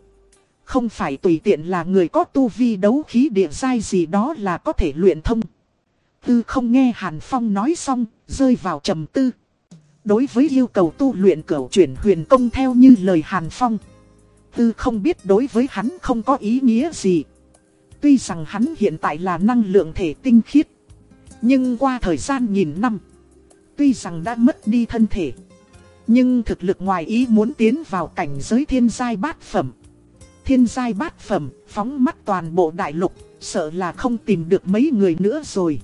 Không phải tùy tiện là người có tu vi đấu khí địa giai gì đó là có thể luyện thông. Tư không nghe Hàn Phong nói xong, rơi vào trầm tư. Đối với yêu cầu tu luyện cửu chuyển huyền công theo như lời Hàn Phong. Tư không biết đối với hắn không có ý nghĩa gì. Tuy rằng hắn hiện tại là năng lượng thể tinh khiết. Nhưng qua thời gian nghìn năm. Tuy rằng đã mất đi thân thể. Nhưng thực lực ngoài ý muốn tiến vào cảnh giới thiên giai bát phẩm. Thiên giai bát phẩm, phóng mắt toàn bộ đại lục, sợ là không tìm được mấy người nữa rồi.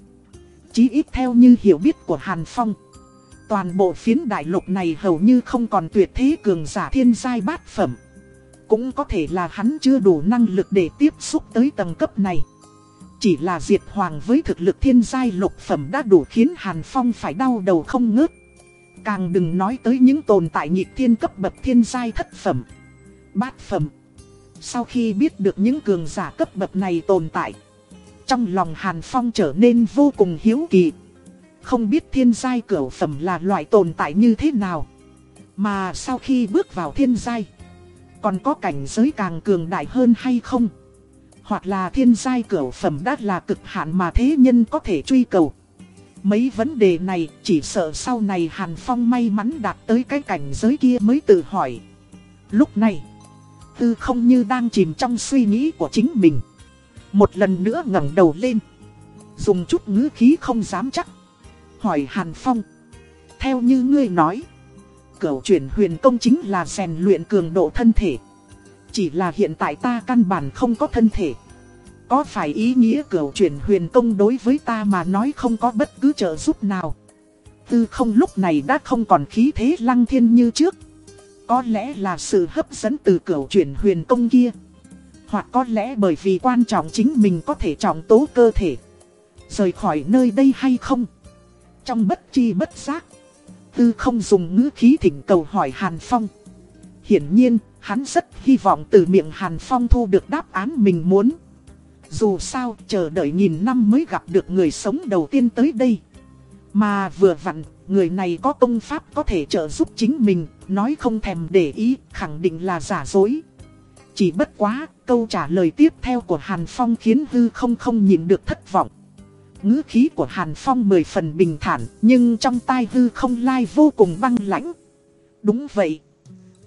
Chí ít theo như hiểu biết của Hàn Phong. Toàn bộ phiến đại lục này hầu như không còn tuyệt thế cường giả thiên giai bát phẩm. Cũng có thể là hắn chưa đủ năng lực để tiếp xúc tới tầng cấp này. Chỉ là diệt hoàng với thực lực thiên giai lục phẩm đã đủ khiến Hàn Phong phải đau đầu không ngớt. Càng đừng nói tới những tồn tại nhịp thiên cấp bậc thiên giai thất phẩm, bát phẩm. Sau khi biết được những cường giả cấp bậc này tồn tại, trong lòng Hàn Phong trở nên vô cùng hiếu kỳ. Không biết thiên giai cửu phẩm là loại tồn tại như thế nào. Mà sau khi bước vào thiên giai, còn có cảnh giới càng cường đại hơn hay không? Hoặc là thiên giai cửu phẩm đã là cực hạn mà thế nhân có thể truy cầu. Mấy vấn đề này chỉ sợ sau này Hàn Phong may mắn đạt tới cái cảnh giới kia mới tự hỏi. Lúc này, tư không như đang chìm trong suy nghĩ của chính mình. Một lần nữa ngẩng đầu lên. Dùng chút ngữ khí không dám chắc. Hỏi Hàn Phong. Theo như ngươi nói. cẩu chuyển huyền công chính là rèn luyện cường độ thân thể. Chỉ là hiện tại ta căn bản không có thân thể. Có phải ý nghĩa cửu chuyển huyền công đối với ta mà nói không có bất cứ trợ giúp nào. Tư không lúc này đã không còn khí thế lăng thiên như trước. Có lẽ là sự hấp dẫn từ cửu chuyển huyền công kia. Hoặc có lẽ bởi vì quan trọng chính mình có thể trọng tố cơ thể. Rời khỏi nơi đây hay không? Trong bất chi bất giác. Tư không dùng ngữ khí thỉnh cầu hỏi Hàn Phong. Hiển nhiên, hắn rất hy vọng từ miệng Hàn Phong thu được đáp án mình muốn. Dù sao, chờ đợi nghìn năm mới gặp được người sống đầu tiên tới đây. Mà vừa vặn, người này có công pháp có thể trợ giúp chính mình, nói không thèm để ý, khẳng định là giả dối. Chỉ bất quá, câu trả lời tiếp theo của Hàn Phong khiến hư không không nhìn được thất vọng. ngữ khí của Hàn Phong mười phần bình thản, nhưng trong tai hư không lai vô cùng băng lãnh. Đúng vậy.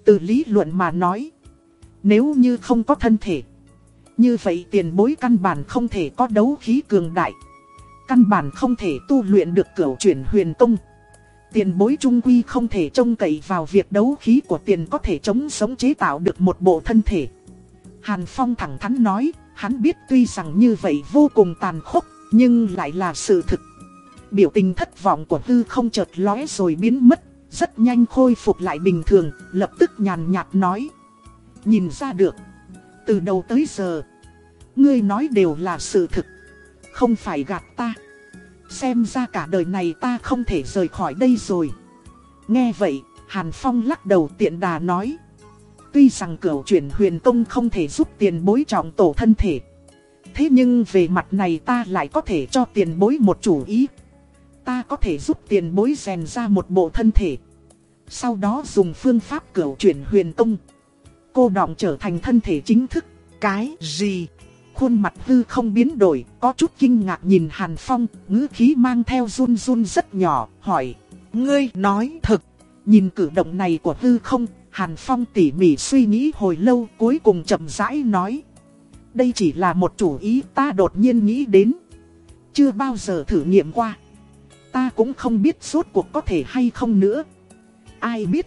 Từ lý luận mà nói, nếu như không có thân thể, như vậy tiền bối căn bản không thể có đấu khí cường đại. Căn bản không thể tu luyện được cửu chuyển huyền công. Tiền bối trung quy không thể trông cậy vào việc đấu khí của tiền có thể chống sống chế tạo được một bộ thân thể. Hàn Phong thẳng thắn nói, hắn biết tuy rằng như vậy vô cùng tàn khốc, nhưng lại là sự thực. Biểu tình thất vọng của Tư không chợt lóe rồi biến mất, rất nhanh khôi phục lại bình thường, lập tức nhàn nhạt nói. Nhìn ra được, từ đầu tới giờ, ngươi nói đều là sự thực, không phải gạt ta. Xem ra cả đời này ta không thể rời khỏi đây rồi. Nghe vậy, Hàn Phong lắc đầu tiện đà nói. Tuy rằng cửu chuyển huyền tông không thể giúp tiền bối trọng tổ thân thể. Thế nhưng về mặt này ta lại có thể cho tiền bối một chủ ý. Ta có thể giúp tiền bối rèn ra một bộ thân thể. Sau đó dùng phương pháp cửu chuyển huyền tông. Cô đọng trở thành thân thể chính thức. Cái gì? Khuôn mặt hư không biến đổi, có chút kinh ngạc nhìn Hàn Phong, ngữ khí mang theo run run rất nhỏ, hỏi. Ngươi nói thật, nhìn cử động này của hư không, Hàn Phong tỉ mỉ suy nghĩ hồi lâu cuối cùng chậm rãi nói. Đây chỉ là một chủ ý ta đột nhiên nghĩ đến. Chưa bao giờ thử nghiệm qua. Ta cũng không biết suốt cuộc có thể hay không nữa. Ai biết.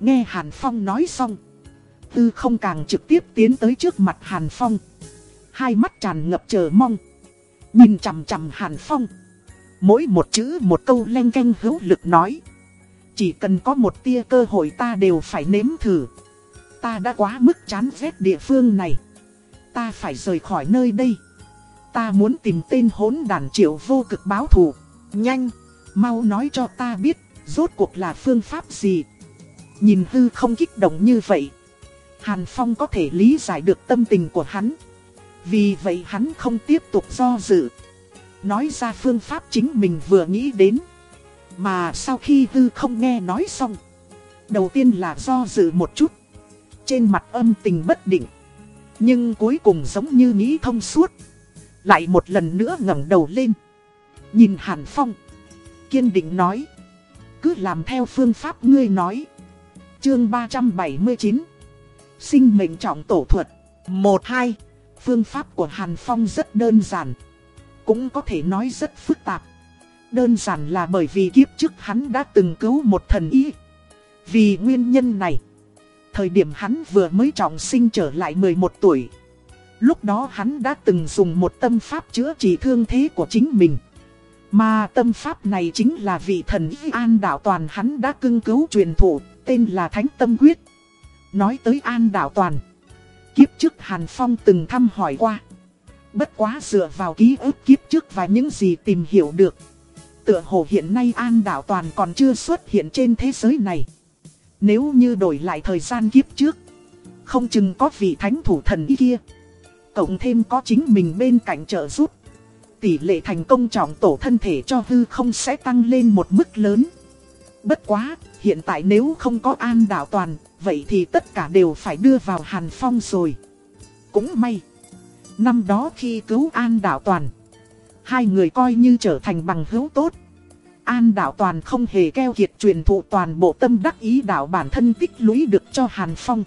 Nghe Hàn Phong nói xong. Tư không càng trực tiếp tiến tới trước mặt Hàn Phong. Hai mắt tràn ngập chờ mong. Nhìn chằm chằm Hàn Phong. Mỗi một chữ một câu len canh hữu lực nói. Chỉ cần có một tia cơ hội ta đều phải nếm thử. Ta đã quá mức chán ghét địa phương này. Ta phải rời khỏi nơi đây. Ta muốn tìm tên hỗn đàn triệu vô cực báo thù. Nhanh, mau nói cho ta biết, rốt cuộc là phương pháp gì. Nhìn hư không kích động như vậy. Hàn Phong có thể lý giải được tâm tình của hắn. Vì vậy hắn không tiếp tục do dự. Nói ra phương pháp chính mình vừa nghĩ đến. Mà sau khi hư không nghe nói xong. Đầu tiên là do dự một chút. Trên mặt âm tình bất định. Nhưng cuối cùng giống như nghĩ thông suốt. Lại một lần nữa ngẩng đầu lên. Nhìn Hàn Phong. Kiên định nói. Cứ làm theo phương pháp ngươi nói. Chương 379 Sinh mệnh trọng tổ thuật 1-2 Phương pháp của Hàn Phong rất đơn giản. Cũng có thể nói rất phức tạp. Đơn giản là bởi vì kiếp trước hắn đã từng cứu một thần y. Vì nguyên nhân này, Thời điểm hắn vừa mới trọng sinh trở lại 11 tuổi, Lúc đó hắn đã từng dùng một tâm pháp chữa trị thương thế của chính mình. Mà tâm pháp này chính là vị thần y an đạo toàn hắn đã cưng cứu truyền thụ, Tên là Thánh Tâm Quyết. Nói tới an đạo toàn Kiếp trước Hàn Phong từng thăm hỏi qua. Bất quá dựa vào ký ức kiếp trước và những gì tìm hiểu được, Tựa hồ hiện nay An Đạo Toàn còn chưa xuất hiện trên thế giới này. Nếu như đổi lại thời gian kiếp trước, Không chừng có vị thánh thủ thần ý kia, Cộng thêm có chính mình bên cạnh trợ giúp, Tỷ lệ thành công trọng tổ thân thể cho hư không sẽ tăng lên một mức lớn. Bất quá, hiện tại nếu không có An Đạo Toàn Vậy thì tất cả đều phải đưa vào Hàn Phong rồi. Cũng may Năm đó khi cứu An Đạo Toàn Hai người coi như trở thành bằng hữu tốt. An Đạo Toàn không hề keo kiệt truyền thụ toàn bộ tâm đắc ý đạo bản thân tích lũy được cho Hàn Phong.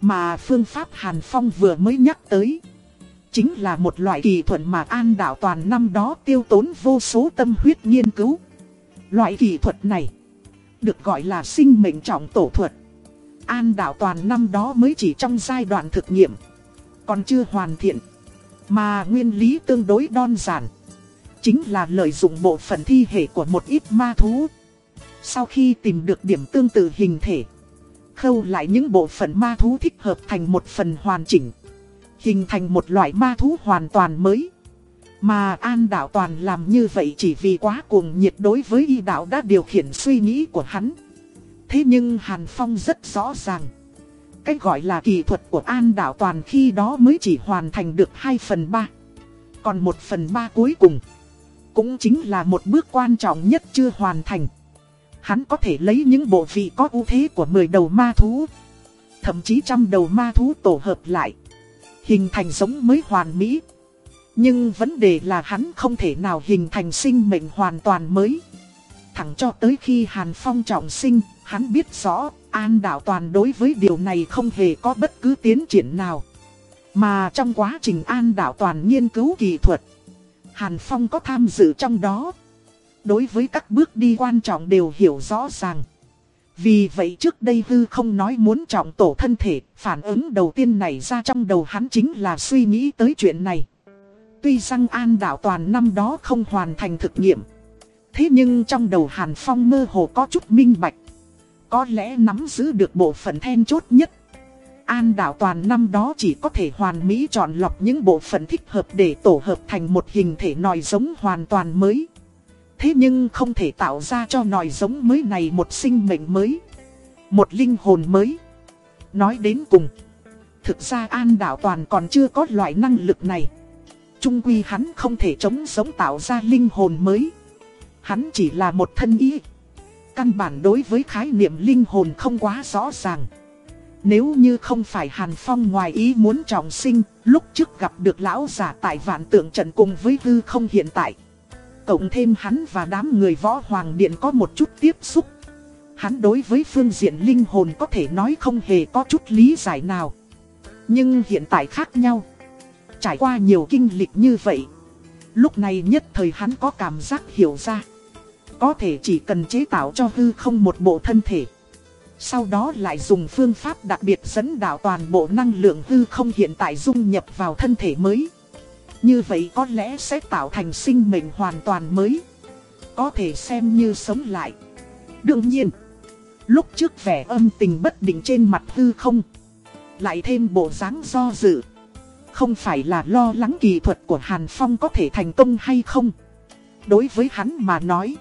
Mà phương pháp Hàn Phong vừa mới nhắc tới Chính là một loại kỳ thuật mà An Đạo Toàn năm đó tiêu tốn vô số tâm huyết nghiên cứu. Loại kỳ thuật này được gọi là sinh mệnh trọng tổ thuật. An Đạo Toàn năm đó mới chỉ trong giai đoạn thực nghiệm, Còn chưa hoàn thiện, Mà nguyên lý tương đối đơn giản. Chính là lợi dụng bộ phận thi thể của một ít ma thú. Sau khi tìm được điểm tương tự hình thể, Khâu lại những bộ phận ma thú thích hợp thành một phần hoàn chỉnh, Hình thành một loại ma thú hoàn toàn mới. Mà An Đạo Toàn làm như vậy chỉ vì quá cuồng nhiệt đối với y đạo đã điều khiển suy nghĩ của hắn Thế nhưng Hàn Phong rất rõ ràng. Cách gọi là kỹ thuật của An Đạo Toàn khi đó mới chỉ hoàn thành được 2 phần 3. Còn 1 phần 3 cuối cùng. Cũng chính là một bước quan trọng nhất chưa hoàn thành. Hắn có thể lấy những bộ vị có ưu thế của 10 đầu ma thú. Thậm chí trăm đầu ma thú tổ hợp lại. Hình thành giống mới hoàn mỹ. Nhưng vấn đề là hắn không thể nào hình thành sinh mệnh hoàn toàn mới. Thẳng cho tới khi Hàn Phong trọng sinh, Hắn biết rõ, An Đạo Toàn đối với điều này không hề có bất cứ tiến triển nào. Mà trong quá trình An Đạo Toàn nghiên cứu kỹ thuật, Hàn Phong có tham dự trong đó. đối với các bước đi quan trọng đều hiểu rõ ràng. Vì vậy trước đây hư không nói muốn trọng tổ thân thể, phản ứng đầu tiên này ra trong đầu hắn chính là suy nghĩ tới chuyện này. Tuy rằng an đạo toàn năm đó không hoàn thành thực nghiệm. Thế nhưng trong đầu Hàn Phong mơ hồ có chút minh bạch. Có lẽ nắm giữ được bộ phận then chốt nhất. An đạo toàn năm đó chỉ có thể hoàn mỹ chọn lọc những bộ phận thích hợp để tổ hợp thành một hình thể nòi giống hoàn toàn mới. Thế nhưng không thể tạo ra cho nòi giống mới này một sinh mệnh mới. Một linh hồn mới. Nói đến cùng. Thực ra An Đạo Toàn còn chưa có loại năng lực này. Trung quy hắn không thể chống sống tạo ra linh hồn mới. Hắn chỉ là một thân ý. Căn bản đối với khái niệm linh hồn không quá rõ ràng. Nếu như không phải Hàn Phong ngoài ý muốn trọng sinh, lúc trước gặp được lão giả tại vạn tượng trận cùng với hư không hiện tại. Cộng thêm hắn và đám người võ hoàng điện có một chút tiếp xúc. Hắn đối với phương diện linh hồn có thể nói không hề có chút lý giải nào. Nhưng hiện tại khác nhau. Trải qua nhiều kinh lịch như vậy. Lúc này nhất thời hắn có cảm giác hiểu ra. Có thể chỉ cần chế tạo cho hư không một bộ thân thể. Sau đó lại dùng phương pháp đặc biệt dẫn đạo toàn bộ năng lượng hư không hiện tại dung nhập vào thân thể mới. Như vậy có lẽ sẽ tạo thành sinh mệnh hoàn toàn mới. Có thể xem như sống lại. Đương nhiên, lúc trước vẻ âm tình bất định trên mặt hư không. Lại thêm bộ dáng do dự. Không phải là lo lắng kỳ thuật của Hàn Phong có thể thành công hay không. Đối với hắn mà nói.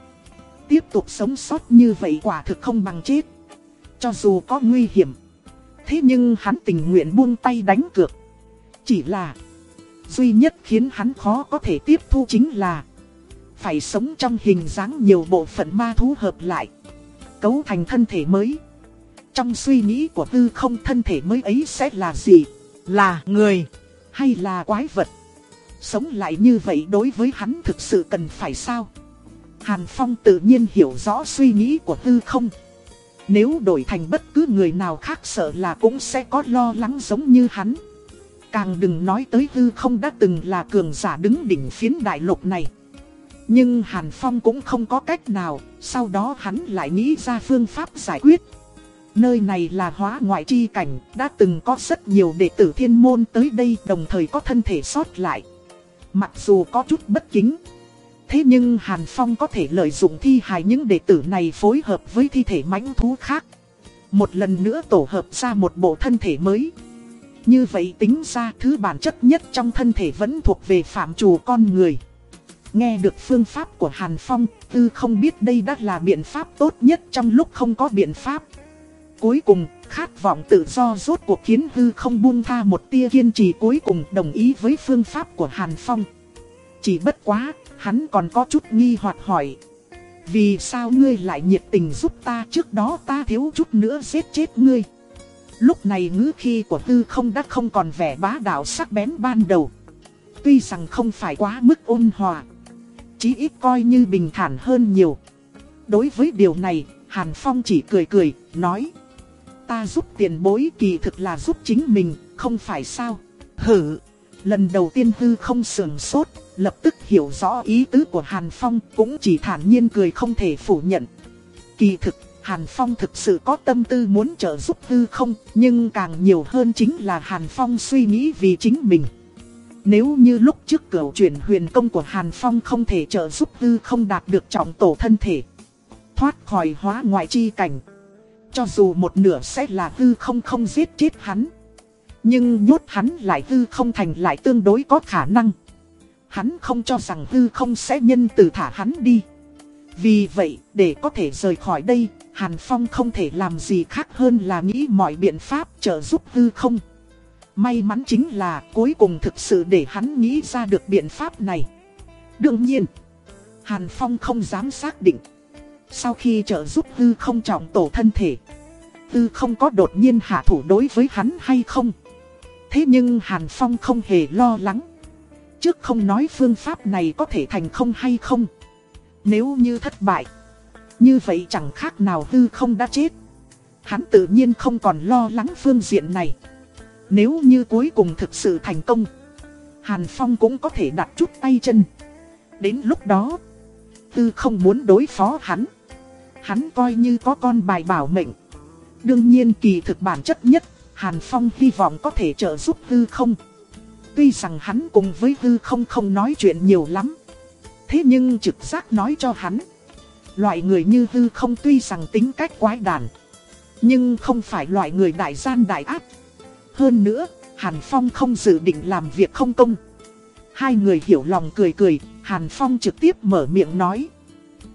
Tiếp tục sống sót như vậy quả thực không bằng chết. Cho dù có nguy hiểm. Thế nhưng hắn tình nguyện buông tay đánh cược. Chỉ là, Duy nhất khiến hắn khó có thể tiếp thu chính là, Phải sống trong hình dáng nhiều bộ phận ma thú hợp lại, Cấu thành thân thể mới Trong suy nghĩ của tư không thân thể mới ấy sẽ là gì? Là người hay là quái vật? Sống lại như vậy đối với hắn thực sự cần phải sao? Hàn Phong tự nhiên hiểu rõ suy nghĩ của tư không Nếu đổi thành bất cứ người nào khác sợ là cũng sẽ có lo lắng giống như hắn Càng đừng nói tới Tư không đã từng là cường giả đứng đỉnh phiến đại lục này. Nhưng Hàn Phong cũng không có cách nào, sau đó hắn lại nghĩ ra phương pháp giải quyết. Nơi này là hóa ngoại chi cảnh, đã từng có rất nhiều đệ tử thiên môn tới đây đồng thời có thân thể sót lại. Mặc dù có chút bất kính, thế nhưng Hàn Phong có thể lợi dụng thi hài những đệ tử này phối hợp với thi thể mãnh thú khác. Một lần nữa tổ hợp ra một bộ thân thể mới. Như vậy tính ra thứ bản chất nhất trong thân thể vẫn thuộc về phạm trù con người. Nghe được phương pháp của Hàn Phong, tư không biết đây đã là biện pháp tốt nhất trong lúc không có biện pháp. Cuối cùng, khát vọng tự do rốt cuộc khiến hư không buông tha một tia kiên trì cuối cùng đồng ý với phương pháp của Hàn Phong. Chỉ bất quá, hắn còn có chút nghi hoặc hỏi. Vì sao ngươi lại nhiệt tình giúp ta trước đó ta thiếu chút nữa giết chết ngươi? Lúc này ngữ khi của tư không đã không còn vẻ bá đạo sắc bén ban đầu. Tuy rằng không phải quá mức ôn hòa. Chí ít coi như bình thản hơn nhiều. Đối với điều này, Hàn Phong chỉ cười cười, nói. Ta giúp tiền bối kỳ thực là giúp chính mình, không phải sao. Hử, lần đầu tiên hư không sườn sốt, lập tức hiểu rõ ý tứ của Hàn Phong, cũng chỉ thản nhiên cười không thể phủ nhận. Kỳ thực Hàn Phong thực sự có tâm tư muốn trợ giúp hư không, nhưng càng nhiều hơn chính là Hàn Phong suy nghĩ vì chính mình. Nếu như lúc trước cửu chuyển huyền công của Hàn Phong không thể trợ giúp hư không đạt được trọng tổ thân thể, thoát khỏi hóa ngoại chi cảnh. Cho dù một nửa sẽ là hư không không giết chết hắn, nhưng nhốt hắn lại hư không thành lại tương đối có khả năng. Hắn không cho rằng hư không sẽ nhân từ thả hắn đi. Vì vậy, để có thể rời khỏi đây, Hàn Phong không thể làm gì khác hơn là nghĩ mọi biện pháp trợ giúp hư không. May mắn chính là cuối cùng thực sự để hắn nghĩ ra được biện pháp này. Đương nhiên, Hàn Phong không dám xác định. Sau khi trợ giúp hư không trọng tổ thân thể, hư không có đột nhiên hạ thủ đối với hắn hay không. Thế nhưng Hàn Phong không hề lo lắng. Trước không nói phương pháp này có thể thành không hay không. Nếu như thất bại, như vậy chẳng khác nào hư không đã chết. Hắn tự nhiên không còn lo lắng phương diện này. Nếu như cuối cùng thực sự thành công, Hàn Phong cũng có thể đặt chút tay chân. Đến lúc đó, tư không muốn đối phó hắn. Hắn coi như có con bài bảo mệnh. Đương nhiên kỳ thực bản chất nhất, Hàn Phong hy vọng có thể trợ giúp hư không. Tuy rằng hắn cùng với hư không không nói chuyện nhiều lắm. Thế nhưng trực giác nói cho hắn. Loại người như hư không tuy rằng tính cách quái đản Nhưng không phải loại người đại gian đại ác. Hơn nữa, Hàn Phong không dự định làm việc không công. Hai người hiểu lòng cười cười, Hàn Phong trực tiếp mở miệng nói.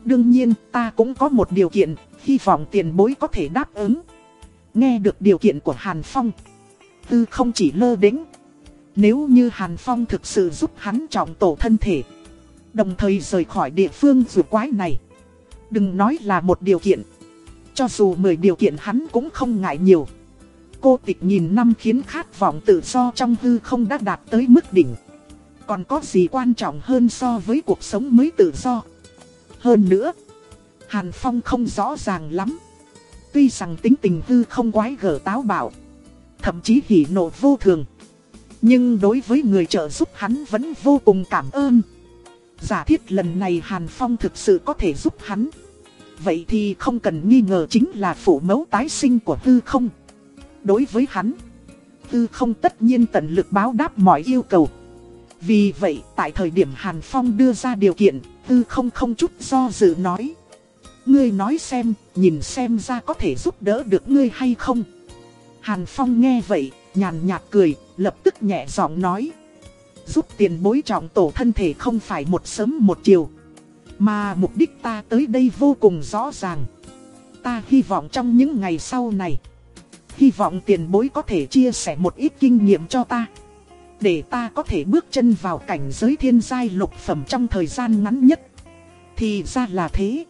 Đương nhiên, ta cũng có một điều kiện, hy vọng tiền bối có thể đáp ứng. Nghe được điều kiện của Hàn Phong, tư không chỉ lơ đĩnh. Nếu như Hàn Phong thực sự giúp hắn trọng tổ thân thể, đồng thời rời khỏi địa phương rùa quái này. Đừng nói là một điều kiện, cho dù 10 điều kiện hắn cũng không ngại nhiều. Cô tịch nhìn năm khiến khát vọng tự do trong hư không đã đạt tới mức đỉnh. Còn có gì quan trọng hơn so với cuộc sống mới tự do? Hơn nữa, Hàn Phong không rõ ràng lắm. Tuy rằng tính tình hư không quái gở táo bạo, thậm chí hỉ nộ vô thường. Nhưng đối với người trợ giúp hắn vẫn vô cùng cảm ơn. Giả thiết lần này Hàn Phong thực sự có thể giúp hắn. Vậy thì không cần nghi ngờ chính là phủ mẫu tái sinh của hư không. Đối với hắn, hư không tất nhiên tận lực báo đáp mọi yêu cầu. Vì vậy, tại thời điểm Hàn Phong đưa ra điều kiện, tư không không chút do dự nói. Ngươi nói xem, nhìn xem ra có thể giúp đỡ được ngươi hay không. Hàn Phong nghe vậy, nhàn nhạt cười, lập tức nhẹ giọng nói. Giúp tiền bối trọng tổ thân thể không phải một sớm một chiều. Mà mục đích ta tới đây vô cùng rõ ràng. Ta hy vọng trong những ngày sau này Hy vọng tiền bối có thể chia sẻ một ít kinh nghiệm cho ta. Để ta có thể bước chân vào cảnh giới thiên giai lục phẩm trong thời gian ngắn nhất. Thì ra là thế.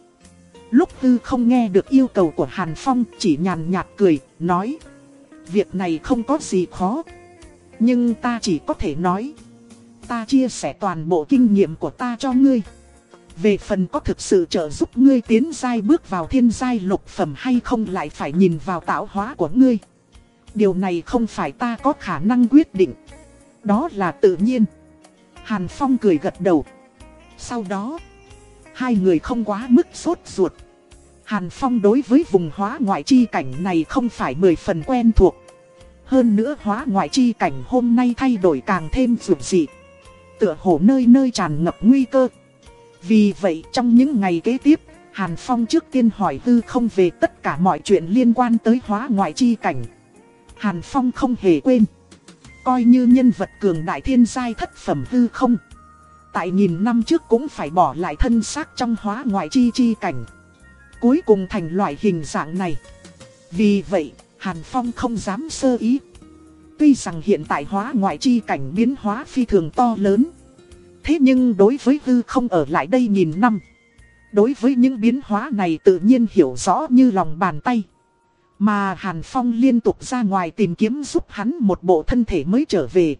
Lúc tư không nghe được yêu cầu của Hàn Phong chỉ nhàn nhạt cười, nói. Việc này không có gì khó. Nhưng ta chỉ có thể nói. Ta chia sẻ toàn bộ kinh nghiệm của ta cho ngươi. Về phần có thực sự trợ giúp ngươi tiến giai bước vào thiên giai lục phẩm hay không lại phải nhìn vào tạo hóa của ngươi. Điều này không phải ta có khả năng quyết định. Đó là tự nhiên. Hàn Phong cười gật đầu. Sau đó, hai người không quá mức sốt ruột. Hàn Phong đối với vùng hóa ngoại chi cảnh này không phải mười phần quen thuộc. Hơn nữa hóa ngoại chi cảnh hôm nay thay đổi càng thêm rủi dị. Tựa hồ nơi nơi tràn ngập nguy cơ. Vì vậy trong những ngày kế tiếp, Hàn Phong trước tiên hỏi hư không về tất cả mọi chuyện liên quan tới hóa ngoại chi cảnh. Hàn Phong không hề quên. Coi như nhân vật cường đại thiên giai thất phẩm hư không. Tại nghìn năm trước cũng phải bỏ lại thân xác trong hóa ngoại chi chi cảnh. Cuối cùng thành loại hình dạng này. Vì vậy, Hàn Phong không dám sơ ý. Tuy rằng hiện tại hóa ngoại chi cảnh biến hóa phi thường to lớn. Thế nhưng đối với hư không ở lại đây nghìn năm. Đối với những biến hóa này tự nhiên hiểu rõ như lòng bàn tay. Mà Hàn Phong liên tục ra ngoài tìm kiếm giúp hắn một bộ thân thể mới trở về.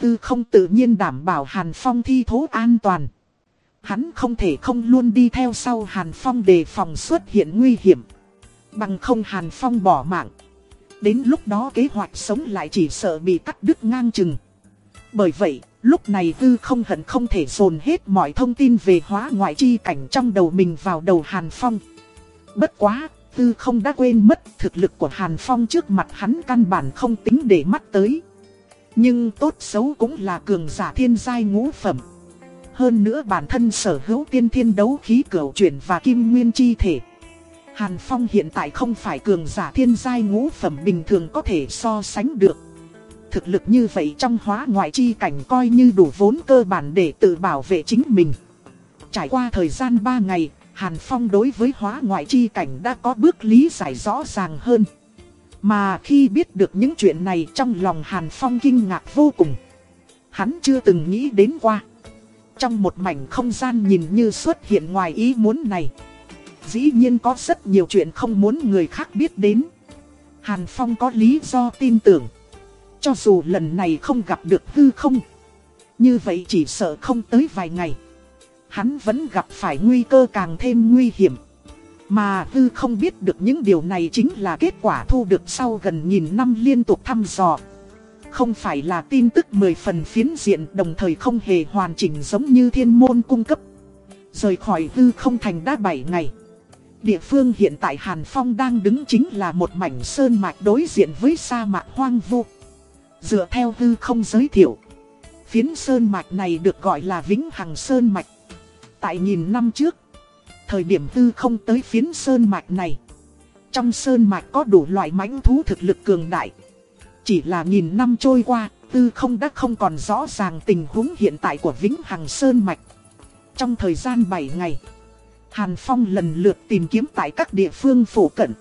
Tư không tự nhiên đảm bảo Hàn Phong thi thố an toàn. Hắn không thể không luôn đi theo sau Hàn Phong đề phòng xuất hiện nguy hiểm. Bằng không Hàn Phong bỏ mạng. Đến lúc đó kế hoạch sống lại chỉ sợ bị cắt đứt ngang chừng. Bởi vậy, lúc này tư không hận không thể dồn hết mọi thông tin về hóa ngoại chi cảnh trong đầu mình vào đầu Hàn Phong. Bất quá, tư không đã quên mất thực lực của Hàn Phong trước mặt hắn căn bản không tính để mắt tới. Nhưng tốt xấu cũng là cường giả thiên giai ngũ phẩm. Hơn nữa bản thân sở hữu tiên thiên đấu khí cửu chuyển và kim nguyên chi thể. Hàn Phong hiện tại không phải cường giả thiên giai ngũ phẩm bình thường có thể so sánh được. Thực lực như vậy trong hóa ngoại chi cảnh coi như đủ vốn cơ bản để tự bảo vệ chính mình. Trải qua thời gian 3 ngày, Hàn Phong đối với hóa ngoại chi cảnh đã có bước lý giải rõ ràng hơn. Mà khi biết được những chuyện này trong lòng Hàn Phong kinh ngạc vô cùng. Hắn chưa từng nghĩ đến qua. Trong một mảnh không gian nhìn như xuất hiện ngoài ý muốn này. Dĩ nhiên có rất nhiều chuyện không muốn người khác biết đến. Hàn Phong có lý do tin tưởng. Cho dù lần này không gặp được hư không. Như vậy chỉ sợ không tới vài ngày. Hắn vẫn gặp phải nguy cơ càng thêm nguy hiểm. Mà hư không biết được những điều này chính là kết quả thu được sau gần nghìn năm liên tục thăm dò. Không phải là tin tức 10 phần phiến diện đồng thời không hề hoàn chỉnh giống như thiên môn cung cấp. Rời khỏi hư không thành đã 7 ngày. Địa phương hiện tại Hàn Phong đang đứng chính là một mảnh sơn mạch đối diện với sa mạc hoang vu. Dựa theo hư không giới thiệu, phiến sơn mạch này được gọi là Vĩnh Hằng Sơn Mạch. Tại nghìn năm trước, thời điểm tư không tới phiến sơn mạch này. Trong sơn mạch có đủ loại mãnh thú thực lực cường đại. Chỉ là nghìn năm trôi qua, tư không đã không còn rõ ràng tình huống hiện tại của Vĩnh Hằng Sơn Mạch. Trong thời gian 7 ngày, Hàn Phong lần lượt tìm kiếm tại các địa phương phổ cận.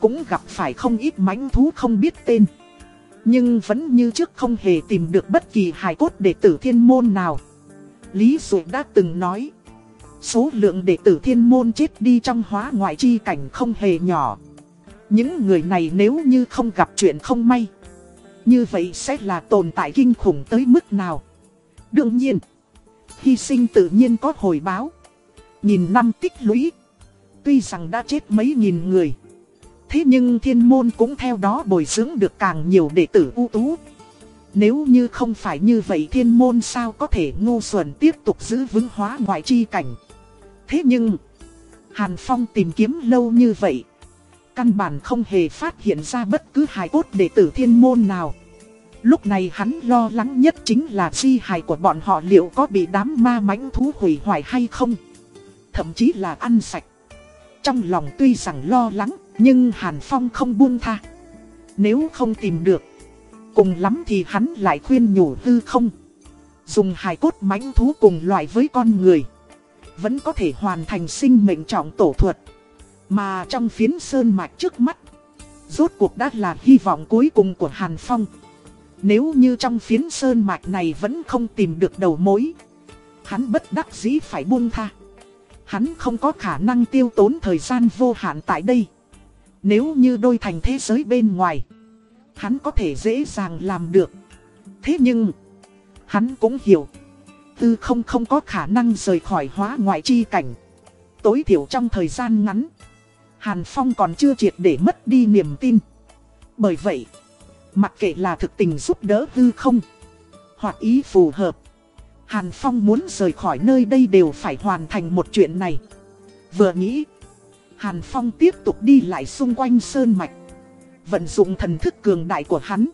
Cũng gặp phải không ít mãnh thú không biết tên. Nhưng vẫn như trước không hề tìm được bất kỳ hài cốt đệ tử thiên môn nào. Lý Dụ đã từng nói. Số lượng đệ tử thiên môn chết đi trong hóa ngoại chi cảnh không hề nhỏ. Những người này nếu như không gặp chuyện không may. Như vậy sẽ là tồn tại kinh khủng tới mức nào. Đương nhiên, hy sinh tự nhiên có hồi báo. Nhìn năm tích lũy, tuy rằng đã chết mấy nghìn người. Thế nhưng thiên môn cũng theo đó bồi dưỡng được càng nhiều đệ tử ưu tú. Nếu như không phải như vậy thiên môn sao có thể ngu xuẩn tiếp tục giữ vững hóa ngoại chi cảnh. Thế nhưng, Hàn Phong tìm kiếm lâu như vậy, căn bản không hề phát hiện ra bất cứ hài cốt đệ tử thiên môn nào. Lúc này hắn lo lắng nhất chính là di hài của bọn họ liệu có bị đám ma mãnh thú hủy hoại hay không. Thậm chí là ăn sạch. Trong lòng tuy rằng lo lắng, nhưng Hàn Phong không buông tha. Nếu không tìm được, cùng lắm thì hắn lại khuyên nhủ hư không. Dùng hài cốt mãnh thú cùng loại với con người vẫn có thể hoàn thành sinh mệnh trọng tổ thuật. Mà trong phiến sơn mạch trước mắt, rốt cuộc đã là hy vọng cuối cùng của Hàn Phong. Nếu như trong phiến sơn mạch này vẫn không tìm được đầu mối, hắn bất đắc dĩ phải buông tha. Hắn không có khả năng tiêu tốn thời gian vô hạn tại đây. Nếu như đôi thành thế giới bên ngoài, hắn có thể dễ dàng làm được. Thế nhưng, hắn cũng hiểu tư không không có khả năng rời khỏi hóa ngoại chi cảnh. Tối thiểu trong thời gian ngắn, Hàn Phong còn chưa triệt để mất đi niềm tin. Bởi vậy, mặc kệ là thực tình giúp đỡ tư không, hoặc ý phù hợp, Hàn Phong muốn rời khỏi nơi đây đều phải hoàn thành một chuyện này. Vừa nghĩ, Hàn Phong tiếp tục đi lại xung quanh sơn mạch, vận dụng thần thức cường đại của hắn.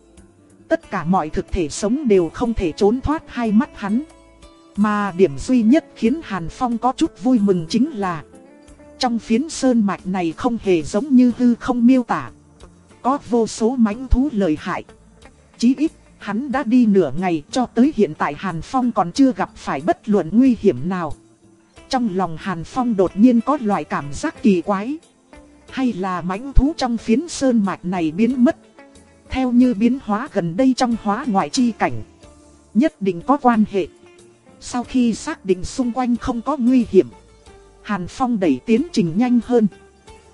Tất cả mọi thực thể sống đều không thể trốn thoát hai mắt hắn. Mà điểm duy nhất khiến Hàn Phong có chút vui mừng chính là Trong phiến sơn mạch này không hề giống như hư không miêu tả. Có vô số mãnh thú lợi hại. Chí ít, hắn đã đi nửa ngày cho tới hiện tại Hàn Phong còn chưa gặp phải bất luận nguy hiểm nào. Trong lòng Hàn Phong đột nhiên có loại cảm giác kỳ quái. Hay là mãnh thú trong phiến sơn mạch này biến mất? Theo như biến hóa gần đây trong hóa ngoại chi cảnh Nhất định có quan hệ sau khi xác định xung quanh không có nguy hiểm, Hàn Phong đẩy tiến trình nhanh hơn.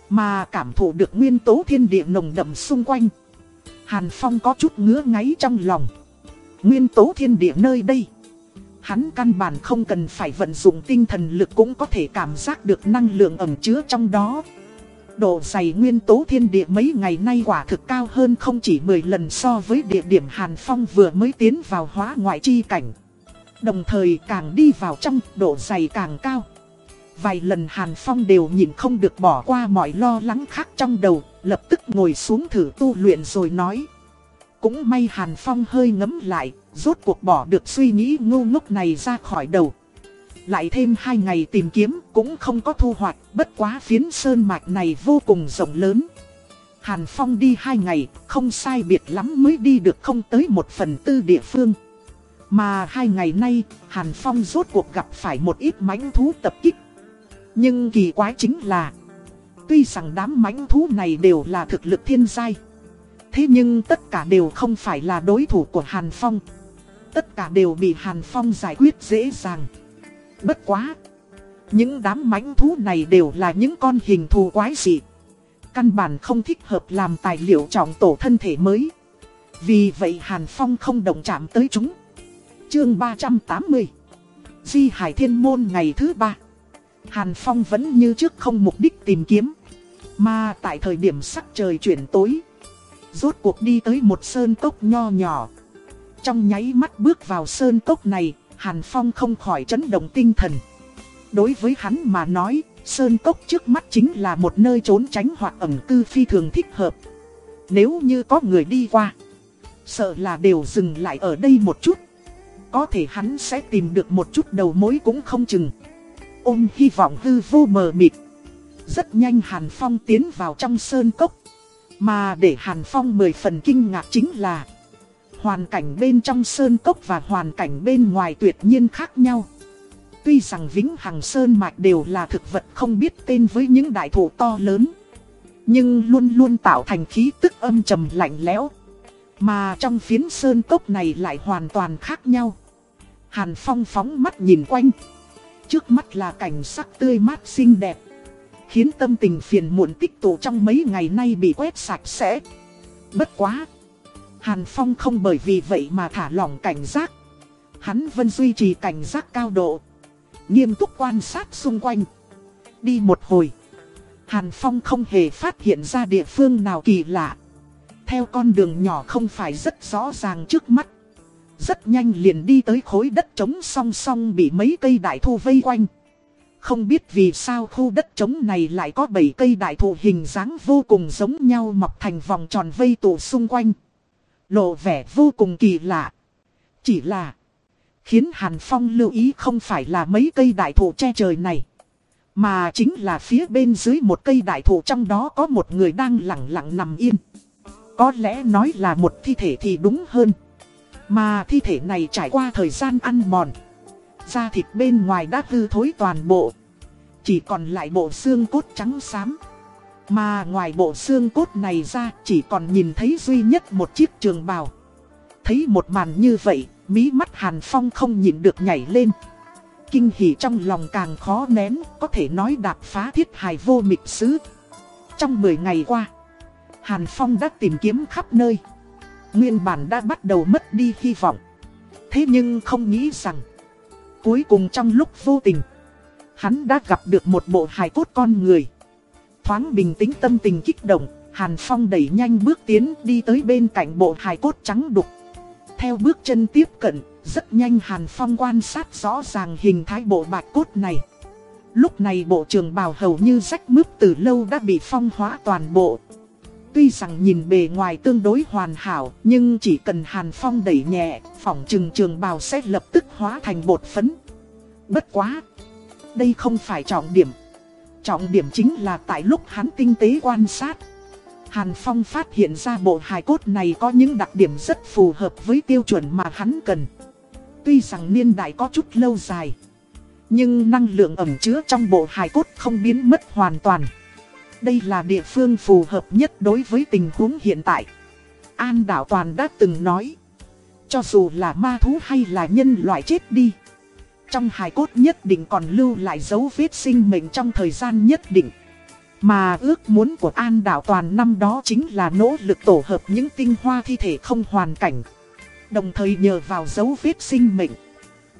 Mà cảm thụ được nguyên tố thiên địa nồng đậm xung quanh. Hàn Phong có chút ngứa ngáy trong lòng. Nguyên tố thiên địa nơi đây. Hắn căn bản không cần phải vận dụng tinh thần lực cũng có thể cảm giác được năng lượng ẩm chứa trong đó. Độ dày nguyên tố thiên địa mấy ngày nay quả thực cao hơn không chỉ 10 lần so với địa điểm Hàn Phong vừa mới tiến vào hóa ngoại chi cảnh. Đồng thời càng đi vào trong độ dày càng cao. Vài lần Hàn Phong đều nhìn không được bỏ qua mọi lo lắng khác trong đầu Lập tức ngồi xuống thử tu luyện rồi nói. Cũng may Hàn Phong hơi ngấm lại Rốt cuộc bỏ được suy nghĩ ngu ngốc này ra khỏi đầu. Lại thêm hai ngày tìm kiếm cũng không có thu hoạch Bất quá phiến sơn mạch này vô cùng rộng lớn. Hàn Phong đi hai ngày, không sai biệt lắm mới đi được không tới một phần tư địa phương. Mà hai ngày nay, Hàn Phong rốt cuộc gặp phải một ít mãnh thú tập kích. Nhưng kỳ quái chính là, tuy rằng đám mãnh thú này đều là thực lực thiên giai. Thế nhưng tất cả đều không phải là đối thủ của Hàn Phong. Tất cả đều bị Hàn Phong giải quyết dễ dàng. Bất quá. Những đám mãnh thú này đều là những con hình thù quái dị. Căn bản không thích hợp làm tài liệu trọng tổ thân thể mới. Vì vậy Hàn Phong không động chạm tới chúng chương 380 Di Hải Thiên Môn ngày thứ ba Hàn Phong vẫn như trước không mục đích tìm kiếm Mà tại thời điểm sắc trời chuyển tối Rốt cuộc đi tới một sơn cốc nho nhỏ Trong nháy mắt bước vào sơn cốc này Hàn Phong không khỏi chấn động tinh thần đối với hắn mà nói, Sơn Cốc trước mắt chính là một nơi trốn tránh hoặc ẩn cư phi thường thích hợp. Nếu như có người đi qua, sợ là đều dừng lại ở đây một chút. Có thể hắn sẽ tìm được một chút đầu mối cũng không chừng. Ôm hy vọng hư vô mờ mịt. Rất nhanh Hàn Phong tiến vào trong Sơn Cốc. Mà để Hàn Phong mười phần kinh ngạc chính là, Hoàn cảnh bên trong Sơn Cốc và hoàn cảnh bên ngoài tuyệt nhiên khác nhau. Tuy rằng Vĩnh Hằng Sơn Mạch đều là thực vật không biết tên với những đại thụ to lớn, Nhưng luôn luôn tạo thành khí tức âm trầm lạnh lẽo Mà trong phiến Sơn Cốc này lại hoàn toàn khác nhau Hàn Phong phóng mắt nhìn quanh. Trước mắt là cảnh sắc tươi mát xinh đẹp. Khiến tâm tình phiền muộn tích tụ trong mấy ngày nay bị quét sạch sẽ. Bất quá. Hàn Phong không bởi vì vậy mà thả lỏng cảnh giác. Hắn vẫn duy trì cảnh giác cao độ. Nghiêm túc quan sát xung quanh. Đi một hồi. Hàn Phong không hề phát hiện ra địa phương nào kỳ lạ. Theo con đường nhỏ không phải rất rõ ràng trước mắt. Rất nhanh liền đi tới khối đất trống song song bị mấy cây đại thụ vây quanh Không biết vì sao khu đất trống này lại có 7 cây đại thụ hình dáng vô cùng giống nhau mọc thành vòng tròn vây tụ xung quanh Lộ vẻ vô cùng kỳ lạ Chỉ là Khiến Hàn Phong lưu ý không phải là mấy cây đại thụ che trời này. Mà chính là phía bên dưới một cây đại thụ trong đó có một người đang lặng lặng nằm yên. Có lẽ nói là một thi thể thì đúng hơn. Mà thi thể này trải qua thời gian ăn mòn. Da thịt bên ngoài đã hư thối toàn bộ. Chỉ còn lại bộ xương cốt trắng xám. Mà ngoài bộ xương cốt này ra chỉ còn nhìn thấy duy nhất một chiếc trường bào. Thấy một màn như vậy, Mí mắt Hàn Phong không nhìn được nhảy lên. Kinh hỉ trong lòng càng khó nén, có thể nói đạp phá thiết hài vô mịch sứ. Trong 10 ngày qua, Hàn Phong đã tìm kiếm khắp nơi. Nguyên bản đã bắt đầu mất đi hy vọng. Thế nhưng không nghĩ rằng, cuối cùng trong lúc vô tình, hắn đã gặp được một bộ hài cốt con người. Thoáng bình tĩnh tâm tình kích động, Hàn Phong đẩy nhanh bước tiến đi tới bên cạnh bộ hài cốt trắng đục theo bước chân tiếp cận, rất nhanh Hàn Phong quan sát rõ ràng hình thái bộ bạch cốt này. Lúc này bộ trường bào hầu như rách mướp từ lâu đã bị phong hóa toàn bộ. Tuy rằng nhìn bề ngoài tương đối hoàn hảo, nhưng chỉ cần Hàn Phong đẩy nhẹ, phỏng trừng trường bào sẽ lập tức hóa thành bột phấn. Bất quá! Đây không phải trọng điểm. Trọng điểm chính là tại lúc hắn tinh tế quan sát. Hàn Phong phát hiện ra bộ hài cốt này có những đặc điểm rất phù hợp với tiêu chuẩn mà hắn cần. Tuy rằng niên đại có chút lâu dài, nhưng năng lượng ẩm chứa trong bộ hài cốt không biến mất hoàn toàn. Đây là địa phương phù hợp nhất đối với tình huống hiện tại. An Đạo Toàn đã từng nói, cho dù là ma thú hay là nhân loại chết đi, trong hài cốt nhất định còn lưu lại dấu vết sinh mệnh trong thời gian nhất định. Mà ước muốn của An Đạo Toàn năm đó chính là nỗ lực tổ hợp những tinh hoa thi thể không hoàn cảnh. Đồng thời nhờ vào dấu vết sinh mệnh.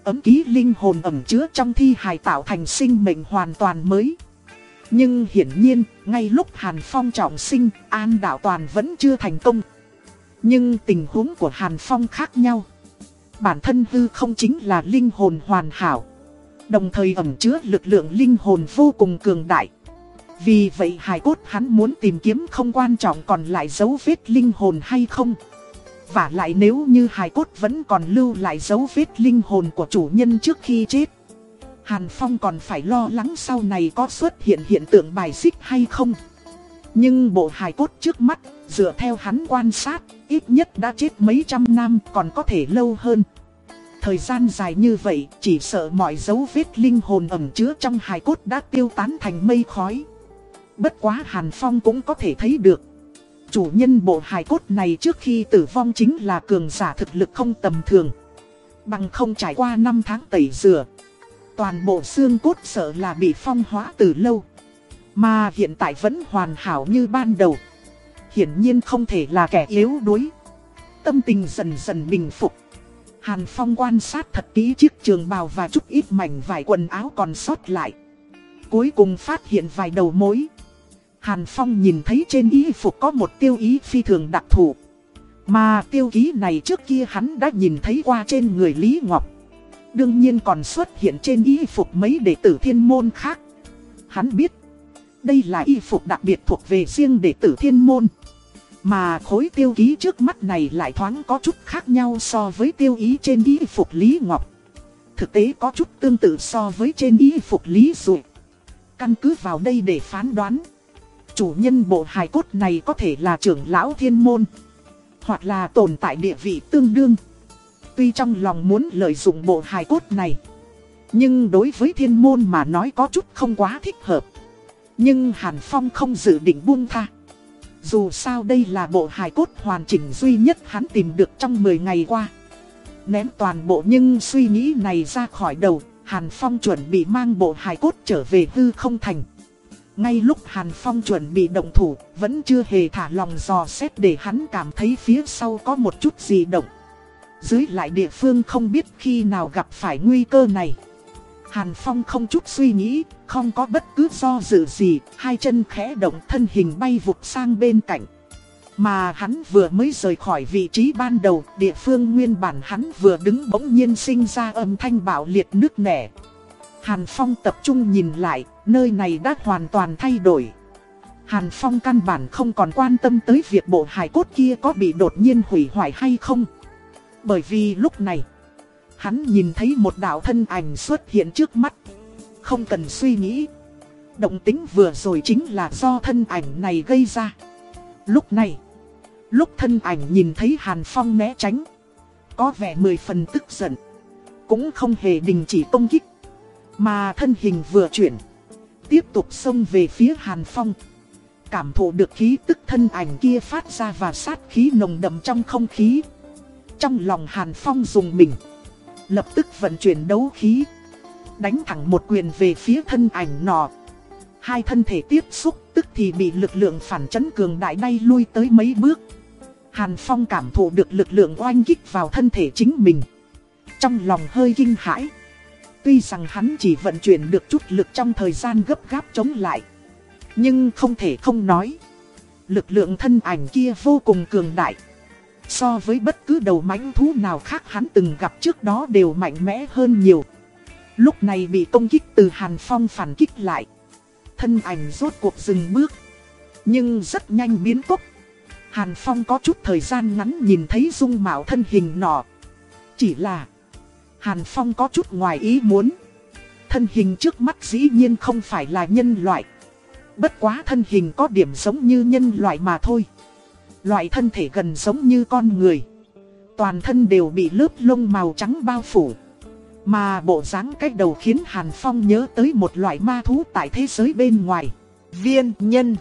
Ấm ký linh hồn ẩm chứa trong thi hài tạo thành sinh mệnh hoàn toàn mới. Nhưng hiển nhiên, ngay lúc Hàn Phong trọng sinh, An Đạo Toàn vẫn chưa thành công. Nhưng tình huống của Hàn Phong khác nhau. Bản thân hư không chính là linh hồn hoàn hảo. Đồng thời ẩn chứa lực lượng linh hồn vô cùng cường đại. Vì vậy hài cốt hắn muốn tìm kiếm không quan trọng còn lại dấu vết linh hồn hay không. Và lại nếu như hài cốt vẫn còn lưu lại dấu vết linh hồn của chủ nhân trước khi chết. Hàn Phong còn phải lo lắng sau này có xuất hiện hiện tượng bài xích hay không. Nhưng bộ hài cốt trước mắt, dựa theo hắn quan sát, ít nhất đã chết mấy trăm năm còn có thể lâu hơn. Thời gian dài như vậy, chỉ sợ mọi dấu vết linh hồn ẩm chứa trong hài cốt đã tiêu tán thành mây khói. Bất quá Hàn Phong cũng có thể thấy được. Chủ nhân bộ hài cốt này trước khi tử vong chính là cường giả thực lực không tầm thường. Bằng không trải qua 5 tháng tẩy rửa. Toàn bộ xương cốt sợ là bị phong hóa từ lâu. Mà hiện tại vẫn hoàn hảo như ban đầu. Hiển nhiên không thể là kẻ yếu đuối. Tâm tình dần dần bình phục. Hàn Phong quan sát thật kỹ chiếc trường bào và chút ít mảnh vải quần áo còn sót lại. Cuối cùng phát hiện vài đầu mối. Hàn Phong nhìn thấy trên y phục có một tiêu ý phi thường đặc thù. Mà tiêu ký này trước kia hắn đã nhìn thấy qua trên người Lý Ngọc. Đương nhiên còn xuất hiện trên y phục mấy đệ tử thiên môn khác. Hắn biết, đây là y phục đặc biệt thuộc về riêng đệ tử thiên môn. Mà khối tiêu ký trước mắt này lại thoáng có chút khác nhau so với tiêu ý trên y phục Lý Ngọc. Thực tế có chút tương tự so với trên y phục Lý Dụ. Căn cứ vào đây để phán đoán. Chủ nhân bộ hài cốt này có thể là trưởng lão thiên môn. Hoặc là tồn tại địa vị tương đương. Tuy trong lòng muốn lợi dụng bộ hài cốt này. Nhưng đối với thiên môn mà nói có chút không quá thích hợp. Nhưng Hàn Phong không dự định buông tha. Dù sao đây là bộ hài cốt hoàn chỉnh duy nhất hắn tìm được trong 10 ngày qua. Ném toàn bộ nhưng suy nghĩ này ra khỏi đầu, Hàn Phong chuẩn bị mang bộ hài cốt trở về hư không thành. Ngay lúc Hàn Phong chuẩn bị động thủ, vẫn chưa hề thả lòng dò xét để hắn cảm thấy phía sau có một chút gì động. Dưới lại địa phương không biết khi nào gặp phải nguy cơ này. Hàn Phong không chút suy nghĩ, không có bất cứ do dự gì, hai chân khẽ động thân hình bay vụt sang bên cạnh. Mà hắn vừa mới rời khỏi vị trí ban đầu, địa phương nguyên bản hắn vừa đứng bỗng nhiên sinh ra âm thanh bạo liệt nước nẻ. Hàn Phong tập trung nhìn lại, nơi này đã hoàn toàn thay đổi. Hàn Phong căn bản không còn quan tâm tới việc bộ hài cốt kia có bị đột nhiên hủy hoại hay không. Bởi vì lúc này, hắn nhìn thấy một đạo thân ảnh xuất hiện trước mắt. Không cần suy nghĩ. Động tính vừa rồi chính là do thân ảnh này gây ra. Lúc này, lúc thân ảnh nhìn thấy Hàn Phong né tránh, có vẻ mười phần tức giận. Cũng không hề đình chỉ công kích, mà thân hình vừa chuyển, tiếp tục xông về phía Hàn Phong. Cảm thụ được khí tức thân ảnh kia phát ra và sát khí nồng đậm trong không khí. Trong lòng Hàn Phong dùng mình, lập tức vận chuyển đấu khí, đánh thẳng một quyền về phía thân ảnh nọ. Hai thân thể tiếp xúc tức thì bị lực lượng phản chấn cường đại đay lui tới mấy bước. Hàn Phong cảm thụ được lực lượng oanh kích vào thân thể chính mình. Trong lòng hơi kinh hãi. Tuy rằng hắn chỉ vận chuyển được chút lực trong thời gian gấp gáp chống lại. Nhưng không thể không nói. Lực lượng thân ảnh kia vô cùng cường đại. So với bất cứ đầu mãnh thú nào khác hắn từng gặp trước đó đều mạnh mẽ hơn nhiều. Lúc này bị công kích từ Hàn Phong phản kích lại. Thân ảnh rốt cuộc dừng bước. Nhưng rất nhanh biến tốc. Hàn Phong có chút thời gian ngắn nhìn thấy dung mạo thân hình nọ. Chỉ là, Hàn Phong có chút ngoài ý muốn. Thân hình trước mắt dĩ nhiên không phải là nhân loại. Bất quá thân hình có điểm giống như nhân loại mà thôi. Loại thân thể gần giống như con người. Toàn thân đều bị lớp lông màu trắng bao phủ. Mà bộ dáng cách đầu khiến Hàn Phong nhớ tới một loại ma thú tại thế giới bên ngoài. Viên nhân.